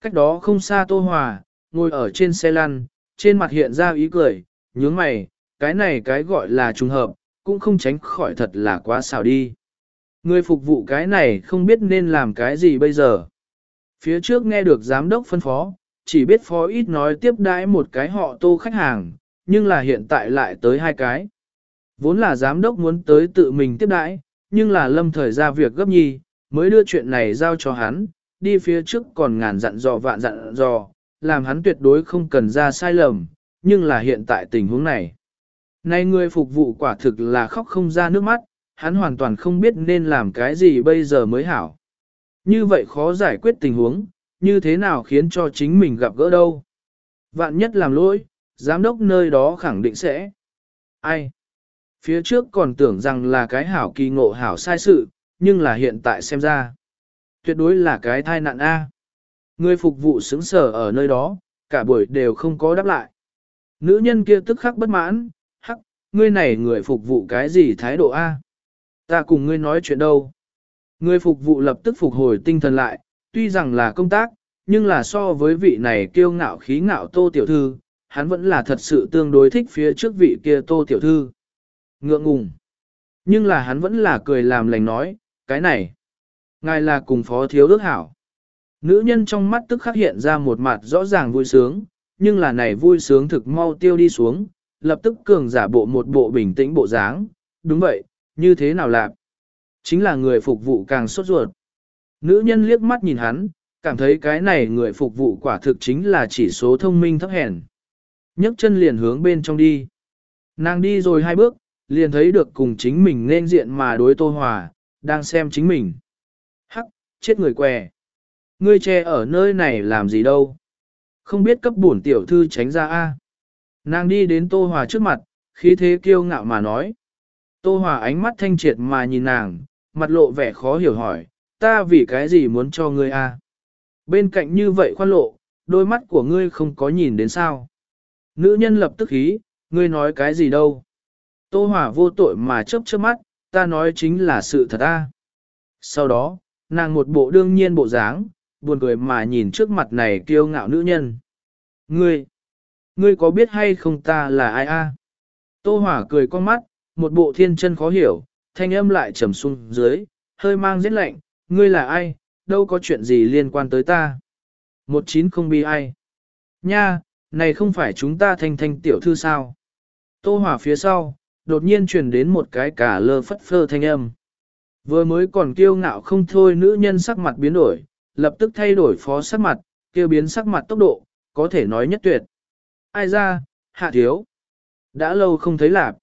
Cách đó không xa Tô Hòa, ngồi ở trên xe lăn, trên mặt hiện ra ý cười, nhướng mày, cái này cái gọi là trùng hợp, cũng không tránh khỏi thật là quá xảo đi. Người phục vụ cái này không biết nên làm cái gì bây giờ. Phía trước nghe được giám đốc phân phó, chỉ biết phó ít nói tiếp đãi một cái họ tô khách hàng, nhưng là hiện tại lại tới hai cái. Vốn là giám đốc muốn tới tự mình tiếp đãi, nhưng là lâm thời ra việc gấp nhi, mới đưa chuyện này giao cho hắn, đi phía trước còn ngàn dặn dò vạn dặn dò, làm hắn tuyệt đối không cần ra sai lầm, nhưng là hiện tại tình huống này. nay người phục vụ quả thực là khóc không ra nước mắt, hắn hoàn toàn không biết nên làm cái gì bây giờ mới hảo. Như vậy khó giải quyết tình huống, như thế nào khiến cho chính mình gặp gỡ đâu. Vạn nhất làm lỗi, giám đốc nơi đó khẳng định sẽ. Ai? Phía trước còn tưởng rằng là cái hảo kỳ ngộ hảo sai sự, nhưng là hiện tại xem ra. Tuyệt đối là cái thai nạn A. Người phục vụ xứng sở ở nơi đó, cả buổi đều không có đáp lại. Nữ nhân kia tức khắc bất mãn, hắc, ngươi này người phục vụ cái gì thái độ A. Ta cùng ngươi nói chuyện đâu. Người phục vụ lập tức phục hồi tinh thần lại, tuy rằng là công tác, nhưng là so với vị này kiêu ngạo khí ngạo tô tiểu thư, hắn vẫn là thật sự tương đối thích phía trước vị kia tô tiểu thư. Ngượng ngùng. Nhưng là hắn vẫn là cười làm lành nói, cái này. Ngài là cùng phó thiếu ước hảo. Nữ nhân trong mắt tức khắc hiện ra một mặt rõ ràng vui sướng, nhưng là này vui sướng thực mau tiêu đi xuống, lập tức cường giả bộ một bộ bình tĩnh bộ dáng. Đúng vậy, như thế nào lạc? Chính là người phục vụ càng sốt ruột. Nữ nhân liếc mắt nhìn hắn, cảm thấy cái này người phục vụ quả thực chính là chỉ số thông minh thấp hèn. nhấc chân liền hướng bên trong đi. Nàng đi rồi hai bước, liền thấy được cùng chính mình nên diện mà đối tô hòa, đang xem chính mình. Chết người què. Ngươi che ở nơi này làm gì đâu. Không biết cấp bổn tiểu thư tránh ra a. Nàng đi đến tô hòa trước mặt, khí thế kiêu ngạo mà nói. Tô hòa ánh mắt thanh triệt mà nhìn nàng, mặt lộ vẻ khó hiểu hỏi, ta vì cái gì muốn cho ngươi a? Bên cạnh như vậy khoan lộ, đôi mắt của ngươi không có nhìn đến sao. Nữ nhân lập tức khí, ngươi nói cái gì đâu. Tô Hòa vô tội mà chớp chớp mắt, ta nói chính là sự thật a. Sau đó, nàng một bộ đương nhiên bộ dáng, buồn cười mà nhìn trước mặt này kiêu ngạo nữ nhân. Ngươi, ngươi có biết hay không ta là ai a? Tô Hỏa cười con mắt, một bộ thiên chân khó hiểu, thanh âm lại trầm xuống dưới, hơi mang giết lạnh, ngươi là ai, đâu có chuyện gì liên quan tới ta. Một chín không bi ai. Nha, này không phải chúng ta thanh thanh tiểu thư sao. Tô hỏa phía sau, đột nhiên truyền đến một cái cả lơ phất phơ thanh âm. Vừa mới còn kiêu ngạo không thôi nữ nhân sắc mặt biến đổi, lập tức thay đổi phó sắc mặt, kêu biến sắc mặt tốc độ, có thể nói nhất tuyệt. Ai ra, hạ thiếu. Đã lâu không thấy lạp.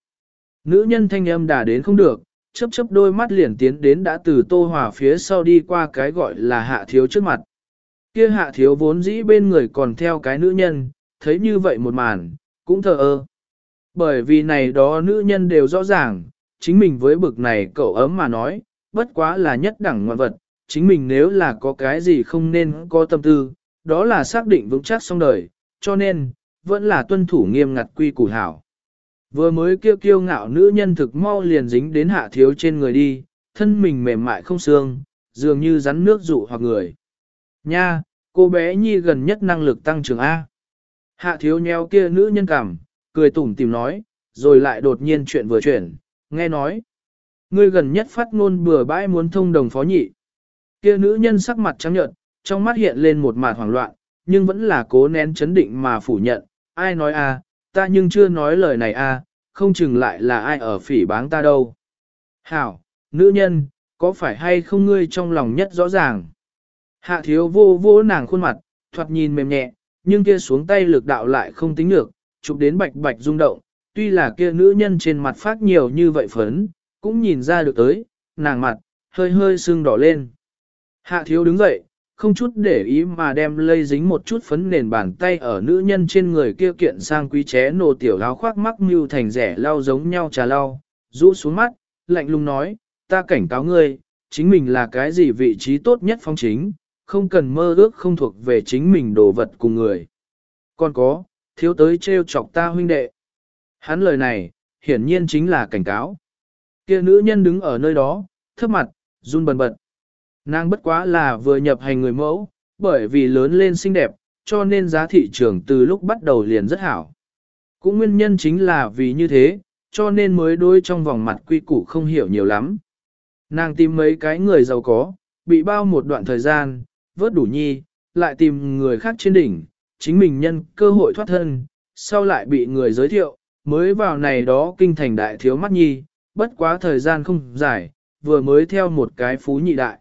Nữ nhân thanh âm đã đến không được, chấp chấp đôi mắt liền tiến đến đã từ tô hòa phía sau đi qua cái gọi là hạ thiếu trước mặt. Kia hạ thiếu vốn dĩ bên người còn theo cái nữ nhân, thấy như vậy một màn, cũng thờ ơ. Bởi vì này đó nữ nhân đều rõ ràng, chính mình với bực này cậu ấm mà nói, bất quá là nhất đẳng ngoạn vật, chính mình nếu là có cái gì không nên có tâm tư, đó là xác định vững chắc xong đời, cho nên, vẫn là tuân thủ nghiêm ngặt quy củ hảo. Vừa mới kêu kiêu ngạo nữ nhân thực mau liền dính đến hạ thiếu trên người đi, thân mình mềm mại không xương, dường như rắn nước dụ hoặc người. Nha, cô bé nhi gần nhất năng lực tăng trưởng A. Hạ thiếu nheo kia nữ nhân cảm, cười tủm tìm nói, rồi lại đột nhiên chuyện vừa chuyển, nghe nói. Ngươi gần nhất phát ngôn bừa bãi muốn thông đồng phó nhị. Kia nữ nhân sắc mặt trắng nhợt, trong mắt hiện lên một mạt hoảng loạn, nhưng vẫn là cố nén chấn định mà phủ nhận, ai nói a, ta nhưng chưa nói lời này a, không chừng lại là ai ở phỉ báng ta đâu. Hảo, nữ nhân, có phải hay không ngươi trong lòng nhất rõ ràng? Hạ thiếu vô vô nàng khuôn mặt, thoạt nhìn mềm nhẹ, nhưng kia xuống tay lực đạo lại không tính được, chụp đến bạch bạch rung động, tuy là kia nữ nhân trên mặt phát nhiều như vậy phấn, cũng nhìn ra được tới, nàng mặt, hơi hơi sưng đỏ lên. Hạ thiếu đứng dậy, không chút để ý mà đem lây dính một chút phấn nền bàn tay ở nữ nhân trên người kia kiện sang quý ché nổ tiểu láo khoác mắc mưu thành rẻ lao giống nhau trà lau, rũ xuống mắt, lạnh lùng nói, ta cảnh cáo ngươi, chính mình là cái gì vị trí tốt nhất phong chính, không cần mơ ước không thuộc về chính mình đồ vật cùng người. Còn có, thiếu tới trêu chọc ta huynh đệ. Hắn lời này, hiển nhiên chính là cảnh cáo. Kia nữ nhân đứng ở nơi đó, thấp mặt, run bần bật. Nàng bất quá là vừa nhập hành người mẫu, bởi vì lớn lên xinh đẹp, cho nên giá thị trường từ lúc bắt đầu liền rất hảo. Cũng nguyên nhân chính là vì như thế, cho nên mới đôi trong vòng mặt quy củ không hiểu nhiều lắm. Nàng tìm mấy cái người giàu có, bị bao một đoạn thời gian, vớt đủ nhi, lại tìm người khác trên đỉnh, chính mình nhân cơ hội thoát thân, sau lại bị người giới thiệu, mới vào này đó kinh thành đại thiếu mắt nhi, bất quá thời gian không dài, vừa mới theo một cái phú nhị đại.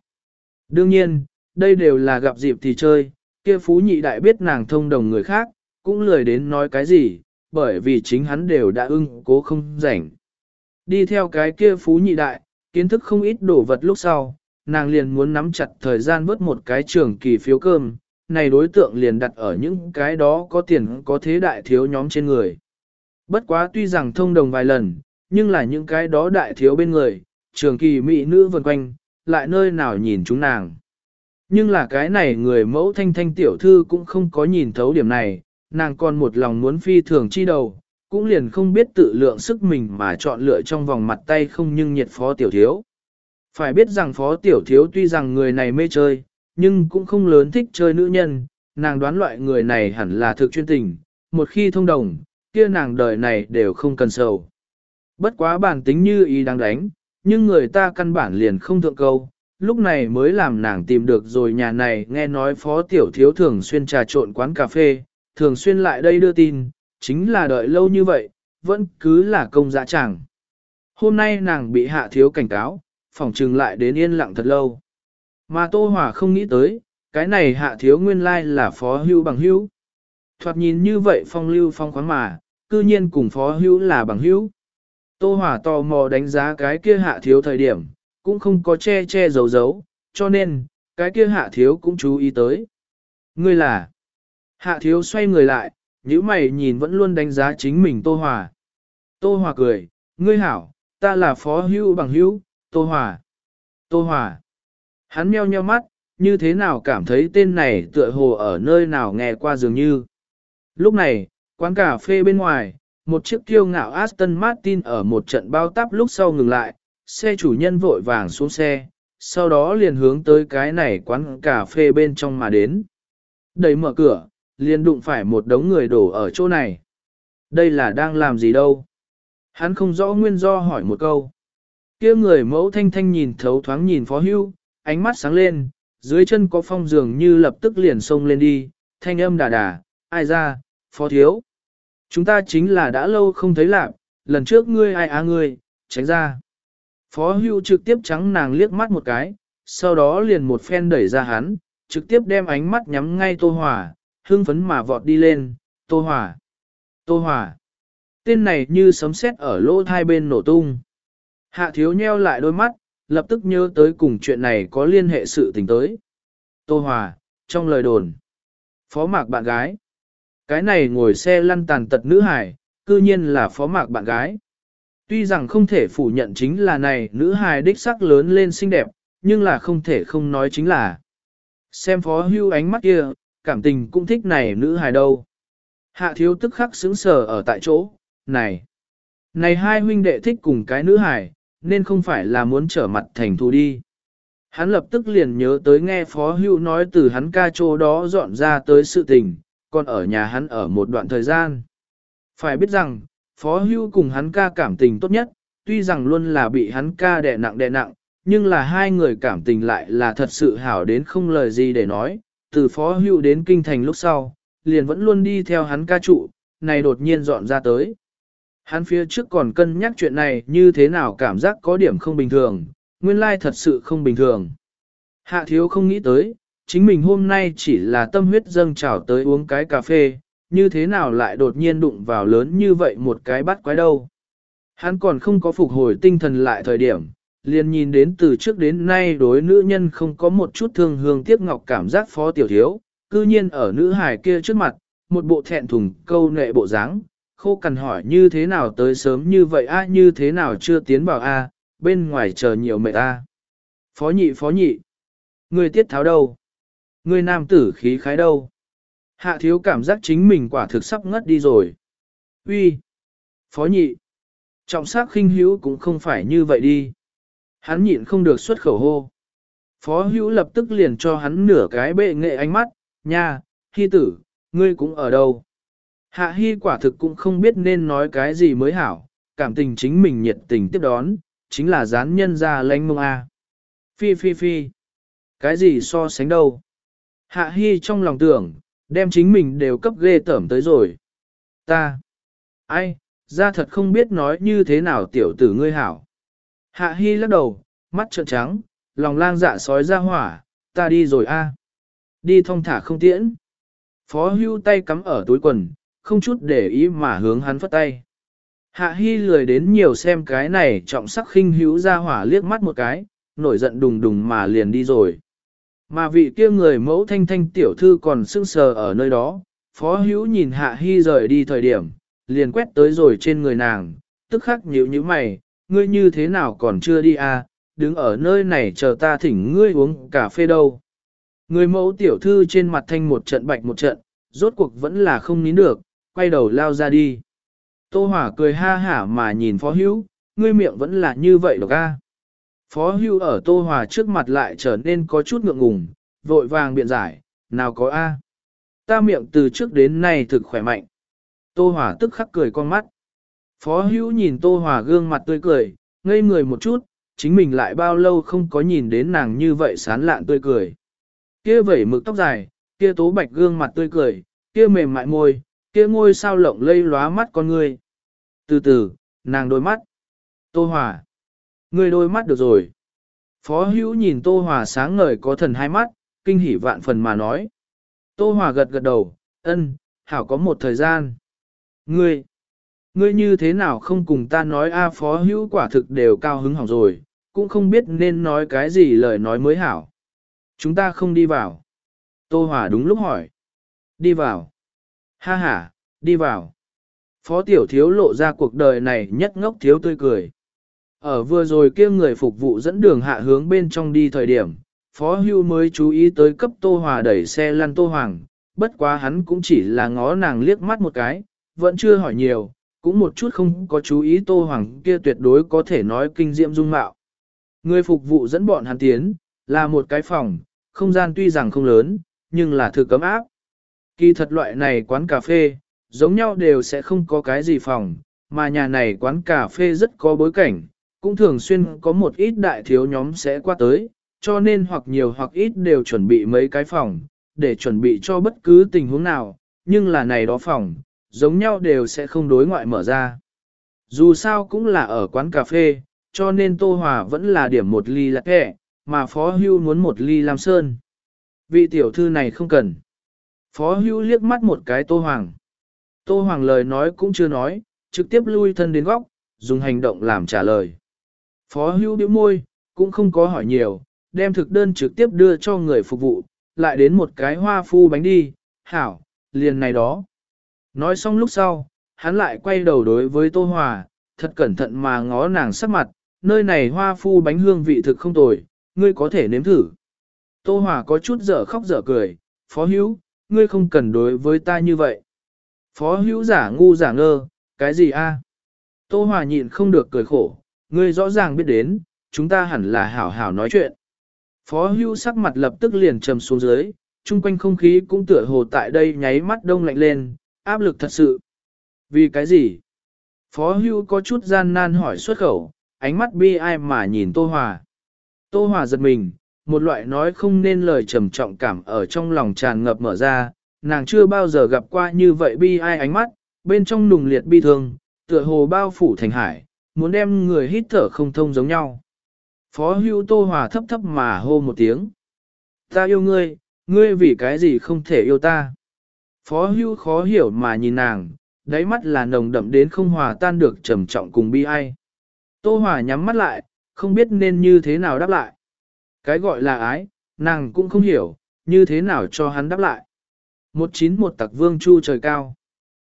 Đương nhiên, đây đều là gặp dịp thì chơi, kia phú nhị đại biết nàng thông đồng người khác, cũng lười đến nói cái gì, bởi vì chính hắn đều đã ưng cố không rảnh. Đi theo cái kia phú nhị đại, kiến thức không ít đồ vật lúc sau, nàng liền muốn nắm chặt thời gian vớt một cái trường kỳ phiếu cơm, này đối tượng liền đặt ở những cái đó có tiền có thế đại thiếu nhóm trên người. Bất quá tuy rằng thông đồng vài lần, nhưng là những cái đó đại thiếu bên người, trường kỳ mỹ nữ vần quanh, lại nơi nào nhìn chúng nàng. Nhưng là cái này người mẫu thanh thanh tiểu thư cũng không có nhìn thấu điểm này, nàng còn một lòng muốn phi thường chi đầu, cũng liền không biết tự lượng sức mình mà chọn lựa trong vòng mặt tay không nhưng nhiệt phó tiểu thiếu. Phải biết rằng phó tiểu thiếu tuy rằng người này mê chơi, nhưng cũng không lớn thích chơi nữ nhân, nàng đoán loại người này hẳn là thực chuyên tình, một khi thông đồng, kia nàng đời này đều không cần sầu. Bất quá bản tính như ý đang đánh, nhưng người ta căn bản liền không thượng câu, lúc này mới làm nàng tìm được rồi nhà này nghe nói phó tiểu thiếu thường xuyên trà trộn quán cà phê, thường xuyên lại đây đưa tin, chính là đợi lâu như vậy, vẫn cứ là công dã chẳng. Hôm nay nàng bị hạ thiếu cảnh cáo, phòng trừng lại đến yên lặng thật lâu. Mà Tô Hòa không nghĩ tới, cái này hạ thiếu nguyên lai là phó hưu bằng hưu. Thoạt nhìn như vậy phong lưu phong khoáng mà, cư nhiên cùng phó hưu là bằng hưu. Tô Hòa tò mò đánh giá cái kia hạ thiếu thời điểm, cũng không có che che giấu giấu, cho nên, cái kia hạ thiếu cũng chú ý tới. Ngươi là, hạ thiếu xoay người lại, nếu mày nhìn vẫn luôn đánh giá chính mình Tô Hòa. Tô Hòa cười, ngươi hảo, ta là phó hưu bằng hưu, Tô Hòa. Tô Hòa. Hắn meo nheo mắt, như thế nào cảm thấy tên này tựa hồ ở nơi nào nghe qua dường như. Lúc này, quán cà phê bên ngoài, một chiếc kiêu ngạo Aston Martin ở một trận bao táp lúc sau ngừng lại, xe chủ nhân vội vàng xuống xe, sau đó liền hướng tới cái này quán cà phê bên trong mà đến. Đẩy mở cửa, liền đụng phải một đống người đổ ở chỗ này. Đây là đang làm gì đâu? Hắn không rõ nguyên do hỏi một câu. kia người mẫu thanh thanh nhìn thấu thoáng nhìn phó hưu, ánh mắt sáng lên, dưới chân có phong dường như lập tức liền xông lên đi, thanh âm đà đà, ai ra, phó thiếu. Chúng ta chính là đã lâu không thấy lạc, lần trước ngươi ai á ngươi, tránh ra. Phó hưu trực tiếp trắng nàng liếc mắt một cái, sau đó liền một phen đẩy ra hắn, trực tiếp đem ánh mắt nhắm ngay Tô hỏa hưng phấn mà vọt đi lên, Tô hỏa Tô hỏa Tên này như sấm sét ở lỗ hai bên nổ tung. Hạ thiếu nheo lại đôi mắt, lập tức nhớ tới cùng chuyện này có liên hệ sự tình tới. Tô hỏa trong lời đồn, phó mạc bạn gái. Cái này ngồi xe lăn tàn tật nữ hải, cư nhiên là phó mạc bạn gái. Tuy rằng không thể phủ nhận chính là này nữ hài đích sắc lớn lên xinh đẹp, nhưng là không thể không nói chính là. Xem phó hưu ánh mắt kia, cảm tình cũng thích này nữ hài đâu. Hạ thiếu tức khắc sững sờ ở tại chỗ, này. Này hai huynh đệ thích cùng cái nữ hài, nên không phải là muốn trở mặt thành thù đi. Hắn lập tức liền nhớ tới nghe phó hưu nói từ hắn ca chỗ đó dọn ra tới sự tình, còn ở nhà hắn ở một đoạn thời gian. Phải biết rằng, Phó hưu cùng hắn ca cảm tình tốt nhất, tuy rằng luôn là bị hắn ca đè nặng đè nặng, nhưng là hai người cảm tình lại là thật sự hảo đến không lời gì để nói, từ phó hưu đến kinh thành lúc sau, liền vẫn luôn đi theo hắn ca trụ, này đột nhiên dọn ra tới. Hắn phía trước còn cân nhắc chuyện này như thế nào cảm giác có điểm không bình thường, nguyên lai thật sự không bình thường. Hạ thiếu không nghĩ tới, chính mình hôm nay chỉ là tâm huyết dâng trào tới uống cái cà phê, như thế nào lại đột nhiên đụng vào lớn như vậy một cái bắt quái đâu. Hắn còn không có phục hồi tinh thần lại thời điểm, liền nhìn đến từ trước đến nay đối nữ nhân không có một chút thương hương tiếc ngọc cảm giác phó tiểu thiếu, cư nhiên ở nữ hài kia trước mặt, một bộ thẹn thùng câu nệ bộ dáng, khô cần hỏi như thế nào tới sớm như vậy a như thế nào chưa tiến vào a bên ngoài chờ nhiều mệt a Phó nhị phó nhị, người tiết tháo đâu? Người nam tử khí khái đâu? Hạ thiếu cảm giác chính mình quả thực sắp ngất đi rồi. Uy, Phó nhị! Trọng sắc khinh hữu cũng không phải như vậy đi. Hắn nhịn không được xuất khẩu hô. Phó hữu lập tức liền cho hắn nửa cái bệ nghệ ánh mắt, nha, hy tử, ngươi cũng ở đâu. Hạ hy quả thực cũng không biết nên nói cái gì mới hảo, cảm tình chính mình nhiệt tình tiếp đón, chính là gián nhân ra lánh mông A. Phi phi phi. Cái gì so sánh đâu? Hạ Hy trong lòng tưởng, đem chính mình đều cấp ghê tởm tới rồi. Ta. Ai, ra thật không biết nói như thế nào tiểu tử ngươi hảo. Hạ Hy lắc đầu, mắt trợn trắng, lòng lang dạ sói ra hỏa, ta đi rồi a. Đi thong thả không tiễn. Phó hưu tay cắm ở túi quần, không chút để ý mà hướng hắn phất tay. Hạ Hy lười đến nhiều xem cái này trọng sắc khinh hữu ra hỏa liếc mắt một cái, nổi giận đùng đùng mà liền đi rồi. Mà vị kia người mẫu thanh thanh tiểu thư còn sưng sờ ở nơi đó, phó hữu nhìn Hạ Hy rời đi thời điểm, liền quét tới rồi trên người nàng, tức khắc nhíu như mày, ngươi như thế nào còn chưa đi à, đứng ở nơi này chờ ta thỉnh ngươi uống cà phê đâu. Người mẫu tiểu thư trên mặt thanh một trận bạch một trận, rốt cuộc vẫn là không nín được, quay đầu lao ra đi. Tô Hỏa cười ha hả mà nhìn Phó Hữu, ngươi miệng vẫn là như vậy độc a. Phó Hưu ở Tô Hòa trước mặt lại trở nên có chút ngượng ngùng, vội vàng biện giải, nào có a. Ta miệng từ trước đến nay thực khỏe mạnh. Tô Hòa tức khắc cười con mắt. Phó Hưu nhìn Tô Hòa gương mặt tươi cười, ngây người một chút, chính mình lại bao lâu không có nhìn đến nàng như vậy sán lạn tươi cười. Kia vẩy mực tóc dài, kia tố bạch gương mặt tươi cười, kia mềm mại môi, kia ngôi sao lộng lây lóa mắt con người. Từ từ, nàng đôi mắt. Tô Hòa. Ngươi đôi mắt được rồi. Phó hữu nhìn Tô Hòa sáng ngời có thần hai mắt, kinh hỉ vạn phần mà nói. Tô Hòa gật gật đầu, ân, hảo có một thời gian. Ngươi, ngươi như thế nào không cùng ta nói a phó hữu quả thực đều cao hứng hỏng rồi, cũng không biết nên nói cái gì lời nói mới hảo. Chúng ta không đi vào. Tô Hòa đúng lúc hỏi. Đi vào. Ha ha, đi vào. Phó tiểu thiếu lộ ra cuộc đời này nhất ngốc thiếu tươi cười. Ở vừa rồi kia người phục vụ dẫn đường hạ hướng bên trong đi thời điểm, Phó Hưu mới chú ý tới cấp Tô Hòa đẩy xe lăn Tô Hoàng, bất quá hắn cũng chỉ là ngó nàng liếc mắt một cái, vẫn chưa hỏi nhiều, cũng một chút không có chú ý Tô Hoàng kia tuyệt đối có thể nói kinh diệm dung mạo. Người phục vụ dẫn bọn hắn tiến, là một cái phòng, không gian tuy rằng không lớn, nhưng là thực cấm áp. Kỳ thật loại này quán cà phê, giống nhau đều sẽ không có cái gì phòng, mà nhà này quán cà phê rất có bối cảnh, cũng thường xuyên có một ít đại thiếu nhóm sẽ qua tới, cho nên hoặc nhiều hoặc ít đều chuẩn bị mấy cái phòng, để chuẩn bị cho bất cứ tình huống nào, nhưng là này đó phòng, giống nhau đều sẽ không đối ngoại mở ra. Dù sao cũng là ở quán cà phê, cho nên Tô Hòa vẫn là điểm một ly lạc kẹ, mà Phó Hưu muốn một ly Lam Sơn. Vị tiểu thư này không cần. Phó Hưu liếc mắt một cái Tô Hoàng. Tô Hoàng lời nói cũng chưa nói, trực tiếp lui thân đến góc, dùng hành động làm trả lời. Phó Hưu biểu môi, cũng không có hỏi nhiều, đem thực đơn trực tiếp đưa cho người phục vụ, lại đến một cái hoa phu bánh đi, hảo, liền này đó. Nói xong lúc sau, hắn lại quay đầu đối với Tô Hòa, thật cẩn thận mà ngó nàng sắc mặt, nơi này hoa phu bánh hương vị thực không tồi, ngươi có thể nếm thử. Tô Hòa có chút dở khóc dở cười, Phó Hữu, ngươi không cần đối với ta như vậy. Phó Hữu giả ngu giả ngơ, cái gì a? Tô Hòa nhịn không được cười khổ, ngươi rõ ràng biết đến, chúng ta hẳn là hảo hảo nói chuyện. Phó Hưu sắc mặt lập tức liền trầm xuống dưới, chung quanh không khí cũng tựa hồ tại đây nháy mắt đông lạnh lên, áp lực thật sự. Vì cái gì? Phó Hưu có chút gian nan hỏi xuất khẩu, ánh mắt bi ai mà nhìn Tô Hòa. Tô Hòa giật mình, một loại nói không nên lời trầm trọng cảm ở trong lòng tràn ngập mở ra, nàng chưa bao giờ gặp qua như vậy bi ai ánh mắt, bên trong nùng liệt bi thương, tựa hồ bao phủ thành hải, muốn đem người hít thở không thông giống nhau. Phó hưu Tô Hòa thấp thấp mà hô một tiếng. Ta yêu ngươi, ngươi vì cái gì không thể yêu ta. Phó hưu khó hiểu mà nhìn nàng, đáy mắt là nồng đậm đến không hòa tan được trầm trọng cùng bi ai. Tô Hòa nhắm mắt lại, không biết nên như thế nào đáp lại. Cái gọi là ái, nàng cũng không hiểu, như thế nào cho hắn đáp lại. Một chín một tặc vương chu trời cao.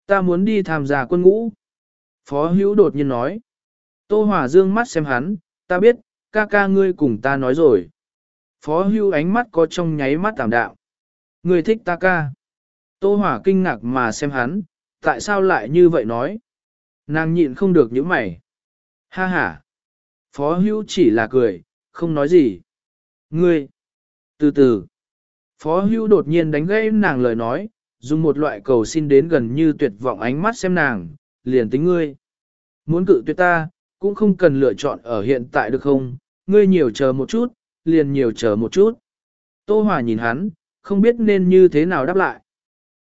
Ta muốn đi tham gia quân ngũ. Phó hữu đột nhiên nói. Tô Hòa dương mắt xem hắn, ta biết, ca ca ngươi cùng ta nói rồi. Phó Hưu ánh mắt có trong nháy mắt tạm đạo. Ngươi thích ta ca. Tô Hòa kinh ngạc mà xem hắn, tại sao lại như vậy nói? Nàng nhịn không được những mày. Ha ha. Phó Hưu chỉ là cười, không nói gì. Ngươi. Từ từ. Phó Hưu đột nhiên đánh gãy nàng lời nói, dùng một loại cầu xin đến gần như tuyệt vọng ánh mắt xem nàng, liền tính ngươi. Muốn cự tuyệt ta, cũng không cần lựa chọn ở hiện tại được không, ngươi nhiều chờ một chút, liền nhiều chờ một chút. Tô Hòa nhìn hắn, không biết nên như thế nào đáp lại.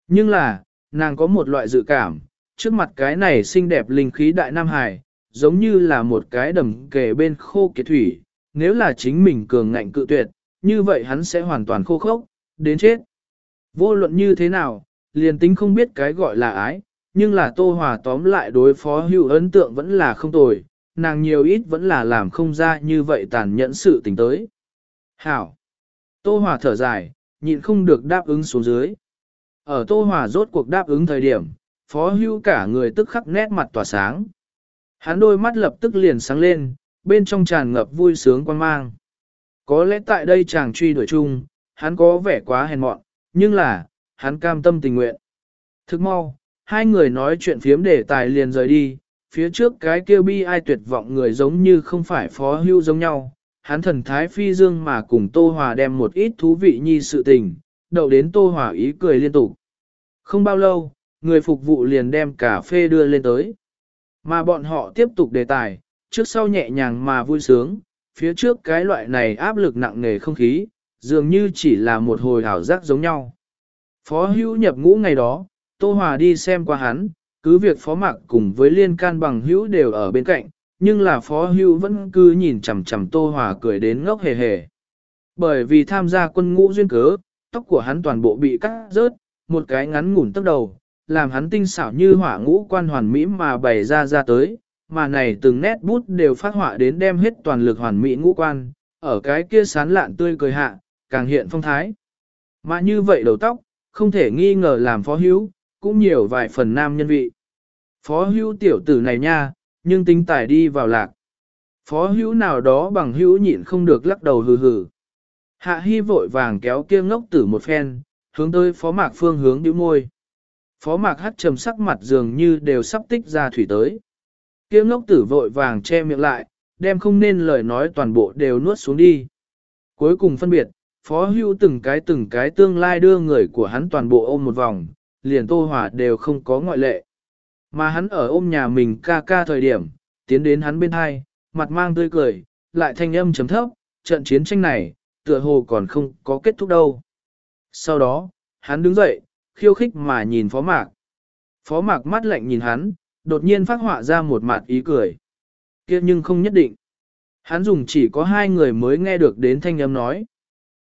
Nhưng là, nàng có một loại dự cảm, trước mặt cái này xinh đẹp linh khí đại Nam Hải, giống như là một cái đầm kề bên khô kiệt thủy, nếu là chính mình cường ngạnh cự tuyệt, như vậy hắn sẽ hoàn toàn khô khốc, đến chết. Vô luận như thế nào, liền tính không biết cái gọi là ái, nhưng là Tô Hòa tóm lại đối phó hữu ấn tượng vẫn là không tồi, nàng nhiều ít vẫn là làm không ra như vậy tàn nhẫn sự tình tới. Hảo! Tô Hòa thở dài, nhịn không được đáp ứng xuống dưới. Ở Tô Hòa rốt cuộc đáp ứng thời điểm, phó hưu cả người tức khắc nét mặt tỏa sáng. Hắn đôi mắt lập tức liền sáng lên, bên trong tràn ngập vui sướng quan mang. Có lẽ tại đây chàng truy đuổi chung, hắn có vẻ quá hèn mọn, nhưng là, hắn cam tâm tình nguyện. Thức mau, hai người nói chuyện phiếm đề tài liền rời đi, phía trước cái kêu bi ai tuyệt vọng người giống như không phải phó hưu giống nhau. Hắn thần thái phi dương mà cùng Tô Hòa đem một ít thú vị nhi sự tình, đậu đến Tô Hòa ý cười liên tục. Không bao lâu, người phục vụ liền đem cà phê đưa lên tới. Mà bọn họ tiếp tục đề tài, trước sau nhẹ nhàng mà vui sướng, phía trước cái loại này áp lực nặng nề không khí, dường như chỉ là một hồi hảo giác giống nhau. Phó hữu nhập ngũ ngày đó, Tô Hòa đi xem qua hắn, cứ việc phó mạc cùng với liên can bằng hữu đều ở bên cạnh, nhưng là phó hữu vẫn cứ nhìn chằm chằm Tô Hòa cười đến ngốc hề hề. Bởi vì tham gia quân ngũ duyên cớ, tóc của hắn toàn bộ bị cắt rớt, một cái ngắn ngủn tóc đầu, làm hắn tinh xảo như hỏa ngũ quan hoàn mỹ mà bày ra ra tới, mà này từng nét bút đều phát họa đến đem hết toàn lực hoàn mỹ ngũ quan, ở cái kia sán lạn tươi cười hạ, càng hiện phong thái. Mà như vậy đầu tóc, không thể nghi ngờ làm phó hữu, cũng nhiều vài phần nam nhân vị. Phó hữu tiểu tử này nha, nhưng tính tài đi vào lạc. Phó hữu nào đó bằng hữu nhịn không được lắc đầu hừ hừ. Hạ hy vội vàng kéo kia ngốc tử một phen, hướng tới phó mạc phương hướng điếu môi. Phó mạc hắt trầm sắc mặt dường như đều sắp tích ra thủy tới. Kia ngốc tử vội vàng che miệng lại, đem không nên lời nói toàn bộ đều nuốt xuống đi. Cuối cùng phân biệt, phó hưu từng cái từng cái tương lai đưa người của hắn toàn bộ ôm một vòng, liền tô hỏa đều không có ngoại lệ. Mà hắn ở ôm nhà mình ca ca thời điểm, tiến đến hắn bên hai, mặt mang tươi cười, lại thanh âm chấm thấp, trận chiến tranh này, tựa hồ còn không có kết thúc đâu. Sau đó, hắn đứng dậy, khiêu khích mà nhìn phó mạc. Phó mạc mắt lạnh nhìn hắn, đột nhiên phát họa ra một mặt ý cười. kia nhưng không nhất định. Hắn dùng chỉ có hai người mới nghe được đến thanh âm nói.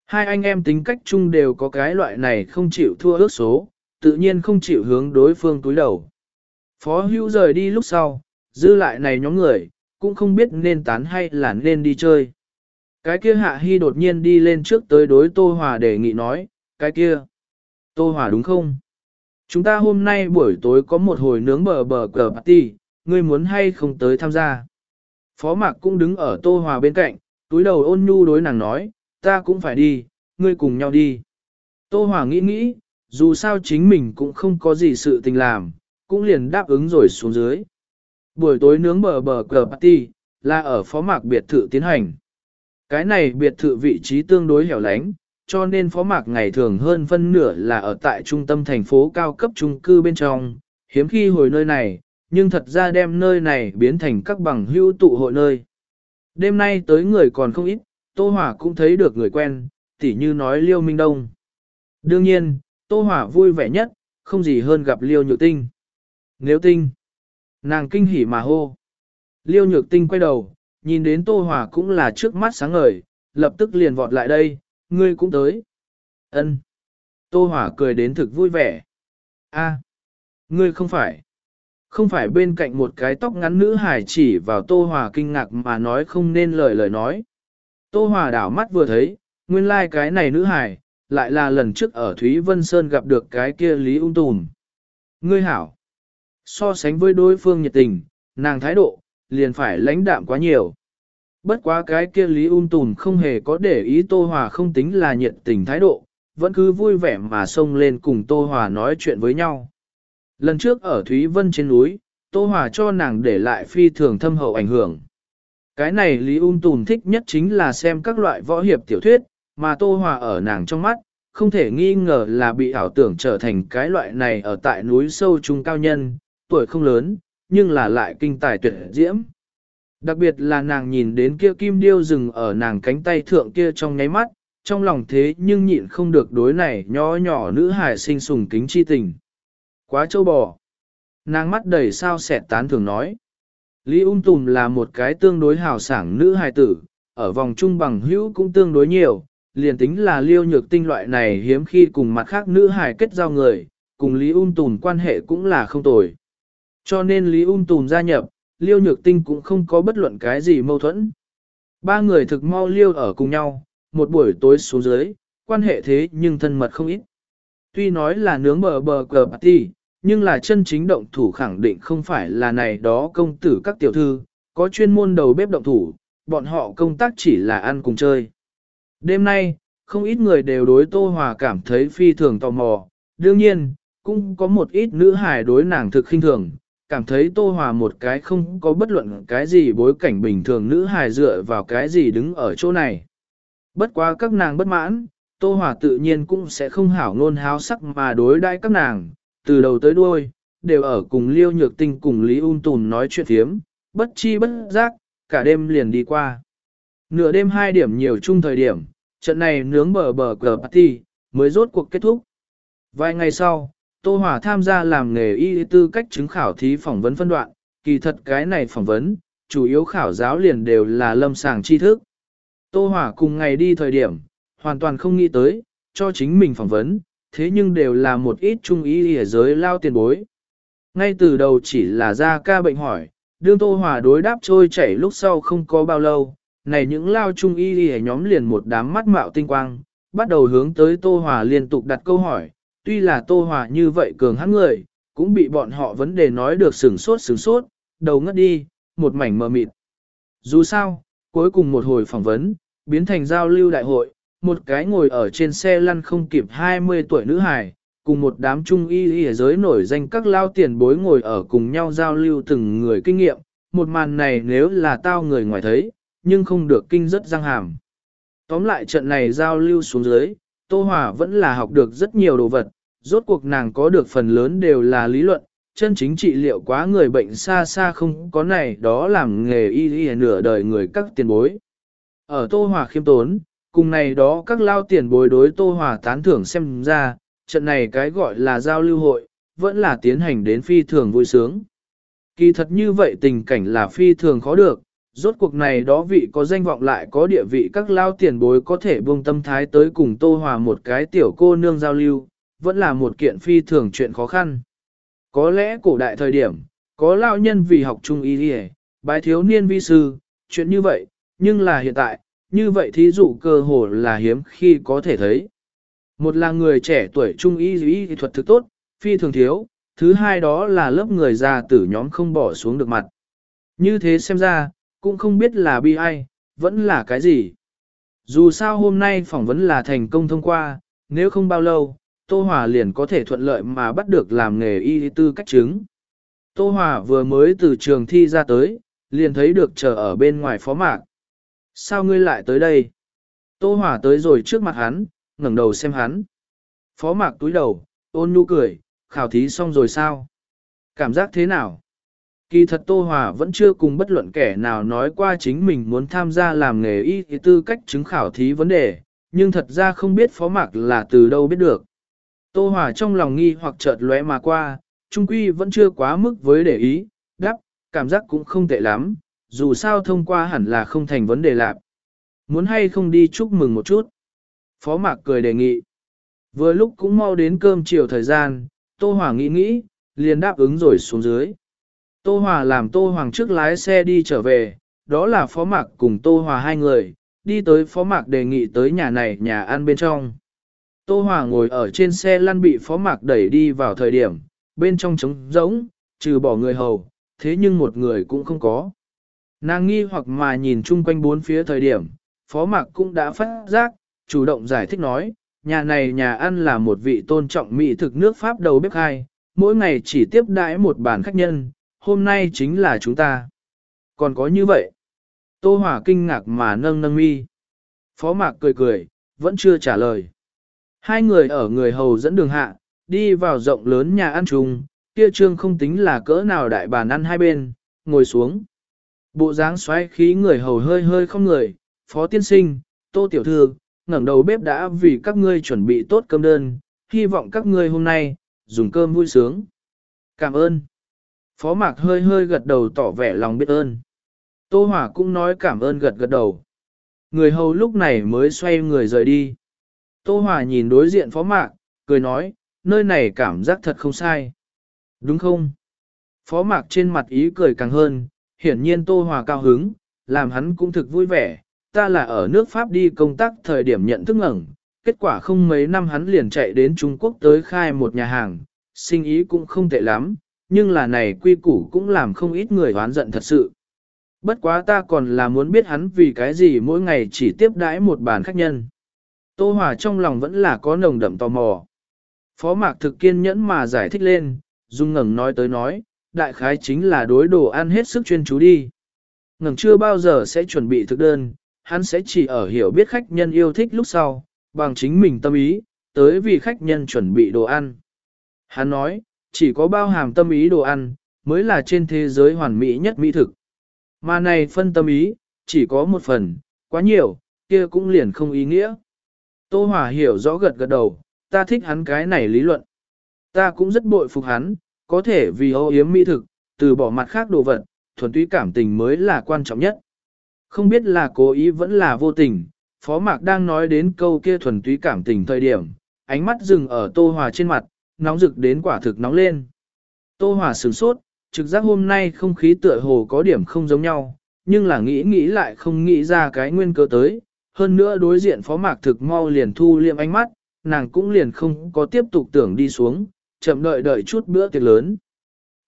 Hai anh em tính cách chung đều có cái loại này không chịu thua ước số, tự nhiên không chịu hướng đối phương túi đầu. Phó hữu rời đi lúc sau, dư lại này nhóm người, cũng không biết nên tán hay là nên đi chơi. Cái kia hạ hy đột nhiên đi lên trước tới đối Tô Hòa đề nghị nói, cái kia, Tô Hòa đúng không? Chúng ta hôm nay buổi tối có một hồi nướng bờ bờ cờ party, ngươi muốn hay không tới tham gia? Phó Mạc cũng đứng ở Tô Hòa bên cạnh, túi đầu ôn nhu đối nàng nói, ta cũng phải đi, ngươi cùng nhau đi. Tô Hòa nghĩ nghĩ, dù sao chính mình cũng không có gì sự tình làm, cũng liền đáp ứng rồi xuống dưới. Buổi tối nướng bờ bờ cờ party, là ở phó mạc biệt thự tiến hành. Cái này biệt thự vị trí tương đối hẻo lánh, cho nên phó mạc ngày thường hơn phân nửa là ở tại trung tâm thành phố cao cấp trung cư bên trong, hiếm khi hồi nơi này, nhưng thật ra đem nơi này biến thành các bằng hữu tụ hội nơi. Đêm nay tới người còn không ít, Tô Hỏa cũng thấy được người quen, tỉ như nói Liêu Minh Đông. Đương nhiên, Tô Hỏa vui vẻ nhất, không gì hơn gặp Liêu Nhược Tinh. Nếu Tinh, nàng kinh hỉ mà hô. Liêu Nhược Tinh quay đầu, nhìn đến Tô Hỏa cũng là trước mắt sáng ngời, lập tức liền vọt lại đây, ngươi cũng tới. Ân. Tô Hỏa cười đến thực vui vẻ. A, ngươi không phải. Không phải bên cạnh một cái tóc ngắn nữ hải chỉ vào Tô Hòa kinh ngạc mà nói không nên lời lời nói. Tô Hòa đảo mắt vừa thấy, nguyên lai like cái này nữ hải, lại là lần trước ở Thúy Vân Sơn gặp được cái kia Lý ung tùm. Ngươi hảo. So sánh với đối phương nhiệt tình, nàng thái độ, liền phải lãnh đạm quá nhiều. Bất quá cái kia Lý ung Tùn không hề có để ý Tô Hòa không tính là nhiệt tình thái độ, vẫn cứ vui vẻ mà xông lên cùng Tô Hòa nói chuyện với nhau. Lần trước ở Thúy Vân trên núi, Tô Hòa cho nàng để lại phi thường thâm hậu ảnh hưởng. Cái này Lý ung Tùn thích nhất chính là xem các loại võ hiệp tiểu thuyết, mà Tô Hòa ở nàng trong mắt, không thể nghi ngờ là bị ảo tưởng trở thành cái loại này ở tại núi sâu trung cao nhân, tuổi không lớn, nhưng là lại kinh tài tuyệt diễm. Đặc biệt là nàng nhìn đến kia kim điêu rừng ở nàng cánh tay thượng kia trong nháy mắt, trong lòng thế nhưng nhịn không được đối này nhỏ nhỏ nữ hải sinh sùng kính chi tình. Quá châu bò. Nàng mắt đầy sao sẹt tán thường nói. Lý ung tùm là một cái tương đối hào sảng nữ hài tử, ở vòng trung bằng hữu cũng tương đối nhiều, liền tính là liêu nhược tinh loại này hiếm khi cùng mặt khác nữ hài kết giao người, cùng Lý ung tùm quan hệ cũng là không tồi. Cho nên Lý ung tùm gia nhập, liêu nhược tinh cũng không có bất luận cái gì mâu thuẫn. Ba người thực mau liêu ở cùng nhau, một buổi tối xuống dưới, quan hệ thế nhưng thân mật không ít. Tuy nói là nướng bờ bờ cờ party, nhưng là chân chính động thủ khẳng định không phải là này đó công tử các tiểu thư, có chuyên môn đầu bếp động thủ, bọn họ công tác chỉ là ăn cùng chơi. Đêm nay, không ít người đều đối Tô Hòa cảm thấy phi thường tò mò, đương nhiên, cũng có một ít nữ hài đối nàng thực khinh thường, cảm thấy Tô Hòa một cái không có bất luận cái gì bối cảnh bình thường nữ hài dựa vào cái gì đứng ở chỗ này. Bất quá các nàng bất mãn, Tô Hòa tự nhiên cũng sẽ không hảo ngôn háo sắc mà đối đãi các nàng, từ đầu tới đuôi, đều ở cùng Liêu Nhược Tinh cùng Lý Un Tùn nói chuyện thiếm, bất chi bất giác, cả đêm liền đi qua. Nửa đêm hai điểm nhiều chung thời điểm, trận này nướng bờ bờ cờ party, mới rốt cuộc kết thúc. Vài ngày sau, Tô Hòa tham gia làm nghề y tư cách chứng khảo thí phỏng vấn phân đoạn, kỳ thật cái này phỏng vấn, chủ yếu khảo giáo liền đều là lâm sàng tri thức. Tô Hòa cùng ngày đi thời điểm, hoàn toàn không nghĩ tới, cho chính mình phỏng vấn, thế nhưng đều là một ít trung ý ở giới lao tiền bối. Ngay từ đầu chỉ là ra ca bệnh hỏi, đương Tô Hòa đối đáp trôi chảy lúc sau không có bao lâu, này những lao trung y ở nhóm liền một đám mắt mạo tinh quang, bắt đầu hướng tới Tô Hòa liên tục đặt câu hỏi, tuy là Tô Hòa như vậy cường hắn người, cũng bị bọn họ vấn đề nói được sửng sốt sửng sốt, đầu ngất đi, một mảnh mờ mịt. Dù sao, cuối cùng một hồi phỏng vấn, biến thành giao lưu đại hội, một cái ngồi ở trên xe lăn không kịp 20 tuổi nữ hài, cùng một đám trung y y giới nổi danh các lao tiền bối ngồi ở cùng nhau giao lưu từng người kinh nghiệm, một màn này nếu là tao người ngoài thấy, nhưng không được kinh rất răng hàm. Tóm lại trận này giao lưu xuống dưới, Tô Hòa vẫn là học được rất nhiều đồ vật, rốt cuộc nàng có được phần lớn đều là lý luận, chân chính trị liệu quá người bệnh xa xa không có này đó làm nghề y y nửa đời người các tiền bối. Ở Tô Hòa khiêm tốn, cùng này đó các lao tiền bối đối Tô Hòa tán thưởng xem ra, trận này cái gọi là giao lưu hội, vẫn là tiến hành đến phi thường vui sướng. Kỳ thật như vậy tình cảnh là phi thường khó được, rốt cuộc này đó vị có danh vọng lại có địa vị các lao tiền bối có thể buông tâm thái tới cùng Tô Hòa một cái tiểu cô nương giao lưu, vẫn là một kiện phi thường chuyện khó khăn. Có lẽ cổ đại thời điểm, có lao nhân vì học trung y đi bài thiếu niên vi sư, chuyện như vậy, nhưng là hiện tại, như vậy thí dụ cơ hồ là hiếm khi có thể thấy. Một là người trẻ tuổi trung y y thuật thực tốt, phi thường thiếu, thứ hai đó là lớp người già tử nhóm không bỏ xuống được mặt. Như thế xem ra, cũng không biết là bi ai, vẫn là cái gì. Dù sao hôm nay phỏng vấn là thành công thông qua, nếu không bao lâu, Tô Hòa liền có thể thuận lợi mà bắt được làm nghề y tư cách chứng. Tô Hòa vừa mới từ trường thi ra tới, liền thấy được chờ ở bên ngoài phó mạc. Sao ngươi lại tới đây? Tô Hòa tới rồi trước mặt hắn, ngẩng đầu xem hắn. Phó mạc túi đầu, ôn nhu cười, khảo thí xong rồi sao? Cảm giác thế nào? Kỳ thật Tô Hòa vẫn chưa cùng bất luận kẻ nào nói qua chính mình muốn tham gia làm nghề y tư cách chứng khảo thí vấn đề, nhưng thật ra không biết phó mạc là từ đâu biết được. Tô Hòa trong lòng nghi hoặc chợt lóe mà qua, trung quy vẫn chưa quá mức với để ý, đáp, cảm giác cũng không tệ lắm, dù sao thông qua hẳn là không thành vấn đề lạc. Muốn hay không đi chúc mừng một chút. Phó Mạc cười đề nghị. Vừa lúc cũng mau đến cơm chiều thời gian, Tô Hòa nghĩ nghĩ, liền đáp ứng rồi xuống dưới. Tô Hòa làm Tô Hoàng trước lái xe đi trở về, đó là Phó Mạc cùng Tô Hòa hai người, đi tới Phó Mạc đề nghị tới nhà này nhà ăn bên trong. Tô Hòa ngồi ở trên xe lăn bị Phó Mạc đẩy đi vào thời điểm, bên trong trống rỗng, trừ bỏ người hầu, thế nhưng một người cũng không có. Nàng nghi hoặc mà nhìn chung quanh bốn phía thời điểm, Phó Mạc cũng đã phát giác, chủ động giải thích nói, nhà này nhà ăn là một vị tôn trọng mỹ thực nước Pháp đầu bếp hai, mỗi ngày chỉ tiếp đãi một bàn khách nhân, hôm nay chính là chúng ta. Còn có như vậy? Tô Hòa kinh ngạc mà nâng nâng mi. Phó Mạc cười cười, vẫn chưa trả lời. Hai người ở người hầu dẫn đường hạ, đi vào rộng lớn nhà ăn chung, kia trương không tính là cỡ nào đại bàn ăn hai bên, ngồi xuống. Bộ dáng xoáy khí người hầu hơi hơi không người, phó tiên sinh, tô tiểu thư, ngẩng đầu bếp đã vì các ngươi chuẩn bị tốt cơm đơn, hy vọng các ngươi hôm nay, dùng cơm vui sướng. Cảm ơn. Phó mạc hơi hơi gật đầu tỏ vẻ lòng biết ơn. Tô Hỏa cũng nói cảm ơn gật gật đầu. Người hầu lúc này mới xoay người rời đi. Tô Hỏa nhìn đối diện phó mạc, cười nói, nơi này cảm giác thật không sai. Đúng không? Phó mạc trên mặt ý cười càng hơn, hiển nhiên Tô Hỏa cao hứng, làm hắn cũng thực vui vẻ. Ta là ở nước Pháp đi công tác thời điểm nhận thức ngẩng, kết quả không mấy năm hắn liền chạy đến Trung Quốc tới khai một nhà hàng, sinh ý cũng không tệ lắm, nhưng là này quy củ cũng làm không ít người hoán giận thật sự. Bất quá ta còn là muốn biết hắn vì cái gì mỗi ngày chỉ tiếp đãi một bàn khách nhân. Tô Hòa trong lòng vẫn là có nồng đậm tò mò. Phó Mạc thực kiên nhẫn mà giải thích lên, Dung ngẩng nói tới nói, đại khái chính là đối đồ ăn hết sức chuyên chú đi. Ngẩng chưa bao giờ sẽ chuẩn bị thực đơn, hắn sẽ chỉ ở hiểu biết khách nhân yêu thích lúc sau, bằng chính mình tâm ý, tới vì khách nhân chuẩn bị đồ ăn. Hắn nói, chỉ có bao hàm tâm ý đồ ăn, mới là trên thế giới hoàn mỹ nhất mỹ thực. Mà này phân tâm ý, chỉ có một phần, quá nhiều, kia cũng liền không ý nghĩa. Tô Hòa hiểu rõ gật gật đầu, ta thích hắn cái này lý luận. Ta cũng rất bội phục hắn, có thể vì ô yếm mỹ thực, từ bỏ mặt khác đồ vật, thuần túy cảm tình mới là quan trọng nhất. Không biết là cố ý vẫn là vô tình, Phó Mạc đang nói đến câu kia thuần túy cảm tình thời điểm, ánh mắt dừng ở Tô Hòa trên mặt, nóng rực đến quả thực nóng lên. Tô Hòa sửng sốt, trực giác hôm nay không khí tựa hồ có điểm không giống nhau, nhưng là nghĩ nghĩ lại không nghĩ ra cái nguyên cơ tới. Hơn nữa đối diện Phó Mạc thực mau liền thu liệm ánh mắt, nàng cũng liền không có tiếp tục tưởng đi xuống, chậm đợi đợi chút bữa tiệc lớn.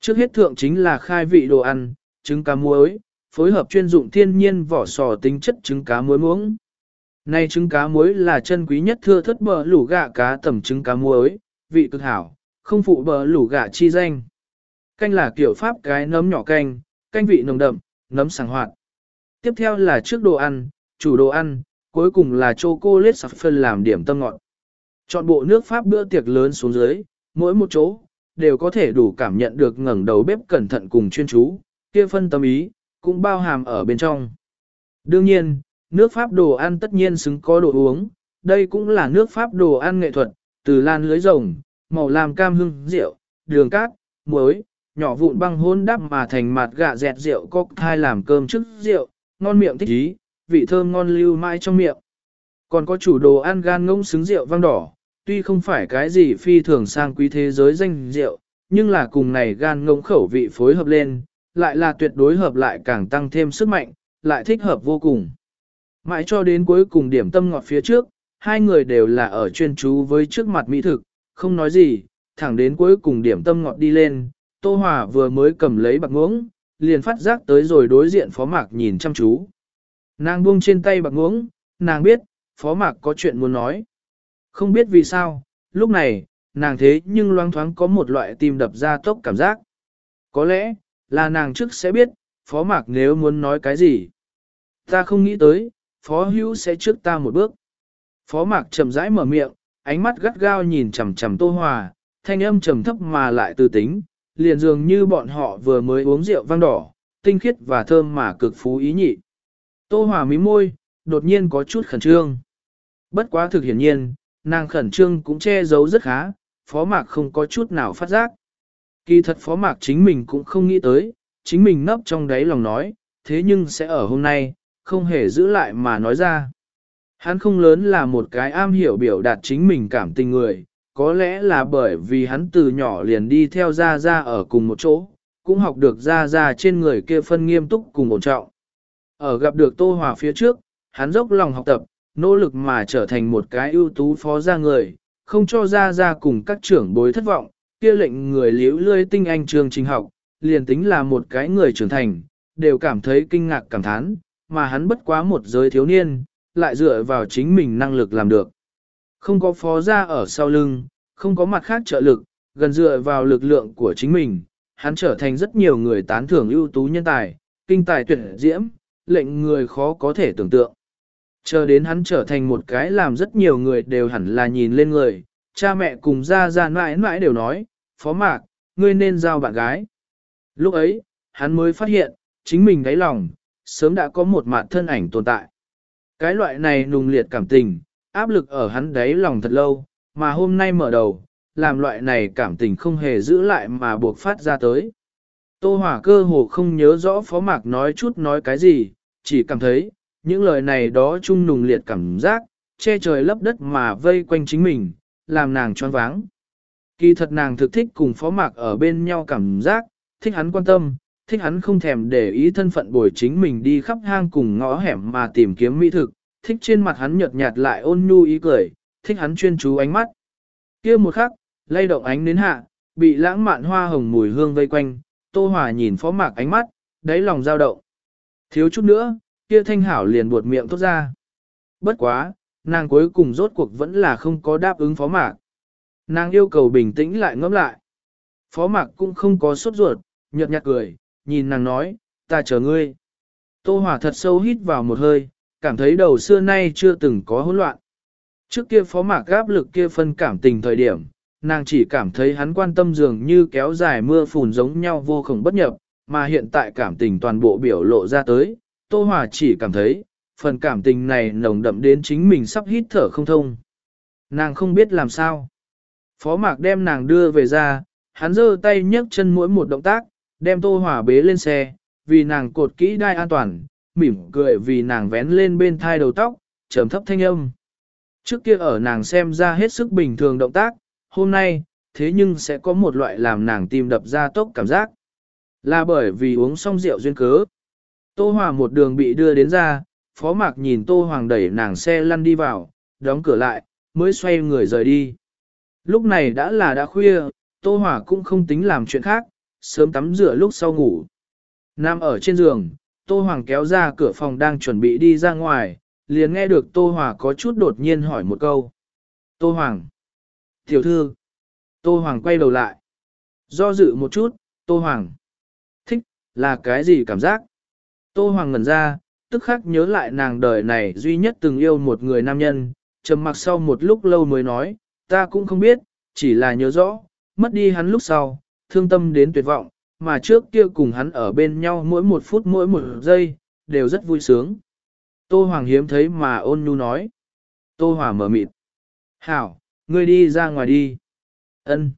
Trước hết thượng chính là khai vị đồ ăn, trứng cá muối, phối hợp chuyên dụng thiên nhiên vỏ sò tính chất trứng cá muối muống. nay trứng cá muối là chân quý nhất thưa thất bờ lũ gạ cá tầm trứng cá muối, vị cực hảo, không phụ bờ lủ gạ chi danh. Canh là kiểu pháp cái nấm nhỏ canh, canh vị nồng đậm, nấm sảng hoạt. Tiếp theo là trước đồ ăn, chủ đồ ăn, cuối cùng là chocolate sạc phân làm điểm tâm ngọt. Chọn bộ nước Pháp bữa tiệc lớn xuống dưới, mỗi một chỗ, đều có thể đủ cảm nhận được ngẩng đầu bếp cẩn thận cùng chuyên chú, kia phân tâm ý, cũng bao hàm ở bên trong. Đương nhiên, nước Pháp đồ ăn tất nhiên xứng có đồ uống, đây cũng là nước Pháp đồ ăn nghệ thuật, từ lan lưới rồng, màu làm cam hương rượu, đường cát, muối, nhỏ vụn băng hôn đắp mà thành mặt gạ dẹt rượu cocktail làm cơm trước rượu, ngon miệng thích ý, vị thơm ngon lưu mãi trong miệng. Còn có chủ đồ ăn gan ngỗng xứng rượu vang đỏ, tuy không phải cái gì phi thường sang quý thế giới danh rượu, nhưng là cùng này gan ngỗng khẩu vị phối hợp lên, lại là tuyệt đối hợp lại càng tăng thêm sức mạnh, lại thích hợp vô cùng. Mãi cho đến cuối cùng điểm tâm ngọt phía trước, hai người đều là ở chuyên chú với trước mặt mỹ thực, không nói gì, thẳng đến cuối cùng điểm tâm ngọt đi lên, Tô Hòa vừa mới cầm lấy bạc ngưỡng, liền phát giác tới rồi đối diện Phó Mạc nhìn chăm chú. Nàng buông trên tay bạc ngưỡng, nàng biết, Phó Mạc có chuyện muốn nói. Không biết vì sao, lúc này, nàng thế nhưng loang thoáng có một loại tim đập ra tốc cảm giác. Có lẽ, là nàng trước sẽ biết, Phó Mạc nếu muốn nói cái gì. Ta không nghĩ tới, Phó Hữu sẽ trước ta một bước. Phó Mạc chậm rãi mở miệng, ánh mắt gắt gao nhìn chằm chằm Tô Hòa, thanh âm trầm thấp mà lại từ tính, liền dường như bọn họ vừa mới uống rượu vang đỏ, tinh khiết và thơm mà cực phú ý nhị. Tô Hòa mí môi, đột nhiên có chút khẩn trương. Bất quá thực hiển nhiên, nàng khẩn trương cũng che giấu rất khá, phó mạc không có chút nào phát giác. Kỳ thật phó mạc chính mình cũng không nghĩ tới, chính mình nấp trong đáy lòng nói, thế nhưng sẽ ở hôm nay, không hề giữ lại mà nói ra. Hắn không lớn là một cái am hiểu biểu đạt chính mình cảm tình người, có lẽ là bởi vì hắn từ nhỏ liền đi theo Gia Gia ở cùng một chỗ, cũng học được Gia Gia trên người kia phân nghiêm túc cùng ổn trọng. Ở gặp được Tô Hòa phía trước, hắn dốc lòng học tập, nỗ lực mà trở thành một cái ưu tú phó gia người, không cho Gia Gia cùng các trưởng bối thất vọng, kia lệnh người liễu lươi tinh anh trường trình học, liền tính là một cái người trưởng thành, đều cảm thấy kinh ngạc cảm thán, mà hắn bất quá một giới thiếu niên, lại dựa vào chính mình năng lực làm được. Không có phó gia ở sau lưng, không có mặt khác trợ lực, gần dựa vào lực lượng của chính mình, hắn trở thành rất nhiều người tán thưởng ưu tú nhân tài, kinh tài tuyệt diễm, lệnh người khó có thể tưởng tượng. Chờ đến hắn trở thành một cái làm rất nhiều người đều hẳn là nhìn lên người, cha mẹ cùng ra ra mãi mãi đều nói, phó mạc, ngươi nên giao bạn gái. Lúc ấy, hắn mới phát hiện, chính mình đáy lòng, sớm đã có một mặt thân ảnh tồn tại. Cái loại này nùng liệt cảm tình, áp lực ở hắn đáy lòng thật lâu, mà hôm nay mở đầu, làm loại này cảm tình không hề giữ lại mà buộc phát ra tới. Tô Hỏa cơ hồ không nhớ rõ Phó Mạc nói chút nói cái gì, chỉ cảm thấy, những lời này đó chung nùng liệt cảm giác, che trời lấp đất mà vây quanh chính mình, làm nàng choáng váng. Kỳ thật nàng thực thích cùng Phó Mạc ở bên nhau cảm giác, thích hắn quan tâm, thích hắn không thèm để ý thân phận bồi chính mình đi khắp hang cùng ngõ hẻm mà tìm kiếm mỹ thực, thích trên mặt hắn nhợt nhạt lại ôn nhu ý cười, thích hắn chuyên chú ánh mắt. kia một khắc, lay động ánh đến hạ, bị lãng mạn hoa hồng mùi hương vây quanh, Tô Hòa nhìn phó mạc ánh mắt, đáy lòng dao động. Thiếu chút nữa, kia thanh hảo liền buột miệng tốt ra. Bất quá, nàng cuối cùng rốt cuộc vẫn là không có đáp ứng phó mạc. Nàng yêu cầu bình tĩnh lại ngẫm lại. Phó mạc cũng không có sốt ruột, nhợt nhạt cười, nhìn nàng nói, ta chờ ngươi. Tô Hòa thật sâu hít vào một hơi, cảm thấy đầu xưa nay chưa từng có hỗn loạn. Trước kia phó mạc gáp lực kia phân cảm tình thời điểm, nàng chỉ cảm thấy hắn quan tâm dường như kéo dài mưa phùn giống nhau vô cùng bất nhập, mà hiện tại cảm tình toàn bộ biểu lộ ra tới, Tô Hòa chỉ cảm thấy, phần cảm tình này nồng đậm đến chính mình sắp hít thở không thông. Nàng không biết làm sao. Phó mạc đem nàng đưa về ra, hắn giơ tay nhấc chân mỗi một động tác, đem Tô Hòa bế lên xe, vì nàng cột kỹ đai an toàn, mỉm cười vì nàng vén lên bên thai đầu tóc, trầm thấp thanh âm. Trước kia ở nàng xem ra hết sức bình thường động tác, hôm nay, thế nhưng sẽ có một loại làm nàng tim đập ra tốc cảm giác. Là bởi vì uống xong rượu duyên cớ. Tô Hòa một đường bị đưa đến ra, Phó Mạc nhìn Tô Hoàng đẩy nàng xe lăn đi vào, đóng cửa lại, mới xoay người rời đi. Lúc này đã là đã khuya, Tô Hòa cũng không tính làm chuyện khác, sớm tắm rửa lúc sau ngủ. Nam ở trên giường, Tô Hoàng kéo ra cửa phòng đang chuẩn bị đi ra ngoài, liền nghe được Tô Hòa có chút đột nhiên hỏi một câu. Tô Hoàng. Tiểu thư. Tô Hoàng quay đầu lại. Do dự một chút, Tô Hoàng. Thích, là cái gì cảm giác? Tô Hoàng ngẩn ra, tức khắc nhớ lại nàng đời này duy nhất từng yêu một người nam nhân, trầm mặc sau một lúc lâu mới nói, ta cũng không biết, chỉ là nhớ rõ, mất đi hắn lúc sau, thương tâm đến tuyệt vọng, mà trước kia cùng hắn ở bên nhau mỗi một phút mỗi một giây, đều rất vui sướng. Tô Hoàng hiếm thấy mà ôn nhu nói. Tô Hòa mở mịt. Hảo, ngươi đi ra ngoài đi. Ân.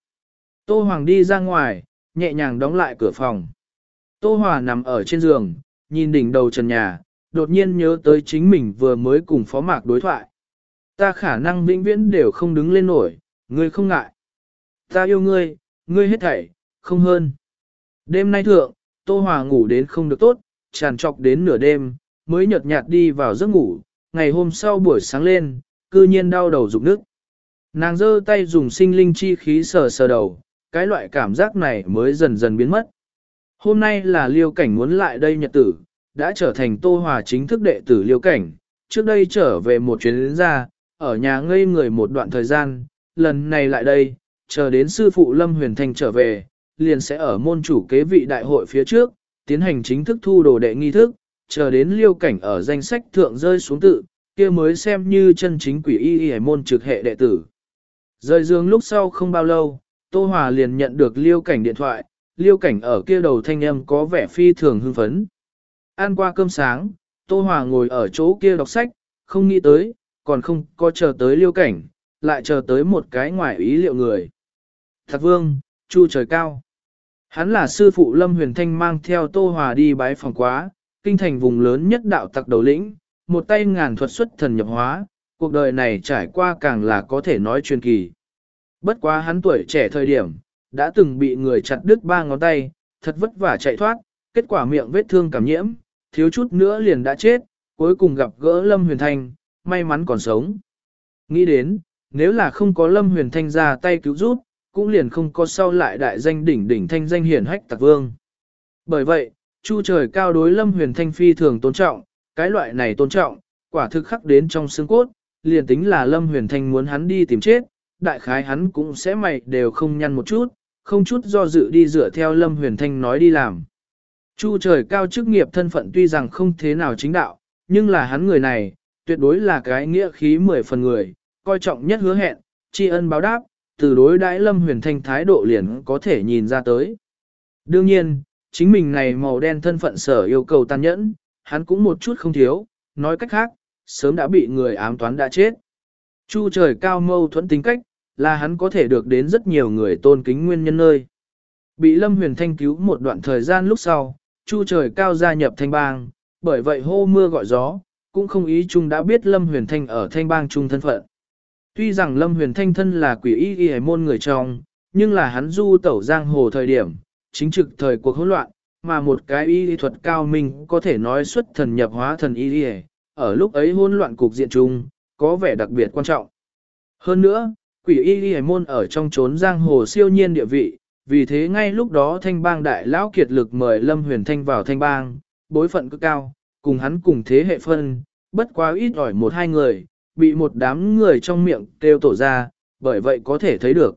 Tô Hoàng đi ra ngoài, nhẹ nhàng đóng lại cửa phòng. Tô Hòa nằm ở trên giường, nhìn đỉnh đầu trần nhà, đột nhiên nhớ tới chính mình vừa mới cùng phó mạc đối thoại. Ta khả năng vĩnh viễn đều không đứng lên nổi, ngươi không ngại. Ta yêu ngươi, ngươi hết thảy, không hơn. Đêm nay thượng, Tô Hòa ngủ đến không được tốt, tràn trọc đến nửa đêm, mới nhợt nhạt đi vào giấc ngủ, ngày hôm sau buổi sáng lên, cư nhiên đau đầu rụng nước. Nàng giơ tay dùng sinh linh chi khí sờ sờ đầu, cái loại cảm giác này mới dần dần biến mất. Hôm nay là liêu cảnh muốn lại đây nhật tử, đã trở thành Tô Hòa chính thức đệ tử liêu cảnh, trước đây trở về một chuyến đến ra, ở nhà ngây người một đoạn thời gian, lần này lại đây, chờ đến sư phụ Lâm Huyền Thanh trở về, liền sẽ ở môn chủ kế vị đại hội phía trước, tiến hành chính thức thu đồ đệ nghi thức, chờ đến liêu cảnh ở danh sách thượng rơi xuống tự, kia mới xem như chân chính quỷ y y môn trực hệ đệ tử. Rời giường lúc sau không bao lâu, Tô Hòa liền nhận được liêu cảnh điện thoại, liêu cảnh ở kia đầu thanh âm có vẻ phi thường hưng phấn. Ăn qua cơm sáng, Tô Hòa ngồi ở chỗ kia đọc sách, không nghĩ tới, còn không có chờ tới liêu cảnh, lại chờ tới một cái ngoài ý liệu người. Thật vương, chu trời cao. Hắn là sư phụ Lâm Huyền Thanh mang theo Tô Hòa đi bái phòng quá, kinh thành vùng lớn nhất đạo tặc đầu lĩnh, một tay ngàn thuật xuất thần nhập hóa, cuộc đời này trải qua càng là có thể nói truyền kỳ. Bất quá hắn tuổi trẻ thời điểm, đã từng bị người chặt đứt ba ngón tay, thật vất vả chạy thoát, kết quả miệng vết thương cảm nhiễm, thiếu chút nữa liền đã chết, cuối cùng gặp gỡ Lâm Huyền Thanh, may mắn còn sống. Nghĩ đến, nếu là không có Lâm Huyền Thanh ra tay cứu giúp, cũng liền không có sau lại đại danh đỉnh đỉnh thanh danh hiển hách tạc vương. Bởi vậy, Chu trời cao đối Lâm Huyền Thanh phi thường tôn trọng, cái loại này tôn trọng, quả thực khắc đến trong xương cốt, liền tính là Lâm Huyền Thanh muốn hắn đi tìm chết, đại khái hắn cũng sẽ mày đều không nhăn một chút, không chút do dự đi dựa theo Lâm Huyền Thanh nói đi làm. Chu trời cao chức nghiệp thân phận tuy rằng không thế nào chính đạo, nhưng là hắn người này, tuyệt đối là cái nghĩa khí mười phần người, coi trọng nhất hứa hẹn, tri ân báo đáp, từ đối đãi Lâm Huyền Thanh thái độ liền có thể nhìn ra tới. Đương nhiên, chính mình này màu đen thân phận sở yêu cầu tàn nhẫn, hắn cũng một chút không thiếu, nói cách khác, sớm đã bị người ám toán đã chết. Chu trời cao mâu thuẫn tính cách, là hắn có thể được đến rất nhiều người tôn kính nguyên nhân nơi. Bị Lâm Huyền Thanh cứu một đoạn thời gian lúc sau, Chu trời cao gia nhập thanh bang, bởi vậy hô mưa gọi gió, cũng không ý chung đã biết Lâm Huyền Thanh ở thanh bang chung thân phận. Tuy rằng Lâm Huyền Thanh thân là quỷ y y môn người trong, nhưng là hắn du tẩu giang hồ thời điểm, chính trực thời cuộc hỗn loạn, mà một cái y Y thuật cao minh có thể nói xuất thần nhập hóa thần y y, ở lúc ấy hỗn loạn cục diện chung, có vẻ đặc biệt quan trọng. Hơn nữa, quỷ y y môn ở trong chốn giang hồ siêu nhiên địa vị, vì thế ngay lúc đó thanh bang đại lão kiệt lực mời Lâm Huyền Thanh vào thanh bang, bối phận cực cao, cùng hắn cùng thế hệ phân, bất quá ít ỏi một hai người, bị một đám người trong miệng kêu tổ ra, bởi vậy có thể thấy được.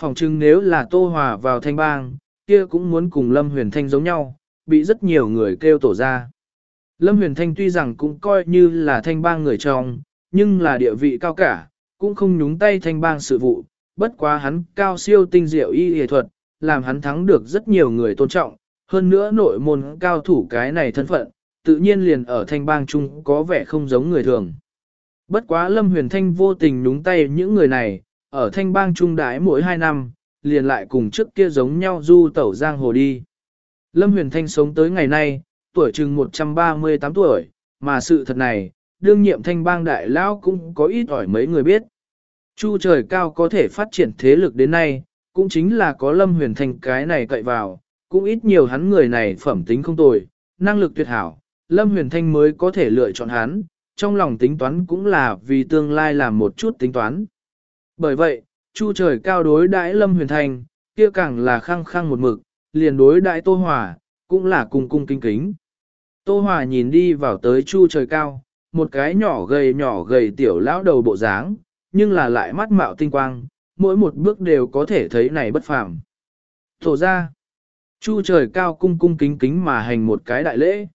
Phòng trưng nếu là Tô Hòa vào thanh bang, kia cũng muốn cùng Lâm Huyền Thanh giống nhau, bị rất nhiều người kêu tổ ra. Lâm Huyền Thanh tuy rằng cũng coi như là thanh bang người trong, nhưng là địa vị cao cả, cũng không nhúng tay thanh bang sự vụ, bất quá hắn cao siêu tinh diệu y y thuật, làm hắn thắng được rất nhiều người tôn trọng, hơn nữa nội môn cao thủ cái này thân phận, tự nhiên liền ở thanh bang chung có vẻ không giống người thường. Bất quá Lâm Huyền Thanh vô tình đúng tay những người này, ở thanh bang trung đái mỗi hai năm, liền lại cùng trước kia giống nhau du tẩu giang hồ đi. Lâm Huyền Thanh sống tới ngày nay, tuổi chừng 138 tuổi, mà sự thật này, đương nhiệm thanh bang đại lão cũng có ít ỏi mấy người biết. Chu trời cao có thể phát triển thế lực đến nay, cũng chính là có Lâm Huyền Thanh cái này cậy vào, cũng ít nhiều hắn người này phẩm tính không tồi, năng lực tuyệt hảo, Lâm Huyền Thanh mới có thể lựa chọn hắn, trong lòng tính toán cũng là vì tương lai làm một chút tính toán. Bởi vậy, Chu trời cao đối đãi Lâm Huyền thành kia càng là khăng khăng một mực, liền đối đãi Tô Hòa, cũng là cung cung kính kính. Tô Hòa nhìn đi vào tới Chu trời cao, một cái nhỏ gầy nhỏ gầy tiểu lão đầu bộ dáng, nhưng là lại mắt mạo tinh quang, mỗi một bước đều có thể thấy này bất phàm. thổ ra, Chu trời cao cung cung kính kính mà hành một cái đại lễ.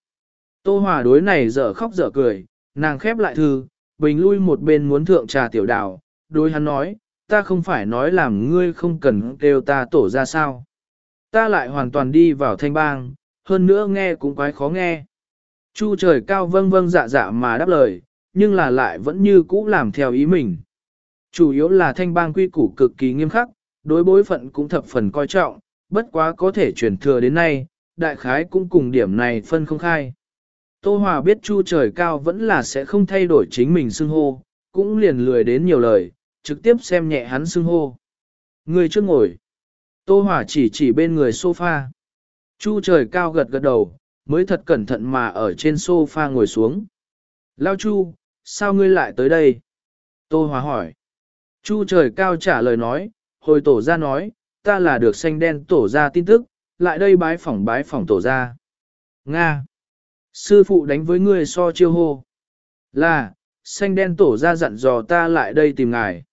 Tô Hòa đối này dở khóc dở cười, nàng khép lại thư, bình lui một bên muốn thượng trà tiểu đảo, đối hắn nói, ta không phải nói làm ngươi không cần kêu ta tổ ra sao. Ta lại hoàn toàn đi vào thanh bang, hơn nữa nghe cũng quái khó nghe. Chu trời cao vâng vâng dạ dạ mà đáp lời, nhưng là lại vẫn như cũ làm theo ý mình. Chủ yếu là thanh bang quy củ cực kỳ nghiêm khắc, đối bối phận cũng thập phần coi trọng, bất quá có thể truyền thừa đến nay, đại khái cũng cùng điểm này phân không khai. Tô Hòa biết Chu trời cao vẫn là sẽ không thay đổi chính mình xưng hô, cũng liền lười đến nhiều lời, trực tiếp xem nhẹ hắn xưng hô. Người trước ngồi. Tô Hòa chỉ chỉ bên người sofa. Chu trời cao gật gật đầu, mới thật cẩn thận mà ở trên sofa ngồi xuống. Lao Chu, sao ngươi lại tới đây? Tô Hòa hỏi. Chu trời cao trả lời nói, hồi tổ ra nói, ta là được xanh đen tổ ra tin tức, lại đây bái phỏng bái phỏng tổ ra. Nga. Sư phụ đánh với ngươi so chiêu hô. Là, xanh đen tổ ra dặn dò ta lại đây tìm ngài.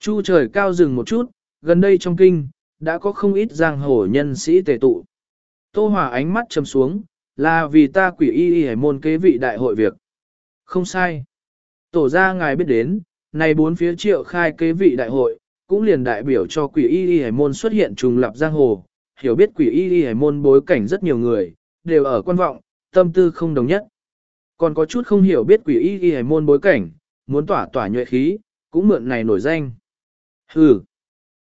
Chu trời cao dừng một chút, gần đây trong kinh, đã có không ít giang hồ nhân sĩ tề tụ. Tô Hòa ánh mắt chầm xuống, là vì ta quỷ y y hải môn kế vị đại hội việc. Không sai. Tổ ra ngài biết đến, này bốn phía triệu khai kế vị đại hội, cũng liền đại biểu cho quỷ y y hải môn xuất hiện trùng lập giang hồ, hiểu biết quỷ y y hải môn bối cảnh rất nhiều người, đều ở quan vọng, tâm tư không đồng nhất. Còn có chút không hiểu biết quỷ y y hải môn bối cảnh, muốn tỏa tỏa nhuệ khí, cũng mượn này nổi danh. Hừ.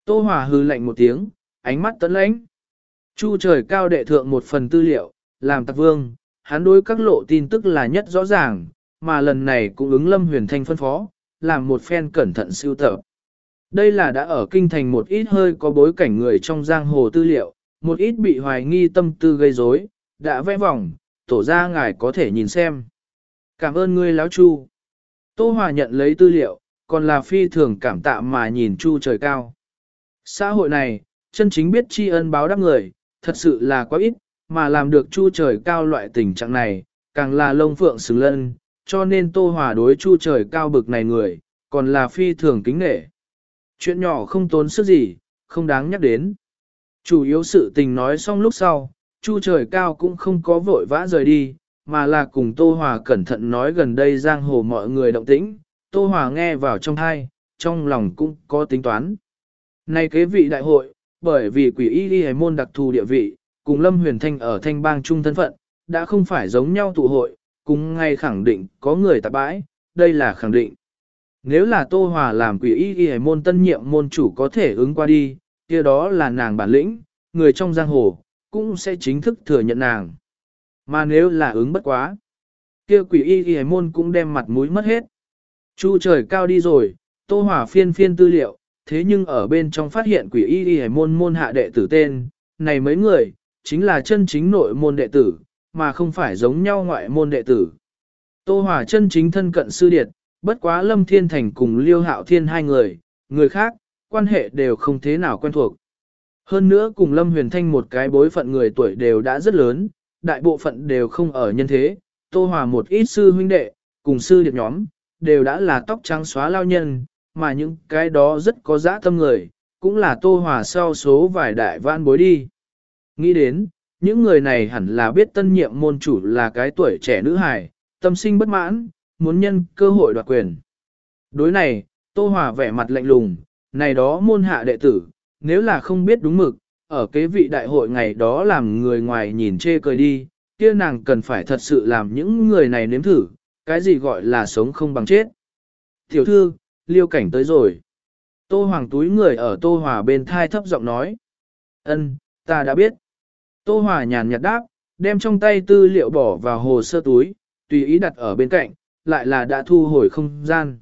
Tô Hòa hừ lạnh một tiếng, ánh mắt tấn lãnh. Chu trời cao đệ thượng một phần tư liệu, làm tạc vương, hắn đối các lộ tin tức là nhất rõ ràng, mà lần này cũng ứng lâm huyền thanh phân phó, làm một phen cẩn thận siêu tập. Đây là đã ở kinh thành một ít hơi có bối cảnh người trong giang hồ tư liệu, một ít bị hoài nghi tâm tư gây rối, đã vẽ vòng, tổ ra ngài có thể nhìn xem. Cảm ơn ngươi lão chu. Tô Hòa nhận lấy tư liệu, còn là phi thường cảm tạ mà nhìn chu trời cao. Xã hội này, chân chính biết tri ân báo đáp người, thật sự là quá ít, mà làm được chu trời cao loại tình trạng này, càng là lông phượng xứng lân, cho nên tô hòa đối chu trời cao bực này người, còn là phi thường kính nghệ. Chuyện nhỏ không tốn sức gì, không đáng nhắc đến. Chủ yếu sự tình nói xong lúc sau, chu trời cao cũng không có vội vã rời đi, mà là cùng Tô Hòa cẩn thận nói gần đây giang hồ mọi người động tĩnh, Tô Hòa nghe vào trong thai, trong lòng cũng có tính toán. Này kế vị đại hội, bởi vì quỷ y đi môn đặc thù địa vị, cùng Lâm Huyền Thanh ở thanh bang trung thân phận, đã không phải giống nhau tụ hội, cùng ngay khẳng định có người tạp bãi, đây là khẳng định. Nếu là Tô Hòa làm quỷ y y môn tân nhiệm môn chủ có thể ứng qua đi, kia đó là nàng bản lĩnh, người trong giang hồ, cũng sẽ chính thức thừa nhận nàng. Mà nếu là ứng bất quá, kia quỷ y y môn cũng đem mặt mũi mất hết. Chu trời cao đi rồi, Tô hỏa phiên phiên tư liệu, thế nhưng ở bên trong phát hiện quỷ y y môn môn hạ đệ tử tên, này mấy người, chính là chân chính nội môn đệ tử, mà không phải giống nhau ngoại môn đệ tử. Tô hỏa chân chính thân cận sư điệt, bất quá Lâm Thiên Thành cùng Liêu Hạo Thiên hai người, người khác, quan hệ đều không thế nào quen thuộc. Hơn nữa cùng Lâm Huyền Thanh một cái bối phận người tuổi đều đã rất lớn, đại bộ phận đều không ở nhân thế, Tô Hòa một ít sư huynh đệ, cùng sư điệp nhóm, đều đã là tóc trắng xóa lao nhân, mà những cái đó rất có dã tâm người, cũng là Tô Hòa sau số vài đại vãn bối đi. Nghĩ đến, những người này hẳn là biết tân nhiệm môn chủ là cái tuổi trẻ nữ hài, tâm sinh bất mãn, muốn nhân cơ hội đoạt quyền. Đối này, Tô Hòa vẻ mặt lạnh lùng, này đó môn hạ đệ tử, nếu là không biết đúng mực, ở kế vị đại hội ngày đó làm người ngoài nhìn chê cười đi, kia nàng cần phải thật sự làm những người này nếm thử, cái gì gọi là sống không bằng chết. Tiểu thư, liêu cảnh tới rồi. Tô Hoàng túi người ở Tô Hòa bên thai thấp giọng nói. ân ta đã biết. Tô Hòa nhàn nhạt đáp, đem trong tay tư liệu bỏ vào hồ sơ túi, tùy ý đặt ở bên cạnh, lại là đã thu hồi không gian.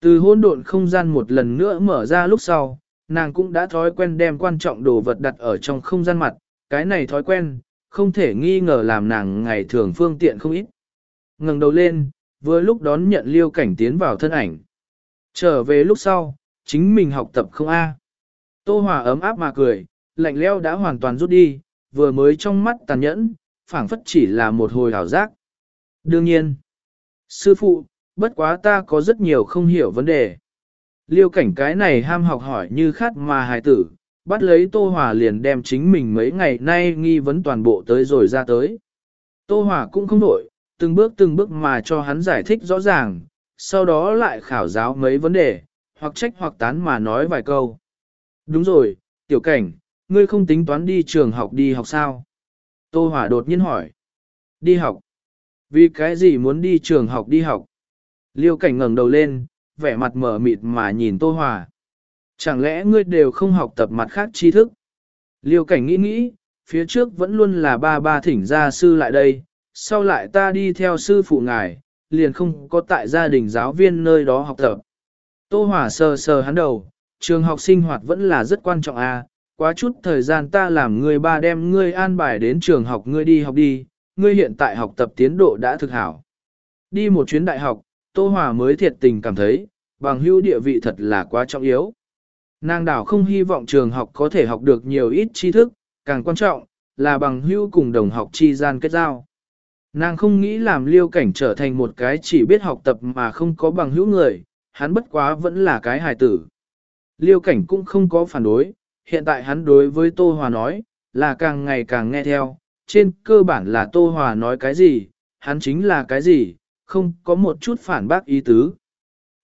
Từ hỗn độn không gian một lần nữa mở ra lúc sau, nàng cũng đã thói quen đem quan trọng đồ vật đặt ở trong không gian mặt, cái này thói quen, không thể nghi ngờ làm nàng ngày thường phương tiện không ít. ngẩng đầu lên, vừa lúc đón nhận liêu cảnh tiến vào thân ảnh. Trở về lúc sau, chính mình học tập không a. Tô Hòa ấm áp mà cười, lạnh leo đã hoàn toàn rút đi, vừa mới trong mắt tàn nhẫn, phảng phất chỉ là một hồi hảo giác. Đương nhiên, sư phụ, bất quá ta có rất nhiều không hiểu vấn đề. Liêu cảnh cái này ham học hỏi như khát mà hài tử, bắt lấy Tô Hòa liền đem chính mình mấy ngày nay nghi vấn toàn bộ tới rồi ra tới. Tô Hòa cũng không đổi, từng bước từng bước mà cho hắn giải thích rõ ràng, sau đó lại khảo giáo mấy vấn đề, hoặc trách hoặc tán mà nói vài câu. Đúng rồi, tiểu cảnh, ngươi không tính toán đi trường học đi học sao? Tô Hòa đột nhiên hỏi. Đi học. Vì cái gì muốn đi trường học đi học? Liêu cảnh ngẩng đầu lên, vẻ mặt mở mịt mà nhìn Tô Hòa. Chẳng lẽ ngươi đều không học tập mặt khác tri thức? Liêu cảnh nghĩ nghĩ, phía trước vẫn luôn là ba ba thỉnh gia sư lại đây, sau lại ta đi theo sư phụ ngài, liền không có tại gia đình giáo viên nơi đó học tập. Tô Hòa sờ sờ hắn đầu, trường học sinh hoạt vẫn là rất quan trọng à, quá chút thời gian ta làm ngươi ba đem ngươi an bài đến trường học ngươi đi học đi, ngươi hiện tại học tập tiến độ đã thực hảo. Đi một chuyến đại học, Tô Hòa mới thiệt tình cảm thấy, bằng hữu địa vị thật là quá trọng yếu. Nàng đảo không hy vọng trường học có thể học được nhiều ít tri thức, càng quan trọng, là bằng hữu cùng đồng học chi gian kết giao. Nàng không nghĩ làm liêu cảnh trở thành một cái chỉ biết học tập mà không có bằng hữu người, hắn bất quá vẫn là cái hài tử. Liêu cảnh cũng không có phản đối, hiện tại hắn đối với Tô Hòa nói, là càng ngày càng nghe theo, trên cơ bản là Tô Hòa nói cái gì, hắn chính là cái gì, không có một chút phản bác ý tứ.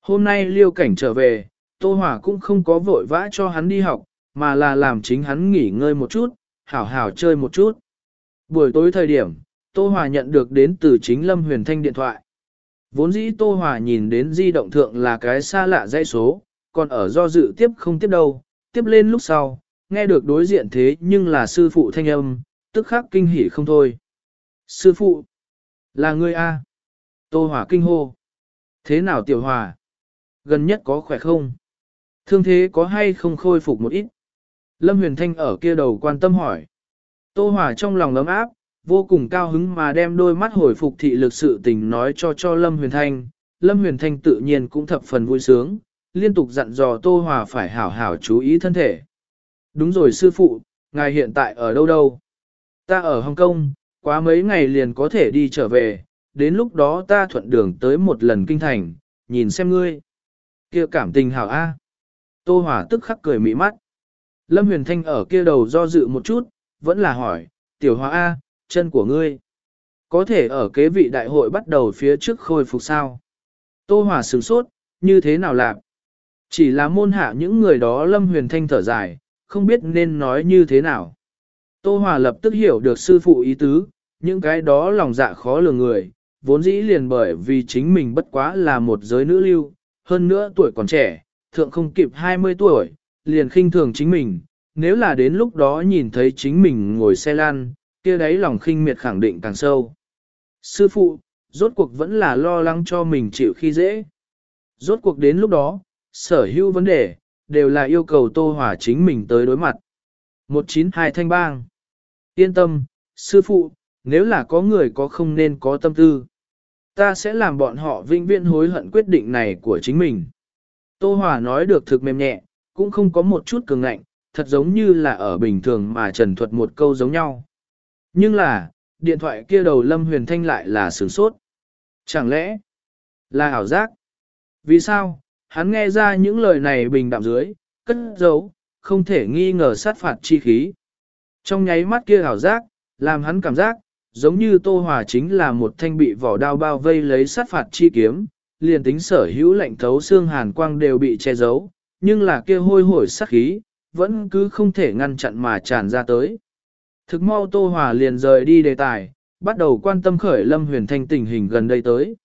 Hôm nay liêu cảnh trở về, Tô Hòa cũng không có vội vã cho hắn đi học, mà là làm chính hắn nghỉ ngơi một chút, hảo hảo chơi một chút. Buổi tối thời điểm, Tô Hòa nhận được đến từ chính Lâm Huyền Thanh điện thoại. Vốn dĩ Tô Hòa nhìn đến di động thượng là cái xa lạ dãy số, còn ở do dự tiếp không tiếp đâu, tiếp lên lúc sau, nghe được đối diện thế nhưng là sư phụ thanh âm, tức khắc kinh hỉ không thôi. Sư phụ, là ngươi A. Tô Hòa kinh hô. Thế nào tiểu hòa? Gần nhất có khỏe không? Thương thế có hay không khôi phục một ít? Lâm Huyền Thanh ở kia đầu quan tâm hỏi. Tô Hòa trong lòng ấm áp, vô cùng cao hứng mà đem đôi mắt hồi phục thị lực sự tình nói cho cho Lâm Huyền Thanh. Lâm Huyền Thanh tự nhiên cũng thập phần vui sướng, liên tục dặn dò Tô Hòa phải hảo hảo chú ý thân thể. Đúng rồi sư phụ, ngài hiện tại ở đâu đâu? Ta ở Hồng Kông, quá mấy ngày liền có thể đi trở về, đến lúc đó ta thuận đường tới một lần kinh thành, nhìn xem ngươi. kia cảm tình hảo A. Tô Hòa tức khắc cười mỹ mắt. Lâm Huyền Thanh ở kia đầu do dự một chút, vẫn là hỏi, tiểu hòa A, chân của ngươi. Có thể ở kế vị đại hội bắt đầu phía trước khôi phục sao? Tô Hòa sửng sốt, như thế nào làm? Chỉ là môn hạ những người đó Lâm Huyền Thanh thở dài, không biết nên nói như thế nào. Tô Hòa lập tức hiểu được sư phụ ý tứ, những cái đó lòng dạ khó lường người, vốn dĩ liền bởi vì chính mình bất quá là một giới nữ lưu, hơn nữa tuổi còn trẻ, thượng không kịp 20 tuổi, liền khinh thường chính mình, nếu là đến lúc đó nhìn thấy chính mình ngồi xe lan, kia đấy lòng khinh miệt khẳng định càng sâu. Sư phụ, rốt cuộc vẫn là lo lắng cho mình chịu khi dễ. Rốt cuộc đến lúc đó, sở hữu vấn đề, đều là yêu cầu Tô hỏa chính mình tới đối mặt. 192 Thanh Bang Yên tâm, sư phụ, nếu là có người có không nên có tâm tư. Ta sẽ làm bọn họ vinh viễn hối hận quyết định này của chính mình. Tô Hòa nói được thực mềm nhẹ, cũng không có một chút cường ngạnh, thật giống như là ở bình thường mà trần thuật một câu giống nhau. Nhưng là, điện thoại kia đầu Lâm Huyền Thanh lại là sửng sốt. Chẳng lẽ là ảo giác? Vì sao? Hắn nghe ra những lời này bình đạm dưới, cất giấu, không thể nghi ngờ sát phạt chi khí. Trong nháy mắt kia ảo giác, làm hắn cảm giác, giống như Tô Hòa chính là một thanh bị vỏ đao bao vây lấy sát phạt chi kiếm, liền tính sở hữu lạnh thấu xương hàn quang đều bị che giấu, nhưng là kia hôi hổi sát khí, vẫn cứ không thể ngăn chặn mà tràn ra tới. Thực mau Tô Hòa liền rời đi đề tài, bắt đầu quan tâm khởi Lâm Huyền Thanh tình hình gần đây tới.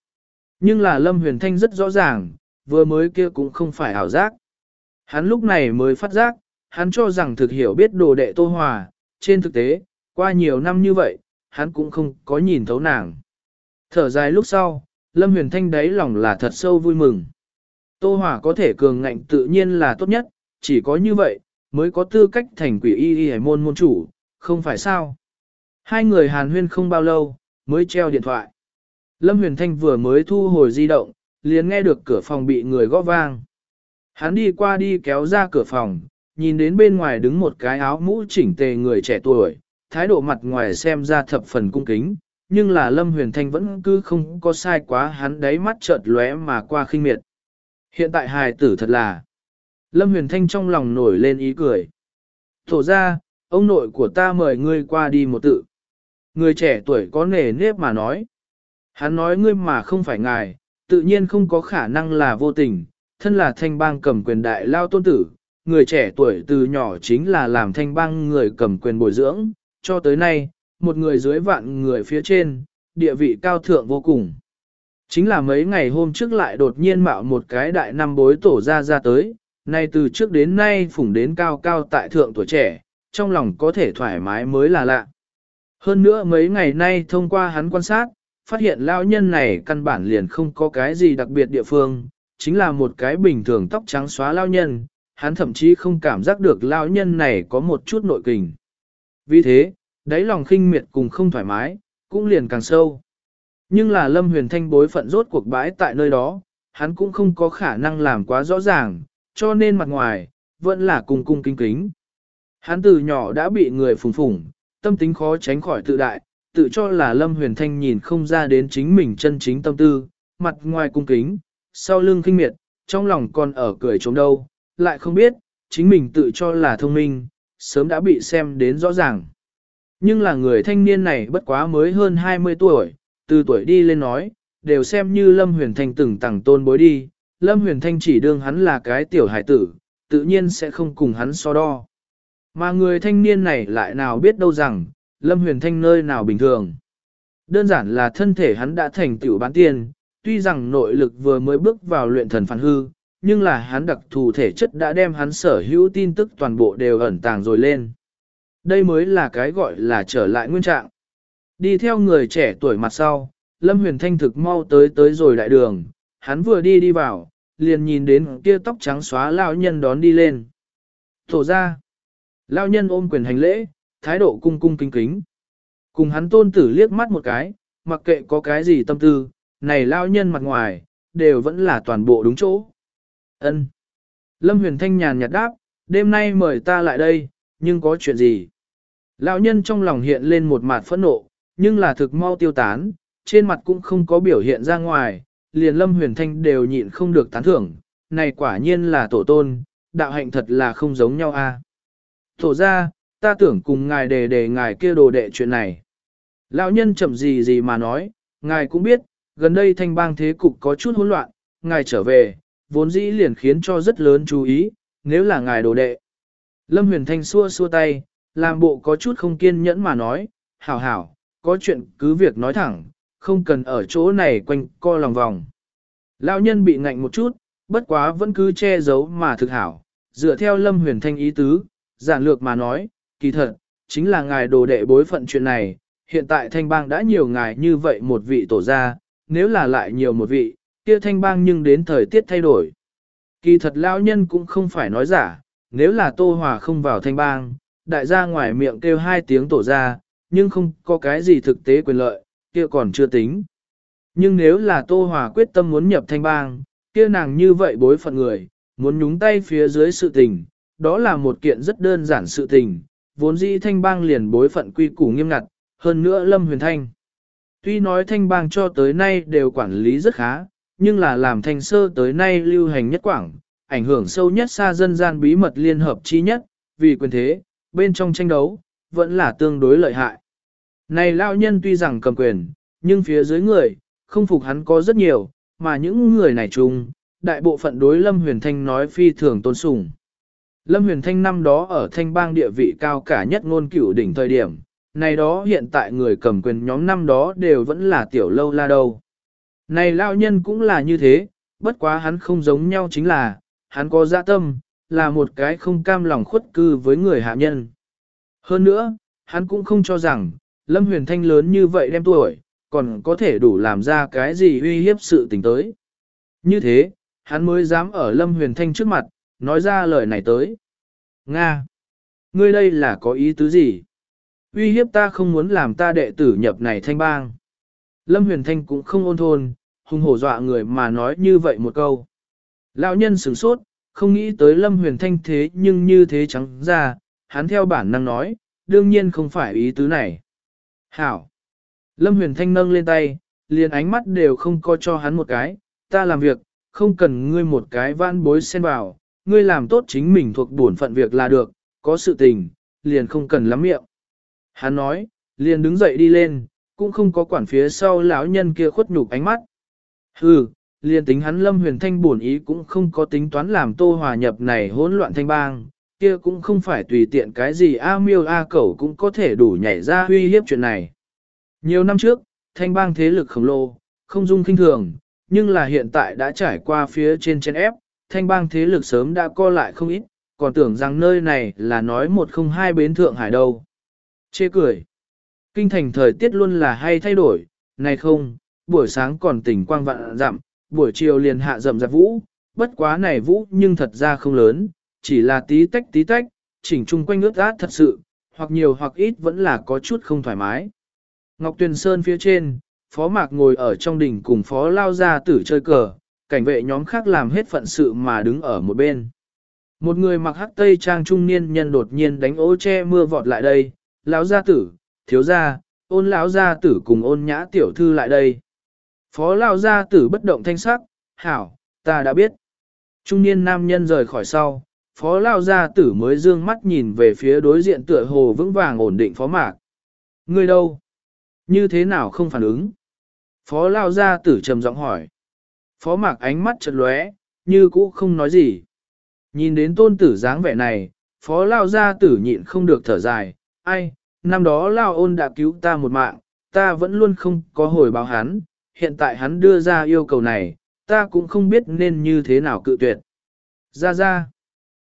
Nhưng là Lâm Huyền Thanh rất rõ ràng, vừa mới kia cũng không phải ảo giác. Hắn lúc này mới phát giác, hắn cho rằng thực hiểu biết đồ đệ Tô Hòa, trên thực tế, qua nhiều năm như vậy, hắn cũng không có nhìn thấu nàng. Thở dài lúc sau, Lâm Huyền Thanh đáy lòng là thật sâu vui mừng. Tô hỏa có thể cường ngạnh tự nhiên là tốt nhất, chỉ có như vậy, mới có tư cách thành quỷ y y hải môn môn chủ, không phải sao. Hai người hàn huyên không bao lâu, mới treo điện thoại. Lâm Huyền Thanh vừa mới thu hồi di động, liền nghe được cửa phòng bị người gõ vang. Hắn đi qua đi kéo ra cửa phòng, nhìn đến bên ngoài đứng một cái áo mũ chỉnh tề người trẻ tuổi, thái độ mặt ngoài xem ra thập phần cung kính, nhưng là Lâm Huyền Thanh vẫn cứ không có sai quá hắn đáy mắt chợt lóe mà qua khinh miệt. Hiện tại hài tử thật là. Lâm Huyền Thanh trong lòng nổi lên ý cười. Thổ ra, ông nội của ta mời ngươi qua đi một tự. Người trẻ tuổi có nề nếp mà nói. Hắn nói ngươi mà không phải ngài, tự nhiên không có khả năng là vô tình, thân là thanh bang cầm quyền đại lao tôn tử. Người trẻ tuổi từ nhỏ chính là làm thanh bang người cầm quyền bồi dưỡng, cho tới nay, một người dưới vạn người phía trên, địa vị cao thượng vô cùng. Chính là mấy ngày hôm trước lại đột nhiên mạo một cái đại năm bối tổ ra ra tới, nay từ trước đến nay phủng đến cao cao tại thượng tuổi trẻ, trong lòng có thể thoải mái mới là lạ. Hơn nữa mấy ngày nay thông qua hắn quan sát, phát hiện lao nhân này căn bản liền không có cái gì đặc biệt địa phương, chính là một cái bình thường tóc trắng xóa lao nhân, hắn thậm chí không cảm giác được lao nhân này có một chút nội kình. Vì thế, đáy lòng khinh miệt cùng không thoải mái, cũng liền càng sâu. Nhưng là Lâm Huyền Thanh bối phận rốt cuộc bãi tại nơi đó, hắn cũng không có khả năng làm quá rõ ràng, cho nên mặt ngoài, vẫn là cung cung kính kính. Hắn từ nhỏ đã bị người phùng phủng, tâm tính khó tránh khỏi tự đại, tự cho là Lâm Huyền Thanh nhìn không ra đến chính mình chân chính tâm tư, mặt ngoài cung kính, sau lưng kinh miệt, trong lòng còn ở cười trống đâu, lại không biết, chính mình tự cho là thông minh, sớm đã bị xem đến rõ ràng. Nhưng là người thanh niên này bất quá mới hơn 20 tuổi, từ tuổi đi lên nói, đều xem như Lâm Huyền Thanh từng tặng tôn bối đi, Lâm Huyền Thanh chỉ đương hắn là cái tiểu hải tử, tự nhiên sẽ không cùng hắn so đo. Mà người thanh niên này lại nào biết đâu rằng, Lâm Huyền Thanh nơi nào bình thường. Đơn giản là thân thể hắn đã thành tiểu bán tiền, tuy rằng nội lực vừa mới bước vào luyện thần phản hư, nhưng là hắn đặc thù thể chất đã đem hắn sở hữu tin tức toàn bộ đều ẩn tàng rồi lên. Đây mới là cái gọi là trở lại nguyên trạng. Đi theo người trẻ tuổi mặt sau, Lâm Huyền Thanh thực mau tới tới rồi đại đường, hắn vừa đi đi vào, liền nhìn đến kia tóc trắng xóa lão nhân đón đi lên. Thổ ra, lão nhân ôm quyền hành lễ, thái độ cung cung kính kính. Cùng hắn tôn tử liếc mắt một cái, mặc kệ có cái gì tâm tư, này lão nhân mặt ngoài, đều vẫn là toàn bộ đúng chỗ. Ân. Lâm Huyền Thanh nhàn nhạt đáp, đêm nay mời ta lại đây, nhưng có chuyện gì? Lão nhân trong lòng hiện lên một mặt phẫn nộ, nhưng là thực mau tiêu tán, trên mặt cũng không có biểu hiện ra ngoài, liền Lâm Huyền Thanh đều nhịn không được tán thưởng, này quả nhiên là tổ tôn, đạo hạnh thật là không giống nhau a. Thổ ra, ta tưởng cùng ngài đề đề ngài kia đồ đệ chuyện này. Lão nhân chậm gì gì mà nói, ngài cũng biết, gần đây thanh bang thế cục có chút hỗn loạn, ngài trở về, vốn dĩ liền khiến cho rất lớn chú ý, nếu là ngài đồ đệ. Lâm Huyền Thanh xua xua tay, làm bộ có chút không kiên nhẫn mà nói, hảo hảo, có chuyện cứ việc nói thẳng, không cần ở chỗ này quanh co lòng vòng. Lão nhân bị ngạnh một chút, bất quá vẫn cứ che giấu mà thực hảo, dựa theo Lâm Huyền Thanh ý tứ, giản lược mà nói, kỳ thật, chính là ngài đồ đệ bối phận chuyện này, hiện tại thanh bang đã nhiều ngài như vậy một vị tổ gia, nếu là lại nhiều một vị, kia thanh bang nhưng đến thời tiết thay đổi. Kỳ thật lão nhân cũng không phải nói giả, nếu là Tô Hòa không vào thanh bang, đại gia ngoài miệng kêu hai tiếng tổ ra, nhưng không có cái gì thực tế quyền lợi, kia còn chưa tính. Nhưng nếu là Tô Hòa quyết tâm muốn nhập thanh bang, kia nàng như vậy bối phận người, muốn nhúng tay phía dưới sự tình, đó là một kiện rất đơn giản sự tình, vốn dĩ thanh bang liền bối phận quy củ nghiêm ngặt, hơn nữa Lâm Huyền Thanh. Tuy nói thanh bang cho tới nay đều quản lý rất khá, nhưng là làm thanh sơ tới nay lưu hành nhất quảng, ảnh hưởng sâu nhất xa dân gian bí mật liên hợp chi nhất, vì quyền thế, bên trong tranh đấu, vẫn là tương đối lợi hại. Này lao nhân tuy rằng cầm quyền, nhưng phía dưới người, không phục hắn có rất nhiều, mà những người này chung, đại bộ phận đối Lâm Huyền Thanh nói phi thường tôn sùng. Lâm Huyền Thanh năm đó ở thanh bang địa vị cao cả nhất ngôn cửu đỉnh thời điểm, này đó hiện tại người cầm quyền nhóm năm đó đều vẫn là tiểu lâu la đâu. Này lao nhân cũng là như thế, bất quá hắn không giống nhau chính là, hắn có dạ tâm, là một cái không cam lòng khuất cư với người hạ nhân. Hơn nữa, hắn cũng không cho rằng, Lâm Huyền Thanh lớn như vậy đem tuổi, còn có thể đủ làm ra cái gì uy hiếp sự tình tới. Như thế, hắn mới dám ở Lâm Huyền Thanh trước mặt, nói ra lời này tới. Nga! Ngươi đây là có ý tứ gì? Uy hiếp ta không muốn làm ta đệ tử nhập này thanh bang. Lâm Huyền Thanh cũng không ôn thôn, hung hổ dọa người mà nói như vậy một câu. Lão nhân sửng sốt, không nghĩ tới Lâm Huyền Thanh thế nhưng như thế trắng ra, hắn theo bản năng nói, đương nhiên không phải ý tứ này. Hảo! Lâm Huyền Thanh nâng lên tay, liền ánh mắt đều không coi cho hắn một cái, ta làm việc, không cần ngươi một cái vãn bối xen vào, ngươi làm tốt chính mình thuộc bổn phận việc là được, có sự tình, liền không cần lắm miệng. Hắn nói, liền đứng dậy đi lên, cũng không có quản phía sau lão nhân kia khuất nhục ánh mắt. Hừ, liền tính hắn Lâm Huyền Thanh buồn ý cũng không có tính toán làm tô hòa nhập này hỗn loạn thanh bang, kia cũng không phải tùy tiện cái gì A miêu A cẩu cũng có thể đủ nhảy ra uy hiếp chuyện này. Nhiều năm trước, thanh bang thế lực khổng lồ, không dung kinh thường, nhưng là hiện tại đã trải qua phía trên trên ép, thanh bang thế lực sớm đã co lại không ít, còn tưởng rằng nơi này là nói một không hai bến Thượng Hải đâu. Chê cười. Kinh thành thời tiết luôn là hay thay đổi, này không, buổi sáng còn tỉnh quang vạn dặm, buổi chiều liền hạ rậm rạp vũ, bất quá này vũ nhưng thật ra không lớn, chỉ là tí tách tí tách, chỉnh chung quanh ướt át thật sự, hoặc nhiều hoặc ít vẫn là có chút không thoải mái. Ngọc Tuyền Sơn phía trên, Phó Mạc ngồi ở trong đỉnh cùng Phó Lao Gia tử chơi cờ, cảnh vệ nhóm khác làm hết phận sự mà đứng ở một bên. Một người mặc hắc tây trang trung niên nhân đột nhiên đánh ô che mưa vọt lại đây, lão gia tử, thiếu gia, ôn lão gia tử cùng ôn nhã tiểu thư lại đây. Phó lão gia tử bất động thanh sắc, hảo, ta đã biết. Trung niên nam nhân rời khỏi sau, phó lão gia tử mới dương mắt nhìn về phía đối diện tựa hồ vững vàng ổn định phó mạc. Người đâu? Như thế nào không phản ứng? Phó lão gia tử trầm giọng hỏi. Phó mạc ánh mắt chật lóe, như cũ không nói gì. Nhìn đến tôn tử dáng vẻ này, phó lao gia tử nhịn không được thở dài, ai, năm đó lao ôn đã cứu ta một mạng, ta vẫn luôn không có hồi báo hắn, hiện tại hắn đưa ra yêu cầu này, ta cũng không biết nên như thế nào cự tuyệt. Ra ra,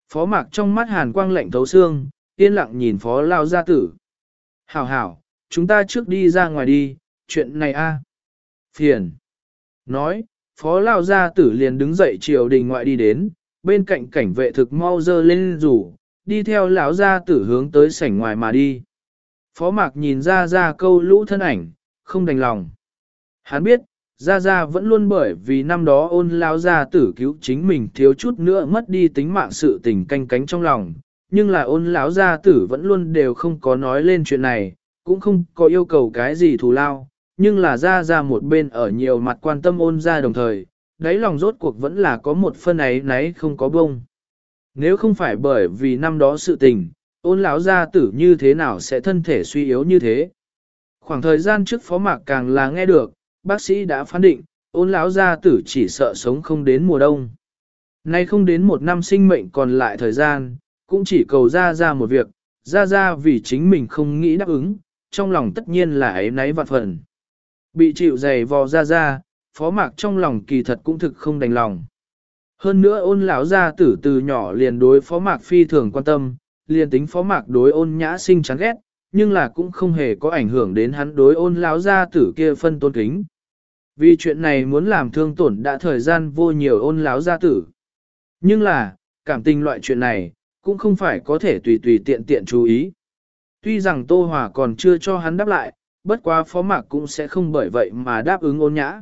phó mạc trong mắt hàn quang lạnh thấu xương, yên lặng nhìn phó lao gia tử. Hảo hảo, chúng ta trước đi ra ngoài đi, chuyện này a Phiền. Nói, phó lao gia tử liền đứng dậy chiều đình ngoại đi đến, bên cạnh cảnh vệ thực mau dơ lên rủ, đi theo lão gia tử hướng tới sảnh ngoài mà đi. Phó mạc nhìn ra ra câu lũ thân ảnh, không đành lòng. Hắn biết, Ra Ra vẫn luôn bởi vì năm đó ôn lão Ra tử cứu chính mình thiếu chút nữa mất đi tính mạng sự tình canh cánh trong lòng, nhưng là ôn lão gia tử vẫn luôn đều không có nói lên chuyện này, cũng không có yêu cầu cái gì thù lao, nhưng là Ra Ra một bên ở nhiều mặt quan tâm ôn ra đồng thời, đáy lòng rốt cuộc vẫn là có một phân ấy nấy không có bông. Nếu không phải bởi vì năm đó sự tình, ôn lão gia tử như thế nào sẽ thân thể suy yếu như thế. Khoảng thời gian trước phó mạc càng là nghe được, bác sĩ đã phán định, ôn lão gia tử chỉ sợ sống không đến mùa đông. Nay không đến một năm sinh mệnh còn lại thời gian, cũng chỉ cầu ra ra một việc, ra ra vì chính mình không nghĩ đáp ứng, trong lòng tất nhiên là ấy náy vạn phần. Bị chịu dày vò ra ra, phó mạc trong lòng kỳ thật cũng thực không đành lòng. Hơn nữa ôn lão gia tử từ nhỏ liền đối phó mạc phi thường quan tâm, liền tính phó mạc đối ôn nhã sinh chán ghét, nhưng là cũng không hề có ảnh hưởng đến hắn đối ôn lão gia tử kia phân tôn kính. Vì chuyện này muốn làm thương tổn đã thời gian vô nhiều ôn lão gia tử. Nhưng là, cảm tình loại chuyện này, cũng không phải có thể tùy tùy tiện tiện chú ý. Tuy rằng Tô Hòa còn chưa cho hắn đáp lại, bất quá phó mạc cũng sẽ không bởi vậy mà đáp ứng ôn nhã.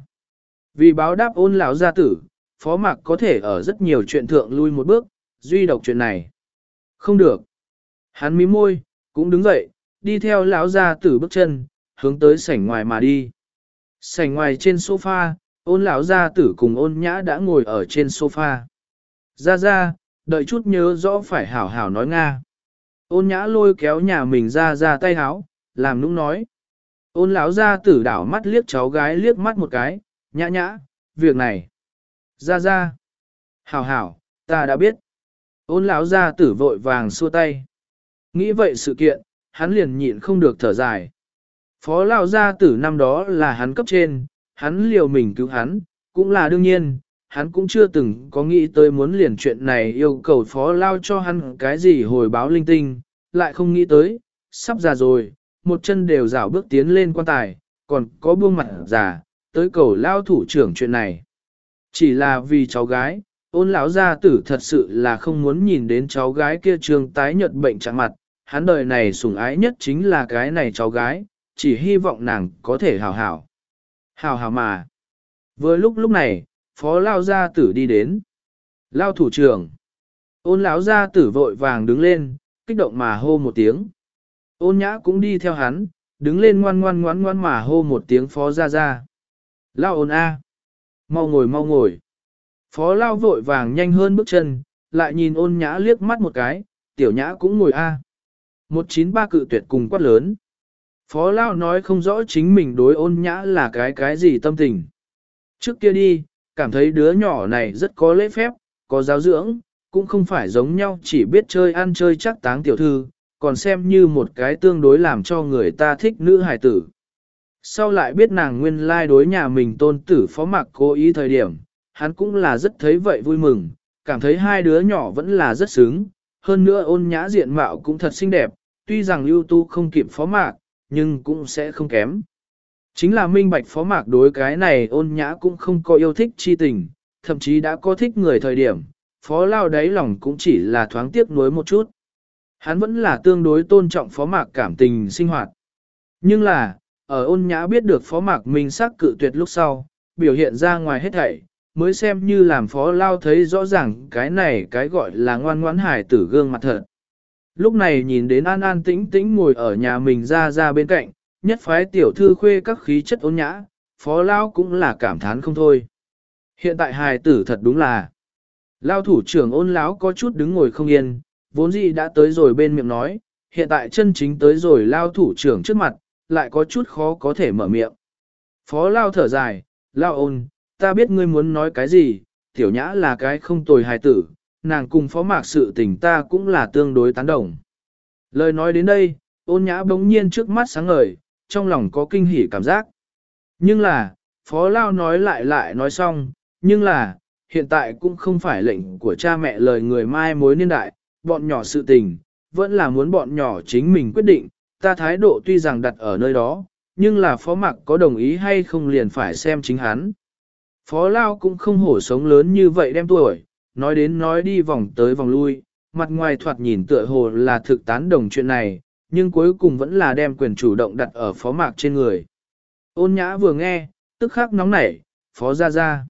Vì báo đáp ôn lão gia tử, phó mạc có thể ở rất nhiều chuyện thượng lui một bước, duy độc chuyện này. Không được. Hắn mím môi, cũng đứng dậy, đi theo lão gia tử bước chân, hướng tới sảnh ngoài mà đi. Sảnh ngoài trên sofa, ôn lão gia tử cùng ôn nhã đã ngồi ở trên sofa. Ra ra, đợi chút nhớ rõ phải hảo hảo nói Nga. Ôn nhã lôi kéo nhà mình ra ra tay háo, làm nũng nói. Ôn lão gia tử đảo mắt liếc cháu gái liếc mắt một cái, nhã nhã, việc này. Ra ra. Hảo hảo, ta đã biết. Ôn lão gia tử vội vàng xua tay. Nghĩ vậy sự kiện, hắn liền nhịn không được thở dài. Phó lão gia tử năm đó là hắn cấp trên, hắn liều mình cứu hắn, cũng là đương nhiên, hắn cũng chưa từng có nghĩ tới muốn liền chuyện này yêu cầu phó lao cho hắn cái gì hồi báo linh tinh, lại không nghĩ tới, sắp già rồi, một chân đều rảo bước tiến lên quan tài, còn có buông mặt già, tới cầu lao thủ trưởng chuyện này. Chỉ là vì cháu gái, ôn lão gia tử thật sự là không muốn nhìn đến cháu gái kia trường tái nhợt bệnh trạng mặt, hắn đời này sủng ái nhất chính là cái này cháu gái, chỉ hy vọng nàng có thể hào hảo. hào hào mà. Vừa lúc lúc này, phó lao gia tử đi đến. Lao thủ trưởng. Ôn lão gia tử vội vàng đứng lên, kích động mà hô một tiếng. Ôn nhã cũng đi theo hắn, đứng lên ngoan ngoan ngoan ngoan mà hô một tiếng phó gia gia. Lao ôn a. Mau ngồi mau ngồi. Phó lao vội vàng nhanh hơn bước chân, lại nhìn ôn nhã liếc mắt một cái, tiểu nhã cũng ngồi a. 193 cự tuyệt cùng quát lớn. Phó Lao nói không rõ chính mình đối ôn nhã là cái cái gì tâm tình. Trước kia đi, cảm thấy đứa nhỏ này rất có lễ phép, có giáo dưỡng, cũng không phải giống nhau chỉ biết chơi ăn chơi chắc táng tiểu thư, còn xem như một cái tương đối làm cho người ta thích nữ hài tử. Sau lại biết nàng nguyên lai like đối nhà mình tôn tử phó mặc cố ý thời điểm, hắn cũng là rất thấy vậy vui mừng, cảm thấy hai đứa nhỏ vẫn là rất sướng, hơn nữa ôn nhã diện mạo cũng thật xinh đẹp, tuy rằng ưu tu không kịp phó mạc, nhưng cũng sẽ không kém. Chính là minh bạch phó mạc đối cái này ôn nhã cũng không có yêu thích chi tình, thậm chí đã có thích người thời điểm, phó lao đáy lòng cũng chỉ là thoáng tiếc nuối một chút. Hắn vẫn là tương đối tôn trọng phó mạc cảm tình sinh hoạt. Nhưng là, ở ôn nhã biết được phó mạc mình sắc cự tuyệt lúc sau, biểu hiện ra ngoài hết thảy, mới xem như làm phó lao thấy rõ ràng cái này cái gọi là ngoan ngoãn hải tử gương mặt thật. Lúc này nhìn đến an an tĩnh tĩnh ngồi ở nhà mình ra ra bên cạnh, nhất phái tiểu thư khuê các khí chất ôn nhã, phó lao cũng là cảm thán không thôi. Hiện tại hài tử thật đúng là, lao thủ trưởng ôn lão có chút đứng ngồi không yên, vốn dĩ đã tới rồi bên miệng nói, hiện tại chân chính tới rồi lao thủ trưởng trước mặt, lại có chút khó có thể mở miệng. Phó lao thở dài, lao ôn, ta biết ngươi muốn nói cái gì, tiểu nhã là cái không tồi hài tử, nàng cùng phó mạc sự tình ta cũng là tương đối tán đồng. Lời nói đến đây, ôn nhã bỗng nhiên trước mắt sáng ngời, trong lòng có kinh hỉ cảm giác. Nhưng là, phó lao nói lại lại nói xong, nhưng là, hiện tại cũng không phải lệnh của cha mẹ lời người mai mối niên đại, bọn nhỏ sự tình, vẫn là muốn bọn nhỏ chính mình quyết định, ta thái độ tuy rằng đặt ở nơi đó, nhưng là phó mặc có đồng ý hay không liền phải xem chính hắn. Phó Lao cũng không hổ sống lớn như vậy đem tuổi, nói đến nói đi vòng tới vòng lui, mặt ngoài thoạt nhìn tựa hồ là thực tán đồng chuyện này, nhưng cuối cùng vẫn là đem quyền chủ động đặt ở phó mạc trên người. Ôn nhã vừa nghe, tức khắc nóng nảy, phó ra ra.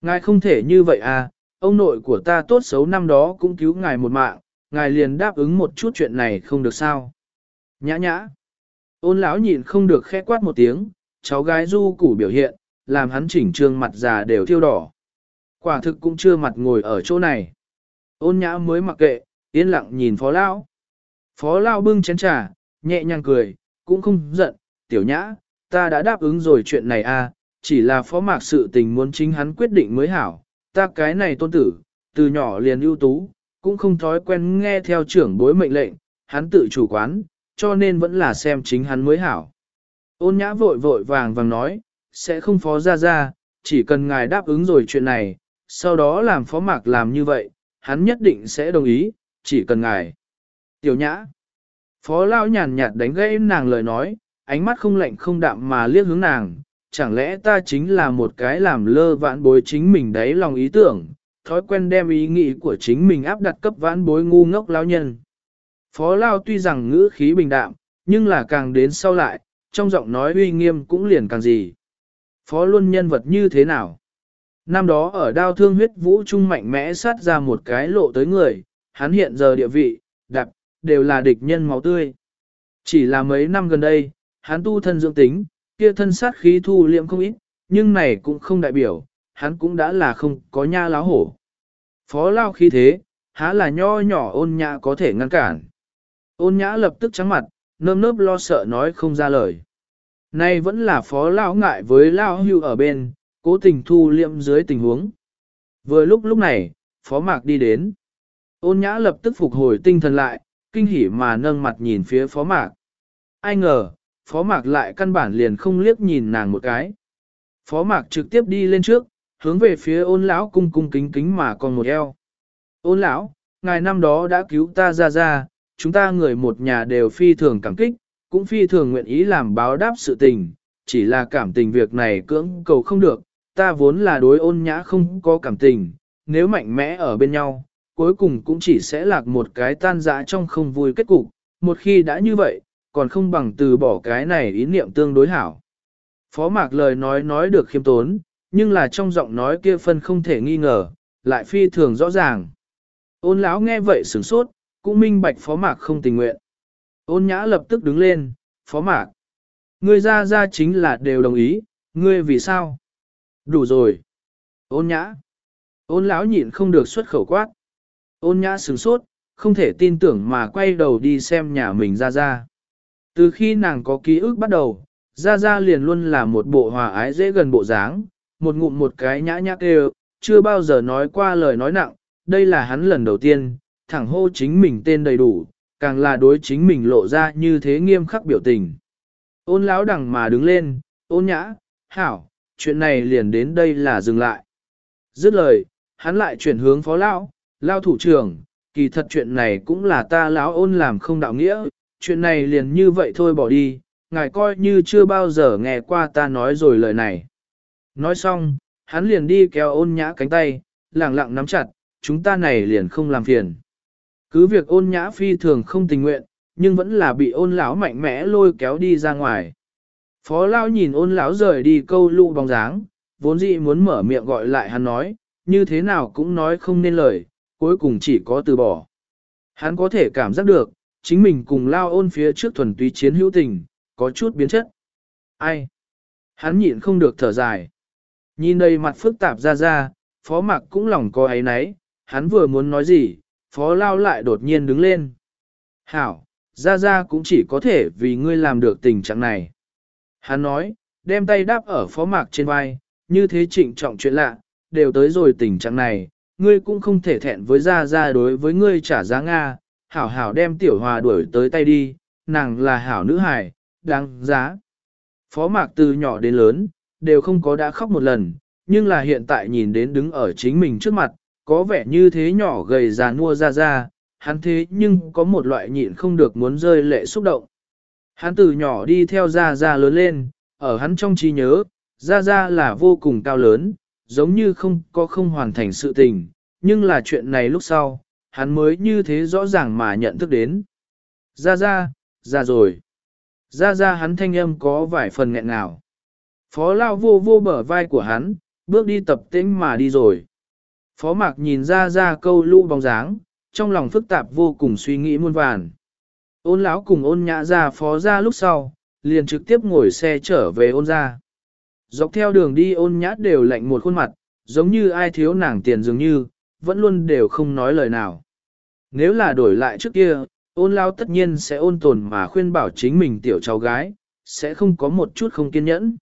Ngài không thể như vậy à, ông nội của ta tốt xấu năm đó cũng cứu ngài một mạng, ngài liền đáp ứng một chút chuyện này không được sao. Nhã nhã. Ôn lão nhịn không được khẽ quát một tiếng, cháu gái du củ biểu hiện, làm hắn chỉnh trương mặt già đều thiêu đỏ. Quả thực cũng chưa mặt ngồi ở chỗ này. Ôn nhã mới mặc kệ, yên lặng nhìn phó lão. Phó lão bưng chén trà, nhẹ nhàng cười, cũng không giận, tiểu nhã, ta đã đáp ứng rồi chuyện này à, chỉ là phó mạc sự tình muốn chính hắn quyết định mới hảo, ta cái này tôn tử, từ nhỏ liền ưu tú, cũng không thói quen nghe theo trưởng bối mệnh lệnh, hắn tự chủ quán, cho nên vẫn là xem chính hắn mới hảo. Ôn nhã vội vội vàng vàng nói, sẽ không phó ra ra, chỉ cần ngài đáp ứng rồi chuyện này, sau đó làm phó mạc làm như vậy, hắn nhất định sẽ đồng ý, chỉ cần ngài. Tiểu nhã. Phó lao nhàn nhạt đánh gãy nàng lời nói, ánh mắt không lạnh không đạm mà liếc hướng nàng, chẳng lẽ ta chính là một cái làm lơ vãn bối chính mình đấy lòng ý tưởng, thói quen đem ý nghĩ của chính mình áp đặt cấp vãn bối ngu ngốc lão nhân. Phó lao tuy rằng ngữ khí bình đạm, nhưng là càng đến sau lại, trong giọng nói uy nghiêm cũng liền càng gì. Phó luôn nhân vật như thế nào? Năm đó ở đao thương huyết vũ trung mạnh mẽ sát ra một cái lộ tới người, hắn hiện giờ địa vị, đạp, đều là địch nhân máu tươi. Chỉ là mấy năm gần đây, hắn tu thân dưỡng tính, kia thân sát khí thu liệm không ít, nhưng này cũng không đại biểu, hắn cũng đã là không có nha láo hổ. Phó lao khí thế, há là nho nhỏ ôn nhã có thể ngăn cản. Ôn nhã lập tức trắng mặt, nơm nớp lo sợ nói không ra lời. Nay vẫn là phó lao ngại với lao hưu ở bên, cố tình thu liệm dưới tình huống. Vừa lúc lúc này, phó mạc đi đến. Ôn nhã lập tức phục hồi tinh thần lại, kinh hỉ mà nâng mặt nhìn phía phó mạc. Ai ngờ, phó mạc lại căn bản liền không liếc nhìn nàng một cái. Phó mạc trực tiếp đi lên trước, hướng về phía ôn lão cung cung kính kính mà còn một eo. Ôn lão, ngài năm đó đã cứu ta ra ra, chúng ta người một nhà đều phi thường cảm kích, cũng phi thường nguyện ý làm báo đáp sự tình, chỉ là cảm tình việc này cưỡng cầu không được, ta vốn là đối ôn nhã không có cảm tình, nếu mạnh mẽ ở bên nhau, cuối cùng cũng chỉ sẽ lạc một cái tan dã trong không vui kết cục, một khi đã như vậy, còn không bằng từ bỏ cái này ý niệm tương đối hảo. Phó mạc lời nói nói được khiêm tốn, nhưng là trong giọng nói kia phân không thể nghi ngờ, lại phi thường rõ ràng. Ôn lão nghe vậy sửng sốt, cũng minh bạch phó mạc không tình nguyện. Ôn nhã lập tức đứng lên, phó mạc. Ngươi ra ra chính là đều đồng ý, ngươi vì sao? Đủ rồi. Ôn nhã. Ôn lão nhịn không được xuất khẩu quát. Ôn nhã sửng sốt, không thể tin tưởng mà quay đầu đi xem nhà mình ra ra. Từ khi nàng có ký ức bắt đầu, ra ra liền luôn là một bộ hòa ái dễ gần bộ dáng, một ngụm một cái nhã nhã kêu, chưa bao giờ nói qua lời nói nặng, đây là hắn lần đầu tiên, thẳng hô chính mình tên đầy đủ, càng là đối chính mình lộ ra như thế nghiêm khắc biểu tình. Ôn lão đằng mà đứng lên, ôn nhã, hảo, chuyện này liền đến đây là dừng lại. Dứt lời, hắn lại chuyển hướng phó lão, lao thủ trưởng, kỳ thật chuyện này cũng là ta lão ôn làm không đạo nghĩa, chuyện này liền như vậy thôi bỏ đi, ngài coi như chưa bao giờ nghe qua ta nói rồi lời này. Nói xong, hắn liền đi kéo ôn nhã cánh tay, lặng lặng nắm chặt, chúng ta này liền không làm phiền. Cứ việc ôn nhã phi thường không tình nguyện, nhưng vẫn là bị ôn lão mạnh mẽ lôi kéo đi ra ngoài. Phó lão nhìn ôn lão rời đi câu lụ bóng dáng, vốn dĩ muốn mở miệng gọi lại hắn nói, như thế nào cũng nói không nên lời, cuối cùng chỉ có từ bỏ. Hắn có thể cảm giác được, chính mình cùng lao ôn phía trước thuần túy chiến hữu tình, có chút biến chất. Ai? Hắn nhịn không được thở dài. Nhìn đây mặt phức tạp ra ra, phó mặc cũng lòng có ấy nấy, hắn vừa muốn nói gì, phó lao lại đột nhiên đứng lên. Hảo, ra ra cũng chỉ có thể vì ngươi làm được tình trạng này. Hắn nói, đem tay đáp ở phó mạc trên vai, như thế trịnh trọng chuyện lạ, đều tới rồi tình trạng này, ngươi cũng không thể thẹn với ra ra đối với ngươi trả giá Nga, hảo hảo đem tiểu hòa đuổi tới tay đi, nàng là hảo nữ hài, đáng giá. Phó mạc từ nhỏ đến lớn, đều không có đã khóc một lần, nhưng là hiện tại nhìn đến đứng ở chính mình trước mặt, có vẻ như thế nhỏ gầy già nua ra ra, hắn thế nhưng có một loại nhịn không được muốn rơi lệ xúc động. Hắn từ nhỏ đi theo ra ra lớn lên, ở hắn trong trí nhớ, ra ra là vô cùng cao lớn, giống như không có không hoàn thành sự tình, nhưng là chuyện này lúc sau, hắn mới như thế rõ ràng mà nhận thức đến. Ra ra, ra rồi. Ra ra hắn thanh âm có vài phần nghẹn ngào. Phó lao vô vô bờ vai của hắn, bước đi tập tĩnh mà đi rồi. Phó mạc nhìn ra ra câu lũ bóng dáng, trong lòng phức tạp vô cùng suy nghĩ muôn vàn. Ôn lão cùng ôn nhã ra phó ra lúc sau, liền trực tiếp ngồi xe trở về ôn ra. Dọc theo đường đi ôn nhã đều lạnh một khuôn mặt, giống như ai thiếu nàng tiền dường như, vẫn luôn đều không nói lời nào. Nếu là đổi lại trước kia, ôn lao tất nhiên sẽ ôn tồn mà khuyên bảo chính mình tiểu cháu gái, sẽ không có một chút không kiên nhẫn.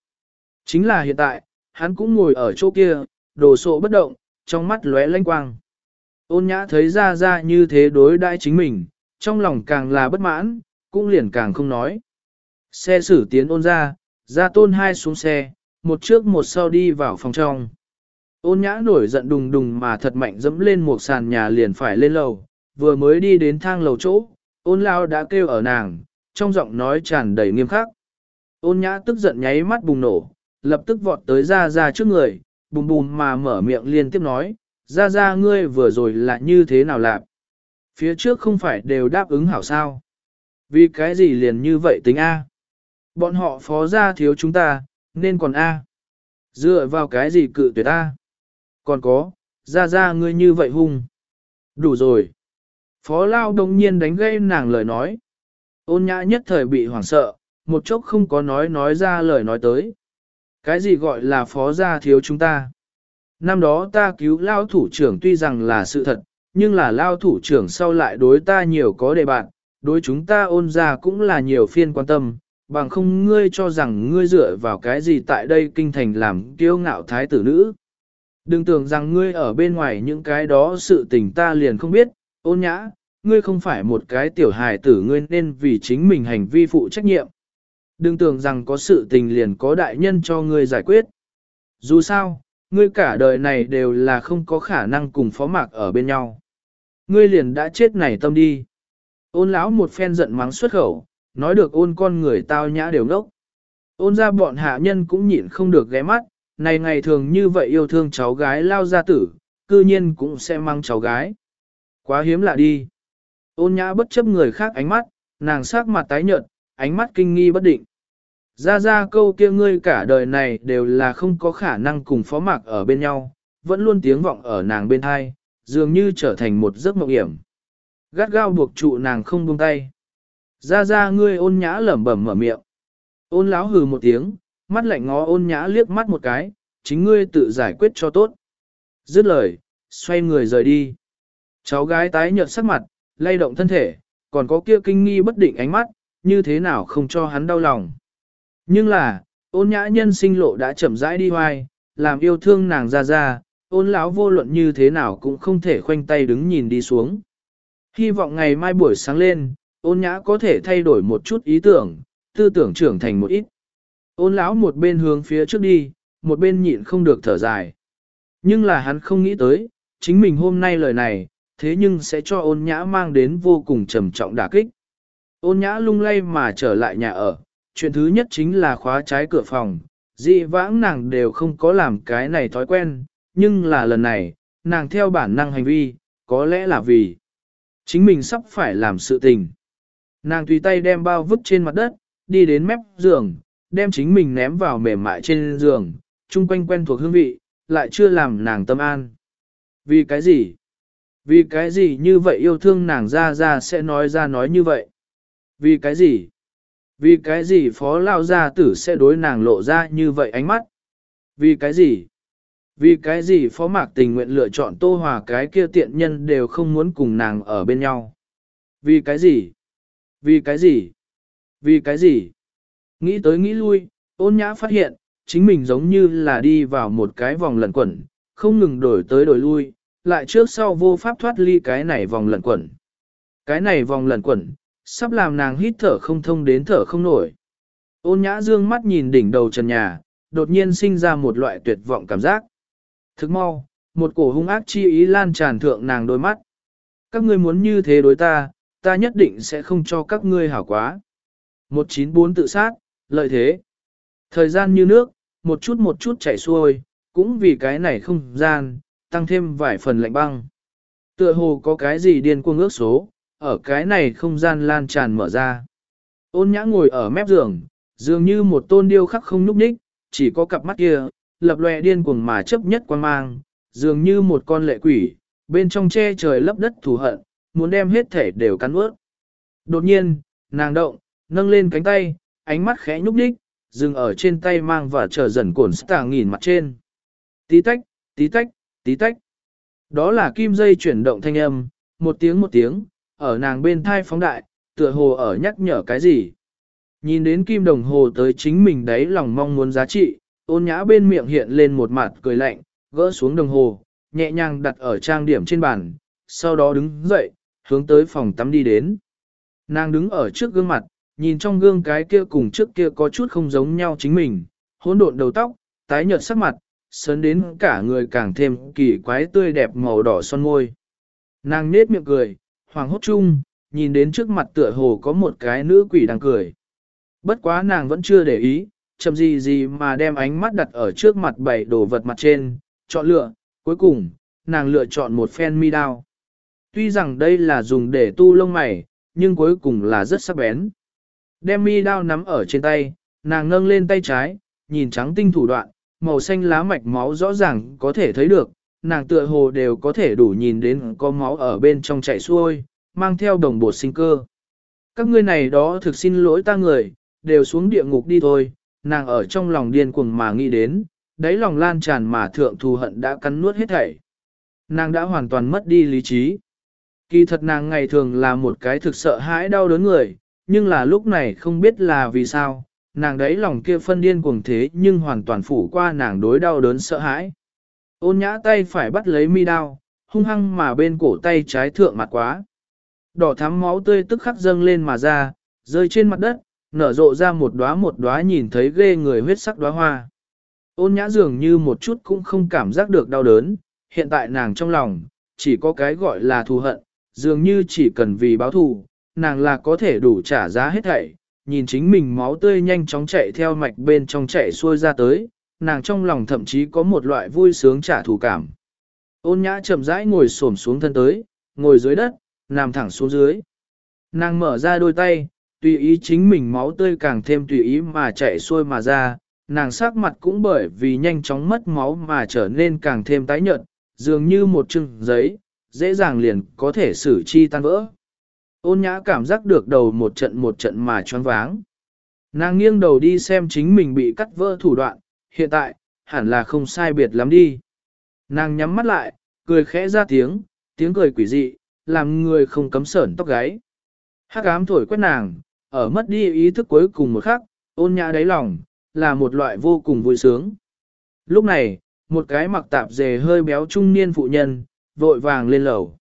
Chính là hiện tại, hắn cũng ngồi ở chỗ kia, đồ sộ bất động, trong mắt lóe lanh quang. Ôn nhã thấy ra ra như thế đối đãi chính mình, trong lòng càng là bất mãn, cũng liền càng không nói. Xe xử tiến ôn ra, ra tôn hai xuống xe, một trước một sau đi vào phòng trong. Ôn nhã nổi giận đùng đùng mà thật mạnh dẫm lên một sàn nhà liền phải lên lầu, vừa mới đi đến thang lầu chỗ, ôn lao đã kêu ở nàng, trong giọng nói tràn đầy nghiêm khắc. Ôn nhã tức giận nháy mắt bùng nổ, lập tức vọt tới ra ra trước người, bùm bùm mà mở miệng liên tiếp nói, ra ra ngươi vừa rồi là như thế nào lạc? Phía trước không phải đều đáp ứng hảo sao? Vì cái gì liền như vậy tính A? Bọn họ phó ra thiếu chúng ta, nên còn A. Dựa vào cái gì cự tuyệt A? Còn có, ra ra ngươi như vậy hung. Đủ rồi. Phó Lao đồng nhiên đánh gây nàng lời nói. Ôn nhã nhất thời bị hoảng sợ, một chốc không có nói nói ra lời nói tới. Cái gì gọi là phó gia thiếu chúng ta? Năm đó ta cứu Lao thủ trưởng tuy rằng là sự thật, nhưng là Lao thủ trưởng sau lại đối ta nhiều có đề bạn, đối chúng ta ôn ra cũng là nhiều phiên quan tâm, bằng không ngươi cho rằng ngươi dựa vào cái gì tại đây kinh thành làm kiêu ngạo thái tử nữ. Đừng tưởng rằng ngươi ở bên ngoài những cái đó sự tình ta liền không biết, ôn nhã, ngươi không phải một cái tiểu hài tử ngươi nên vì chính mình hành vi phụ trách nhiệm. Đừng tưởng rằng có sự tình liền có đại nhân cho ngươi giải quyết. Dù sao, ngươi cả đời này đều là không có khả năng cùng phó mạc ở bên nhau. Ngươi liền đã chết này tâm đi. Ôn lão một phen giận mắng xuất khẩu, nói được ôn con người tao nhã đều ngốc. Ôn ra bọn hạ nhân cũng nhịn không được ghé mắt, này ngày thường như vậy yêu thương cháu gái lao ra tử, cư nhiên cũng sẽ mang cháu gái. Quá hiếm lạ đi. Ôn nhã bất chấp người khác ánh mắt, nàng sắc mặt tái nhợt, ánh mắt kinh nghi bất định. Ra ra câu kia ngươi cả đời này đều là không có khả năng cùng phó mạc ở bên nhau, vẫn luôn tiếng vọng ở nàng bên thai, dường như trở thành một giấc mộng hiểm. Gắt gao buộc trụ nàng không buông tay. Ra ra ngươi ôn nhã lẩm bẩm mở miệng. Ôn láo hừ một tiếng, mắt lạnh ngó ôn nhã liếc mắt một cái, chính ngươi tự giải quyết cho tốt. Dứt lời, xoay người rời đi. Cháu gái tái nhợt sắc mặt, lay động thân thể, còn có kia kinh nghi bất định ánh mắt, như thế nào không cho hắn đau lòng. Nhưng là, ôn nhã nhân sinh lộ đã chậm rãi đi hoài, làm yêu thương nàng ra ra, ôn lão vô luận như thế nào cũng không thể khoanh tay đứng nhìn đi xuống. Hy vọng ngày mai buổi sáng lên, ôn nhã có thể thay đổi một chút ý tưởng, tư tưởng trưởng thành một ít. Ôn lão một bên hướng phía trước đi, một bên nhịn không được thở dài. Nhưng là hắn không nghĩ tới, chính mình hôm nay lời này, thế nhưng sẽ cho ôn nhã mang đến vô cùng trầm trọng đả kích. Ôn nhã lung lay mà trở lại nhà ở, chuyện thứ nhất chính là khóa trái cửa phòng, dị vãng nàng đều không có làm cái này thói quen, nhưng là lần này, nàng theo bản năng hành vi, có lẽ là vì chính mình sắp phải làm sự tình. Nàng tùy tay đem bao vứt trên mặt đất, đi đến mép giường, đem chính mình ném vào mềm mại trên giường, chung quanh quen thuộc hương vị, lại chưa làm nàng tâm an. Vì cái gì? Vì cái gì như vậy yêu thương nàng ra ra sẽ nói ra nói như vậy? Vì cái gì? Vì cái gì phó lao gia tử sẽ đối nàng lộ ra như vậy ánh mắt? Vì cái gì? Vì cái gì phó mạc tình nguyện lựa chọn tô hòa cái kia tiện nhân đều không muốn cùng nàng ở bên nhau? Vì cái gì? Vì cái gì? Vì cái gì? Nghĩ tới nghĩ lui, ôn nhã phát hiện, chính mình giống như là đi vào một cái vòng lẩn quẩn, không ngừng đổi tới đổi lui, lại trước sau vô pháp thoát ly cái này vòng lẩn quẩn. Cái này vòng lẩn quẩn, sắp làm nàng hít thở không thông đến thở không nổi. Ôn nhã dương mắt nhìn đỉnh đầu trần nhà, đột nhiên sinh ra một loại tuyệt vọng cảm giác. Thức mau, một cổ hung ác chi ý lan tràn thượng nàng đôi mắt. Các ngươi muốn như thế đối ta, ta nhất định sẽ không cho các ngươi hảo quá. 194 tự sát, lợi thế. Thời gian như nước, một chút một chút chảy xuôi, cũng vì cái này không gian, tăng thêm vài phần lạnh băng. Tựa hồ có cái gì điên cuồng ước số, ở cái này không gian lan tràn mở ra. Ôn nhã ngồi ở mép giường, dường như một tôn điêu khắc không nhúc nhích, chỉ có cặp mắt kia, lập lòe điên cuồng mà chấp nhất quan mang, dường như một con lệ quỷ, bên trong che trời lấp đất thù hận, muốn đem hết thể đều cắn ướt. Đột nhiên, nàng động, nâng lên cánh tay, ánh mắt khẽ nhúc đích, dừng ở trên tay mang và chờ dần cuộn stà nghìn mặt trên. Tí tách, tí tách, tí tách. Đó là kim dây chuyển động thanh âm, một tiếng một tiếng, ở nàng bên thai phóng đại, tựa hồ ở nhắc nhở cái gì. Nhìn đến kim đồng hồ tới chính mình đấy lòng mong muốn giá trị, ôn nhã bên miệng hiện lên một mặt cười lạnh, gỡ xuống đồng hồ, nhẹ nhàng đặt ở trang điểm trên bàn, sau đó đứng dậy, hướng tới phòng tắm đi đến. Nàng đứng ở trước gương mặt, nhìn trong gương cái kia cùng trước kia có chút không giống nhau chính mình, hỗn độn đầu tóc, tái nhợt sắc mặt, sớn đến cả người càng thêm kỳ quái tươi đẹp màu đỏ son môi. Nàng nết miệng cười, hoàng hốt chung, nhìn đến trước mặt tựa hồ có một cái nữ quỷ đang cười. Bất quá nàng vẫn chưa để ý, chậm gì gì mà đem ánh mắt đặt ở trước mặt bảy đồ vật mặt trên, chọn lựa, cuối cùng, nàng lựa chọn một phen mi đao. Tuy rằng đây là dùng để tu lông mày, nhưng cuối cùng là rất sắc bén. Đem mi đao nắm ở trên tay, nàng nâng lên tay trái, nhìn trắng tinh thủ đoạn, màu xanh lá mạch máu rõ ràng có thể thấy được, nàng tựa hồ đều có thể đủ nhìn đến có máu ở bên trong chảy xuôi, mang theo đồng bột sinh cơ. Các ngươi này đó thực xin lỗi ta người, đều xuống địa ngục đi thôi, nàng ở trong lòng điên cuồng mà nghĩ đến, đáy lòng lan tràn mà thượng thù hận đã cắn nuốt hết thảy. Nàng đã hoàn toàn mất đi lý trí. Kỳ thật nàng ngày thường là một cái thực sợ hãi đau đớn người, nhưng là lúc này không biết là vì sao, nàng đấy lòng kia phân điên cuồng thế nhưng hoàn toàn phủ qua nàng đối đau đớn sợ hãi. Ôn nhã tay phải bắt lấy mi đao, hung hăng mà bên cổ tay trái thượng mặt quá. Đỏ thắm máu tươi tức khắc dâng lên mà ra, rơi trên mặt đất, nở rộ ra một đóa một đóa nhìn thấy ghê người huyết sắc đóa hoa. Ôn nhã dường như một chút cũng không cảm giác được đau đớn, hiện tại nàng trong lòng, chỉ có cái gọi là thù hận, dường như chỉ cần vì báo thù, nàng là có thể đủ trả giá hết thảy, nhìn chính mình máu tươi nhanh chóng chạy theo mạch bên trong chạy xuôi ra tới, nàng trong lòng thậm chí có một loại vui sướng trả thù cảm. Ôn nhã chậm rãi ngồi xổm xuống thân tới, ngồi dưới đất, nằm thẳng xuống dưới. Nàng mở ra đôi tay, tùy ý chính mình máu tươi càng thêm tùy ý mà chạy xuôi mà ra, nàng sắc mặt cũng bởi vì nhanh chóng mất máu mà trở nên càng thêm tái nhợt, dường như một chừng giấy, dễ dàng liền có thể xử chi tan vỡ. Ôn nhã cảm giác được đầu một trận một trận mà choáng váng. Nàng nghiêng đầu đi xem chính mình bị cắt vỡ thủ đoạn, hiện tại, hẳn là không sai biệt lắm đi. Nàng nhắm mắt lại, cười khẽ ra tiếng, tiếng cười quỷ dị, làm người không cấm sởn tóc gáy. Hắc ám thổi quét nàng, ở mất đi ý thức cuối cùng một khắc, ôn nhã đáy lòng, là một loại vô cùng vui sướng. Lúc này, một cái mặc tạp dề hơi béo trung niên phụ nhân, vội vàng lên lầu.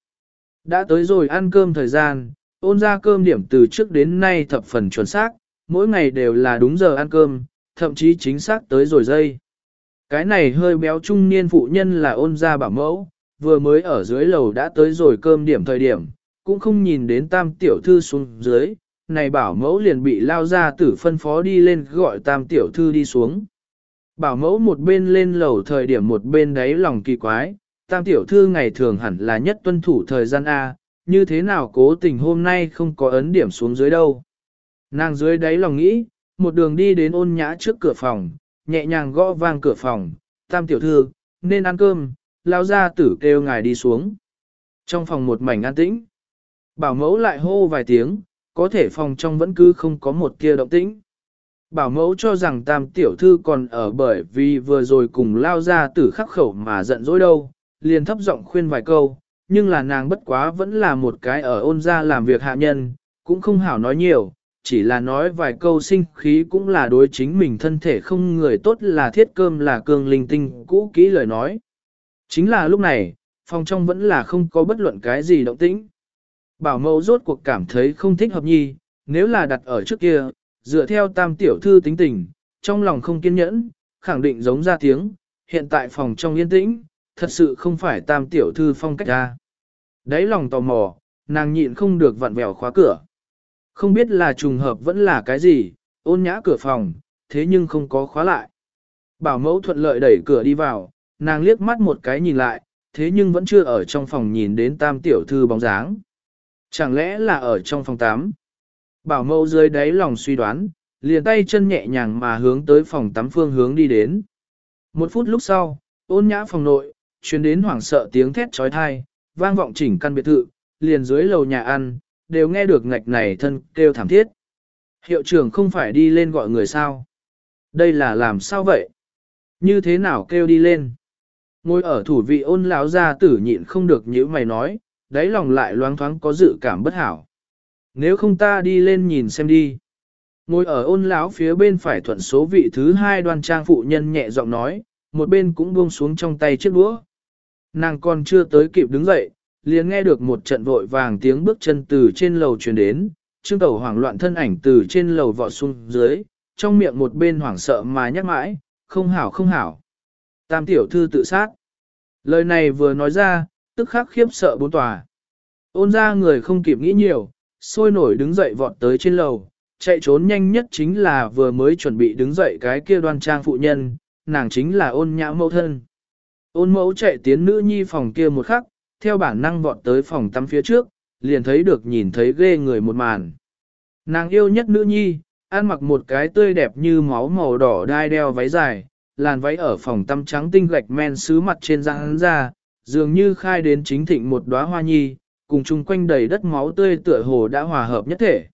Đã tới rồi ăn cơm thời gian, ôn ra cơm điểm từ trước đến nay thập phần chuẩn xác, mỗi ngày đều là đúng giờ ăn cơm, thậm chí chính xác tới rồi giây. Cái này hơi béo trung niên phụ nhân là ôn ra bảo mẫu, vừa mới ở dưới lầu đã tới rồi cơm điểm thời điểm, cũng không nhìn đến tam tiểu thư xuống dưới, này bảo mẫu liền bị lao ra tử phân phó đi lên gọi tam tiểu thư đi xuống. Bảo mẫu một bên lên lầu thời điểm một bên đáy lòng kỳ quái, tam tiểu thư ngày thường hẳn là nhất tuân thủ thời gian A, như thế nào cố tình hôm nay không có ấn điểm xuống dưới đâu. Nàng dưới đáy lòng nghĩ, một đường đi đến ôn nhã trước cửa phòng, nhẹ nhàng gõ vang cửa phòng, tam tiểu thư, nên ăn cơm, lao ra tử kêu ngài đi xuống. Trong phòng một mảnh an tĩnh, bảo mẫu lại hô vài tiếng, có thể phòng trong vẫn cứ không có một kia động tĩnh. Bảo mẫu cho rằng tam tiểu thư còn ở bởi vì vừa rồi cùng lao ra tử khắc khẩu mà giận dỗi đâu, liền thấp giọng khuyên vài câu, nhưng là nàng bất quá vẫn là một cái ở ôn ra làm việc hạ nhân, cũng không hảo nói nhiều, chỉ là nói vài câu sinh khí cũng là đối chính mình thân thể không người tốt là thiết cơm là cường linh tinh cũ kỹ lời nói. Chính là lúc này, phòng trong vẫn là không có bất luận cái gì động tĩnh. Bảo mẫu rốt cuộc cảm thấy không thích hợp nhi, nếu là đặt ở trước kia, dựa theo tam tiểu thư tính tình, trong lòng không kiên nhẫn, khẳng định giống ra tiếng, hiện tại phòng trong yên tĩnh, thật sự không phải tam tiểu thư phong cách ra. Đấy lòng tò mò, nàng nhịn không được vặn vẹo khóa cửa. Không biết là trùng hợp vẫn là cái gì, ôn nhã cửa phòng, thế nhưng không có khóa lại. Bảo mẫu thuận lợi đẩy cửa đi vào, nàng liếc mắt một cái nhìn lại, thế nhưng vẫn chưa ở trong phòng nhìn đến tam tiểu thư bóng dáng. Chẳng lẽ là ở trong phòng 8? Bảo mẫu dưới đáy lòng suy đoán, liền tay chân nhẹ nhàng mà hướng tới phòng tắm phương hướng đi đến. Một phút lúc sau, ôn nhã phòng nội, chuyến đến hoảng sợ tiếng thét trói thai, vang vọng chỉnh căn biệt thự, liền dưới lầu nhà ăn, đều nghe được ngạch này thân kêu thảm thiết. Hiệu trưởng không phải đi lên gọi người sao? Đây là làm sao vậy? Như thế nào kêu đi lên? Ngồi ở thủ vị ôn lão gia tử nhịn không được những mày nói, đáy lòng lại loáng thoáng có dự cảm bất hảo. Nếu không ta đi lên nhìn xem đi. Ngồi ở ôn lão phía bên phải thuận số vị thứ hai đoan trang phụ nhân nhẹ giọng nói, một bên cũng buông xuống trong tay chiếc đũa. Nàng còn chưa tới kịp đứng dậy, liền nghe được một trận vội vàng tiếng bước chân từ trên lầu truyền đến, trương tẩu hoảng loạn thân ảnh từ trên lầu vọt xuống dưới, trong miệng một bên hoảng sợ mà nhắc mãi, không hảo không hảo. Tam tiểu thư tự sát. Lời này vừa nói ra, tức khắc khiếp sợ bốn tòa. Ôn ra người không kịp nghĩ nhiều, sôi nổi đứng dậy vọt tới trên lầu, chạy trốn nhanh nhất chính là vừa mới chuẩn bị đứng dậy cái kia đoan trang phụ nhân, nàng chính là ôn nhã mẫu thân. Ôn mẫu chạy tiến nữ nhi phòng kia một khắc, theo bản năng vọt tới phòng tắm phía trước, liền thấy được nhìn thấy ghê người một màn. Nàng yêu nhất nữ nhi, ăn mặc một cái tươi đẹp như máu màu đỏ đai đeo váy dài, làn váy ở phòng tắm trắng tinh gạch men sứ mặt trên răng ra, dường như khai đến chính thịnh một đóa hoa nhi, cùng chung quanh đầy đất máu tươi tựa hồ đã hòa hợp nhất thể.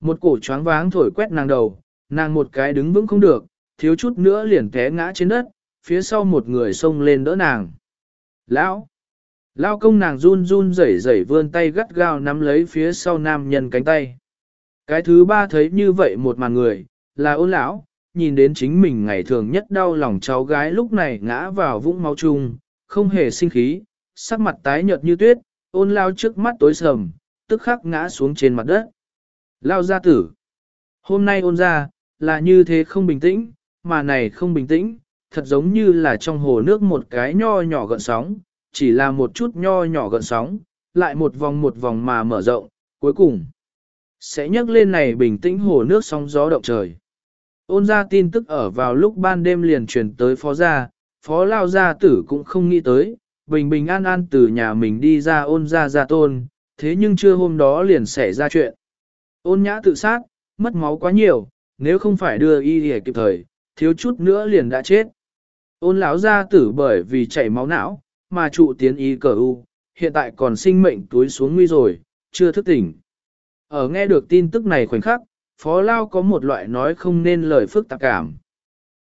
Một cổ choáng váng thổi quét nàng đầu, nàng một cái đứng vững không được, thiếu chút nữa liền té ngã trên đất, phía sau một người xông lên đỡ nàng. Lão! Lao công nàng run run rẩy rẩy vươn tay gắt gao nắm lấy phía sau nam nhân cánh tay. Cái thứ ba thấy như vậy một màn người, là ôn lão, nhìn đến chính mình ngày thường nhất đau lòng cháu gái lúc này ngã vào vũng máu chung, không hề sinh khí, sắc mặt tái nhợt như tuyết, ôn lao trước mắt tối sầm, tức khắc ngã xuống trên mặt đất. Lao gia tử. Hôm nay ôn ra, là như thế không bình tĩnh, mà này không bình tĩnh, thật giống như là trong hồ nước một cái nho nhỏ gợn sóng, chỉ là một chút nho nhỏ gợn sóng, lại một vòng một vòng mà mở rộng, cuối cùng sẽ nhấc lên này bình tĩnh hồ nước sóng gió động trời. Ôn ra tin tức ở vào lúc ban đêm liền truyền tới phó gia, phó lao gia tử cũng không nghĩ tới, bình bình an an từ nhà mình đi ra ôn ra gia tôn, thế nhưng chưa hôm đó liền xảy ra chuyện. Ôn nhã tự sát, mất máu quá nhiều, nếu không phải đưa y để kịp thời, thiếu chút nữa liền đã chết. Ôn lão gia tử bởi vì chảy máu não, mà trụ tiến y cờ u, hiện tại còn sinh mệnh túi xuống nguy rồi, chưa thức tỉnh. Ở nghe được tin tức này khoảnh khắc, Phó Lao có một loại nói không nên lời phức tạp cảm.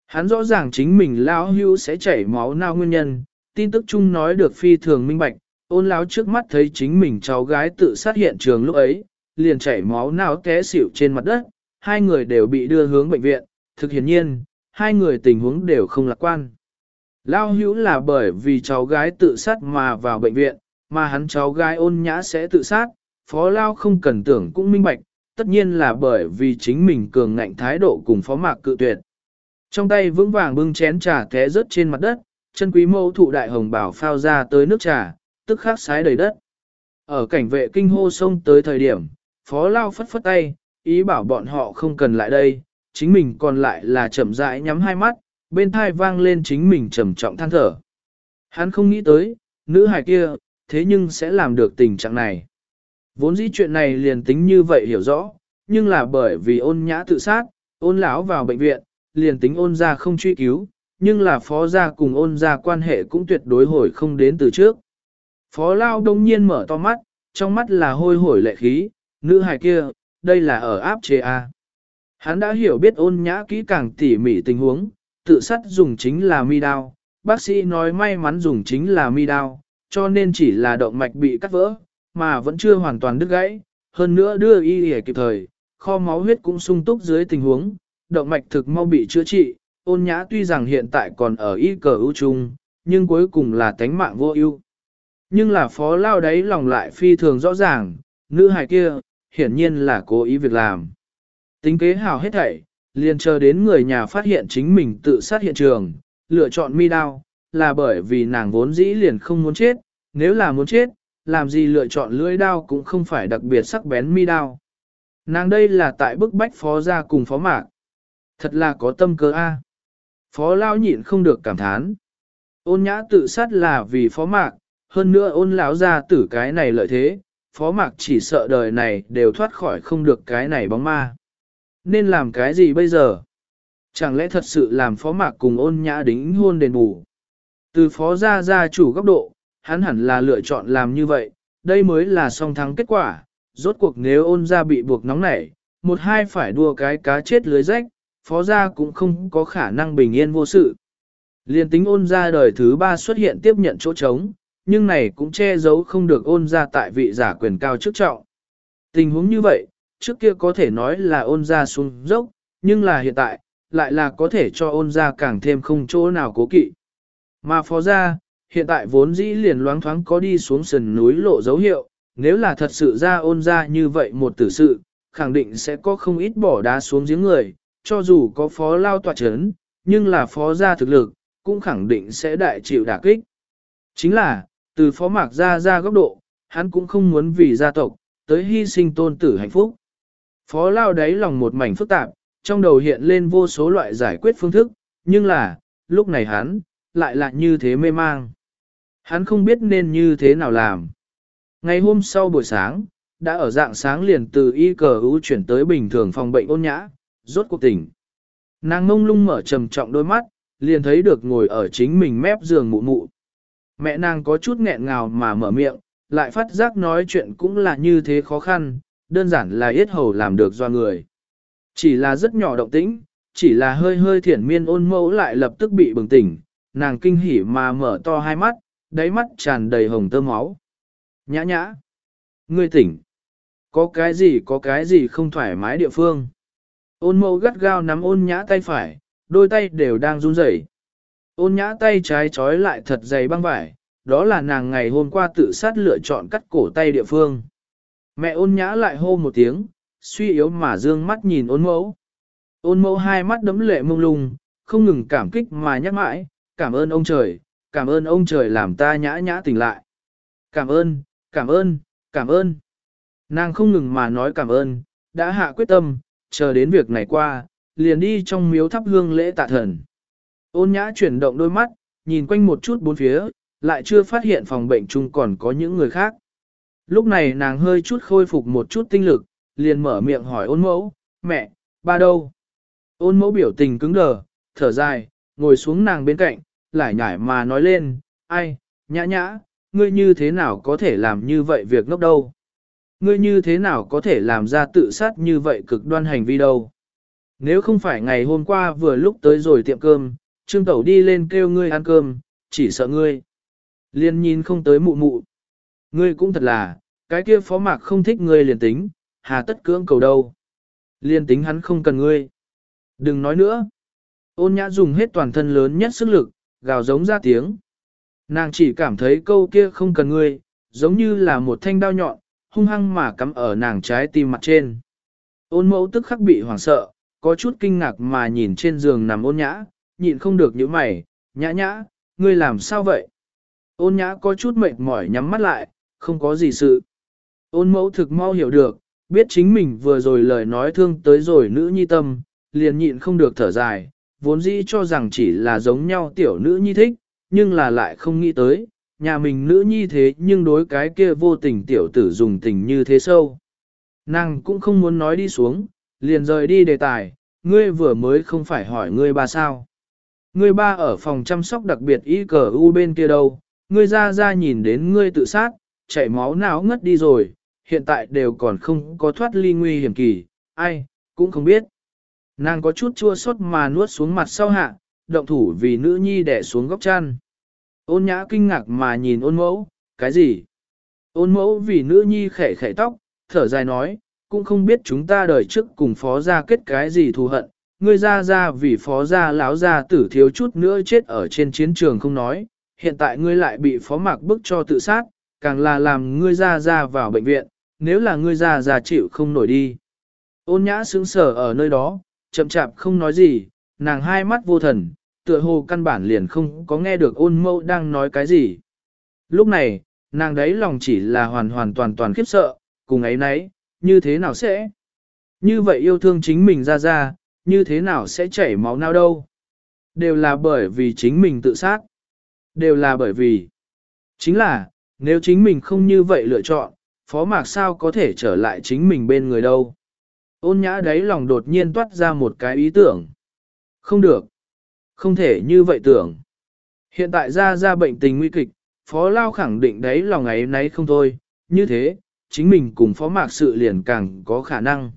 Hắn rõ ràng chính mình Lao hưu sẽ chảy máu não nguyên nhân, tin tức chung nói được phi thường minh bạch, ôn lão trước mắt thấy chính mình cháu gái tự sát hiện trường lúc ấy, liền chảy máu não té xỉu trên mặt đất, hai người đều bị đưa hướng bệnh viện, thực hiển nhiên, hai người tình huống đều không lạc quan. Lao hữu là bởi vì cháu gái tự sát mà vào bệnh viện, mà hắn cháu gái ôn nhã sẽ tự sát, phó Lao không cần tưởng cũng minh bạch, tất nhiên là bởi vì chính mình cường ngạnh thái độ cùng phó mạc cự tuyệt. Trong tay vững vàng bưng chén trà té rớt trên mặt đất, chân quý mẫu thụ đại hồng bảo phao ra tới nước trà, tức khắc sái đầy đất. Ở cảnh vệ kinh hô sông tới thời điểm, phó Lao phất phất tay, ý bảo bọn họ không cần lại đây, chính mình còn lại là chậm rãi nhắm hai mắt, bên thai vang lên chính mình trầm trọng than thở. Hắn không nghĩ tới, nữ hài kia, thế nhưng sẽ làm được tình trạng này. Vốn dĩ chuyện này liền tính như vậy hiểu rõ, nhưng là bởi vì ôn nhã tự sát, ôn lão vào bệnh viện, liền tính ôn ra không truy cứu, nhưng là phó gia cùng ôn ra quan hệ cũng tuyệt đối hồi không đến từ trước. Phó lao đông nhiên mở to mắt, trong mắt là hôi hổi lệ khí, nữ hài kia, đây là ở áp chế A. Hắn đã hiểu biết ôn nhã kỹ càng tỉ mỉ tình huống, tự sát dùng chính là mi đao, bác sĩ nói may mắn dùng chính là mi đao, cho nên chỉ là động mạch bị cắt vỡ, mà vẫn chưa hoàn toàn đứt gãy, hơn nữa đưa y để kịp thời, kho máu huyết cũng sung túc dưới tình huống, động mạch thực mau bị chữa trị, ôn nhã tuy rằng hiện tại còn ở y cờ ưu trung, nhưng cuối cùng là tánh mạng vô ưu. Nhưng là phó lao đấy lòng lại phi thường rõ ràng, nữ hài kia, hiển nhiên là cố ý việc làm. Tính kế hào hết thảy, liền chờ đến người nhà phát hiện chính mình tự sát hiện trường, lựa chọn mi đao, là bởi vì nàng vốn dĩ liền không muốn chết, nếu là muốn chết, làm gì lựa chọn lưỡi đao cũng không phải đặc biệt sắc bén mi đao. Nàng đây là tại bức bách phó gia cùng phó mạc. Thật là có tâm cơ a. Phó lão nhịn không được cảm thán. Ôn nhã tự sát là vì phó mạc, hơn nữa ôn lão ra tử cái này lợi thế, phó mạc chỉ sợ đời này đều thoát khỏi không được cái này bóng ma. Nên làm cái gì bây giờ? Chẳng lẽ thật sự làm phó mạc cùng ôn nhã đính hôn đền bù? Từ phó gia gia chủ góc độ, hắn hẳn là lựa chọn làm như vậy, đây mới là song thắng kết quả. Rốt cuộc nếu ôn gia bị buộc nóng nảy, một hai phải đua cái cá chết lưới rách, phó gia cũng không có khả năng bình yên vô sự. Liên tính ôn gia đời thứ ba xuất hiện tiếp nhận chỗ trống, nhưng này cũng che giấu không được ôn gia tại vị giả quyền cao chức trọng. Tình huống như vậy, trước kia có thể nói là ôn gia xuống dốc, nhưng là hiện tại, lại là có thể cho ôn gia càng thêm không chỗ nào cố kỵ. Mà phó gia hiện tại vốn dĩ liền loáng thoáng có đi xuống sườn núi lộ dấu hiệu, nếu là thật sự ra ôn ra như vậy một tử sự, khẳng định sẽ có không ít bỏ đá xuống giếng người, cho dù có phó lao tòa chấn, nhưng là phó gia thực lực, cũng khẳng định sẽ đại chịu đả kích. Chính là, từ phó mạc gia ra góc độ, hắn cũng không muốn vì gia tộc, tới hy sinh tôn tử hạnh phúc. Phó lao đáy lòng một mảnh phức tạp, trong đầu hiện lên vô số loại giải quyết phương thức, nhưng là, lúc này hắn, lại là như thế mê mang. Hắn không biết nên như thế nào làm. Ngày hôm sau buổi sáng, đã ở dạng sáng liền từ y cờ u chuyển tới bình thường phòng bệnh ôn nhã, rốt cuộc tỉnh. Nàng ngông lung mở trầm trọng đôi mắt, liền thấy được ngồi ở chính mình mép giường mụ mụ. Mẹ nàng có chút nghẹn ngào mà mở miệng, lại phát giác nói chuyện cũng là như thế khó khăn, đơn giản là yết hầu làm được do người. Chỉ là rất nhỏ động tĩnh, chỉ là hơi hơi thiển miên ôn mẫu lại lập tức bị bừng tỉnh, nàng kinh hỉ mà mở to hai mắt, đáy mắt tràn đầy hồng tơ máu. Nhã nhã, ngươi tỉnh, có cái gì có cái gì không thoải mái địa phương. Ôn mẫu gắt gao nắm ôn nhã tay phải, đôi tay đều đang run rẩy. Ôn nhã tay trái trói lại thật dày băng vải, đó là nàng ngày hôm qua tự sát lựa chọn cắt cổ tay địa phương. Mẹ ôn nhã lại hô một tiếng, suy yếu mà dương mắt nhìn ôn mẫu. Ôn mẫu hai mắt đấm lệ mông lung, không ngừng cảm kích mà nhắc mãi, cảm ơn ông trời, cảm ơn ông trời làm ta nhã nhã tỉnh lại. Cảm ơn, cảm ơn, cảm ơn. Nàng không ngừng mà nói cảm ơn, đã hạ quyết tâm, chờ đến việc này qua, liền đi trong miếu thắp hương lễ tạ thần. Ôn nhã chuyển động đôi mắt, nhìn quanh một chút bốn phía, lại chưa phát hiện phòng bệnh chung còn có những người khác. Lúc này nàng hơi chút khôi phục một chút tinh lực, liền mở miệng hỏi ôn mẫu, mẹ, ba đâu? Ôn mẫu biểu tình cứng đờ, thở dài, ngồi xuống nàng bên cạnh, lại nhải mà nói lên, ai, nhã nhã, ngươi như thế nào có thể làm như vậy việc ngốc đâu? Ngươi như thế nào có thể làm ra tự sát như vậy cực đoan hành vi đâu? Nếu không phải ngày hôm qua vừa lúc tới rồi tiệm cơm, Trương Tẩu đi lên kêu ngươi ăn cơm, chỉ sợ ngươi. Liên nhìn không tới mụ mụ. Ngươi cũng thật là, cái kia phó mạc không thích ngươi liền tính, hà tất cưỡng cầu đâu. Liên tính hắn không cần ngươi. Đừng nói nữa. Ôn nhã dùng hết toàn thân lớn nhất sức lực, gào giống ra tiếng. Nàng chỉ cảm thấy câu kia không cần ngươi, giống như là một thanh đao nhọn, hung hăng mà cắm ở nàng trái tim mặt trên. Ôn mẫu tức khắc bị hoảng sợ, có chút kinh ngạc mà nhìn trên giường nằm ôn nhã, nhịn không được những mày, nhã nhã, ngươi làm sao vậy? Ôn nhã có chút mệt mỏi nhắm mắt lại, không có gì sự. Ôn mẫu thực mau hiểu được, biết chính mình vừa rồi lời nói thương tới rồi nữ nhi tâm, liền nhịn không được thở dài, vốn dĩ cho rằng chỉ là giống nhau tiểu nữ nhi thích, nhưng là lại không nghĩ tới, nhà mình nữ nhi thế nhưng đối cái kia vô tình tiểu tử dùng tình như thế sâu. Nàng cũng không muốn nói đi xuống, liền rời đi đề tài, ngươi vừa mới không phải hỏi ngươi ba sao. Ngươi ba ở phòng chăm sóc đặc biệt y cờ u bên kia đâu, ngươi ra ra nhìn đến ngươi tự sát, chảy máu não ngất đi rồi, hiện tại đều còn không có thoát ly nguy hiểm kỳ, ai, cũng không biết. Nàng có chút chua xót mà nuốt xuống mặt sau hạ, động thủ vì nữ nhi đẻ xuống góc chăn. Ôn nhã kinh ngạc mà nhìn ôn mẫu, cái gì? Ôn mẫu vì nữ nhi khẽ khẽ tóc, thở dài nói, cũng không biết chúng ta đời trước cùng phó gia kết cái gì thù hận, ngươi ra ra vì phó gia láo gia tử thiếu chút nữa chết ở trên chiến trường không nói, hiện tại ngươi lại bị phó mạc bức cho tự sát, càng là làm ngươi ra ra vào bệnh viện, nếu là ngươi ra ra chịu không nổi đi. Ôn nhã sững sờ ở nơi đó, chậm chạp không nói gì, nàng hai mắt vô thần, tựa hồ căn bản liền không có nghe được ôn Mẫu đang nói cái gì. Lúc này, nàng đấy lòng chỉ là hoàn hoàn toàn toàn khiếp sợ, cùng ấy nấy, như thế nào sẽ? Như vậy yêu thương chính mình ra ra, như thế nào sẽ chảy máu nào đâu? Đều là bởi vì chính mình tự sát. Đều là bởi vì, chính là, nếu chính mình không như vậy lựa chọn, phó mạc sao có thể trở lại chính mình bên người đâu. Ôn nhã đấy lòng đột nhiên toát ra một cái ý tưởng. Không được. Không thể như vậy tưởng. Hiện tại ra ra bệnh tình nguy kịch, phó lao khẳng định đấy lòng ấy nấy không thôi, như thế, chính mình cùng phó mạc sự liền càng có khả năng.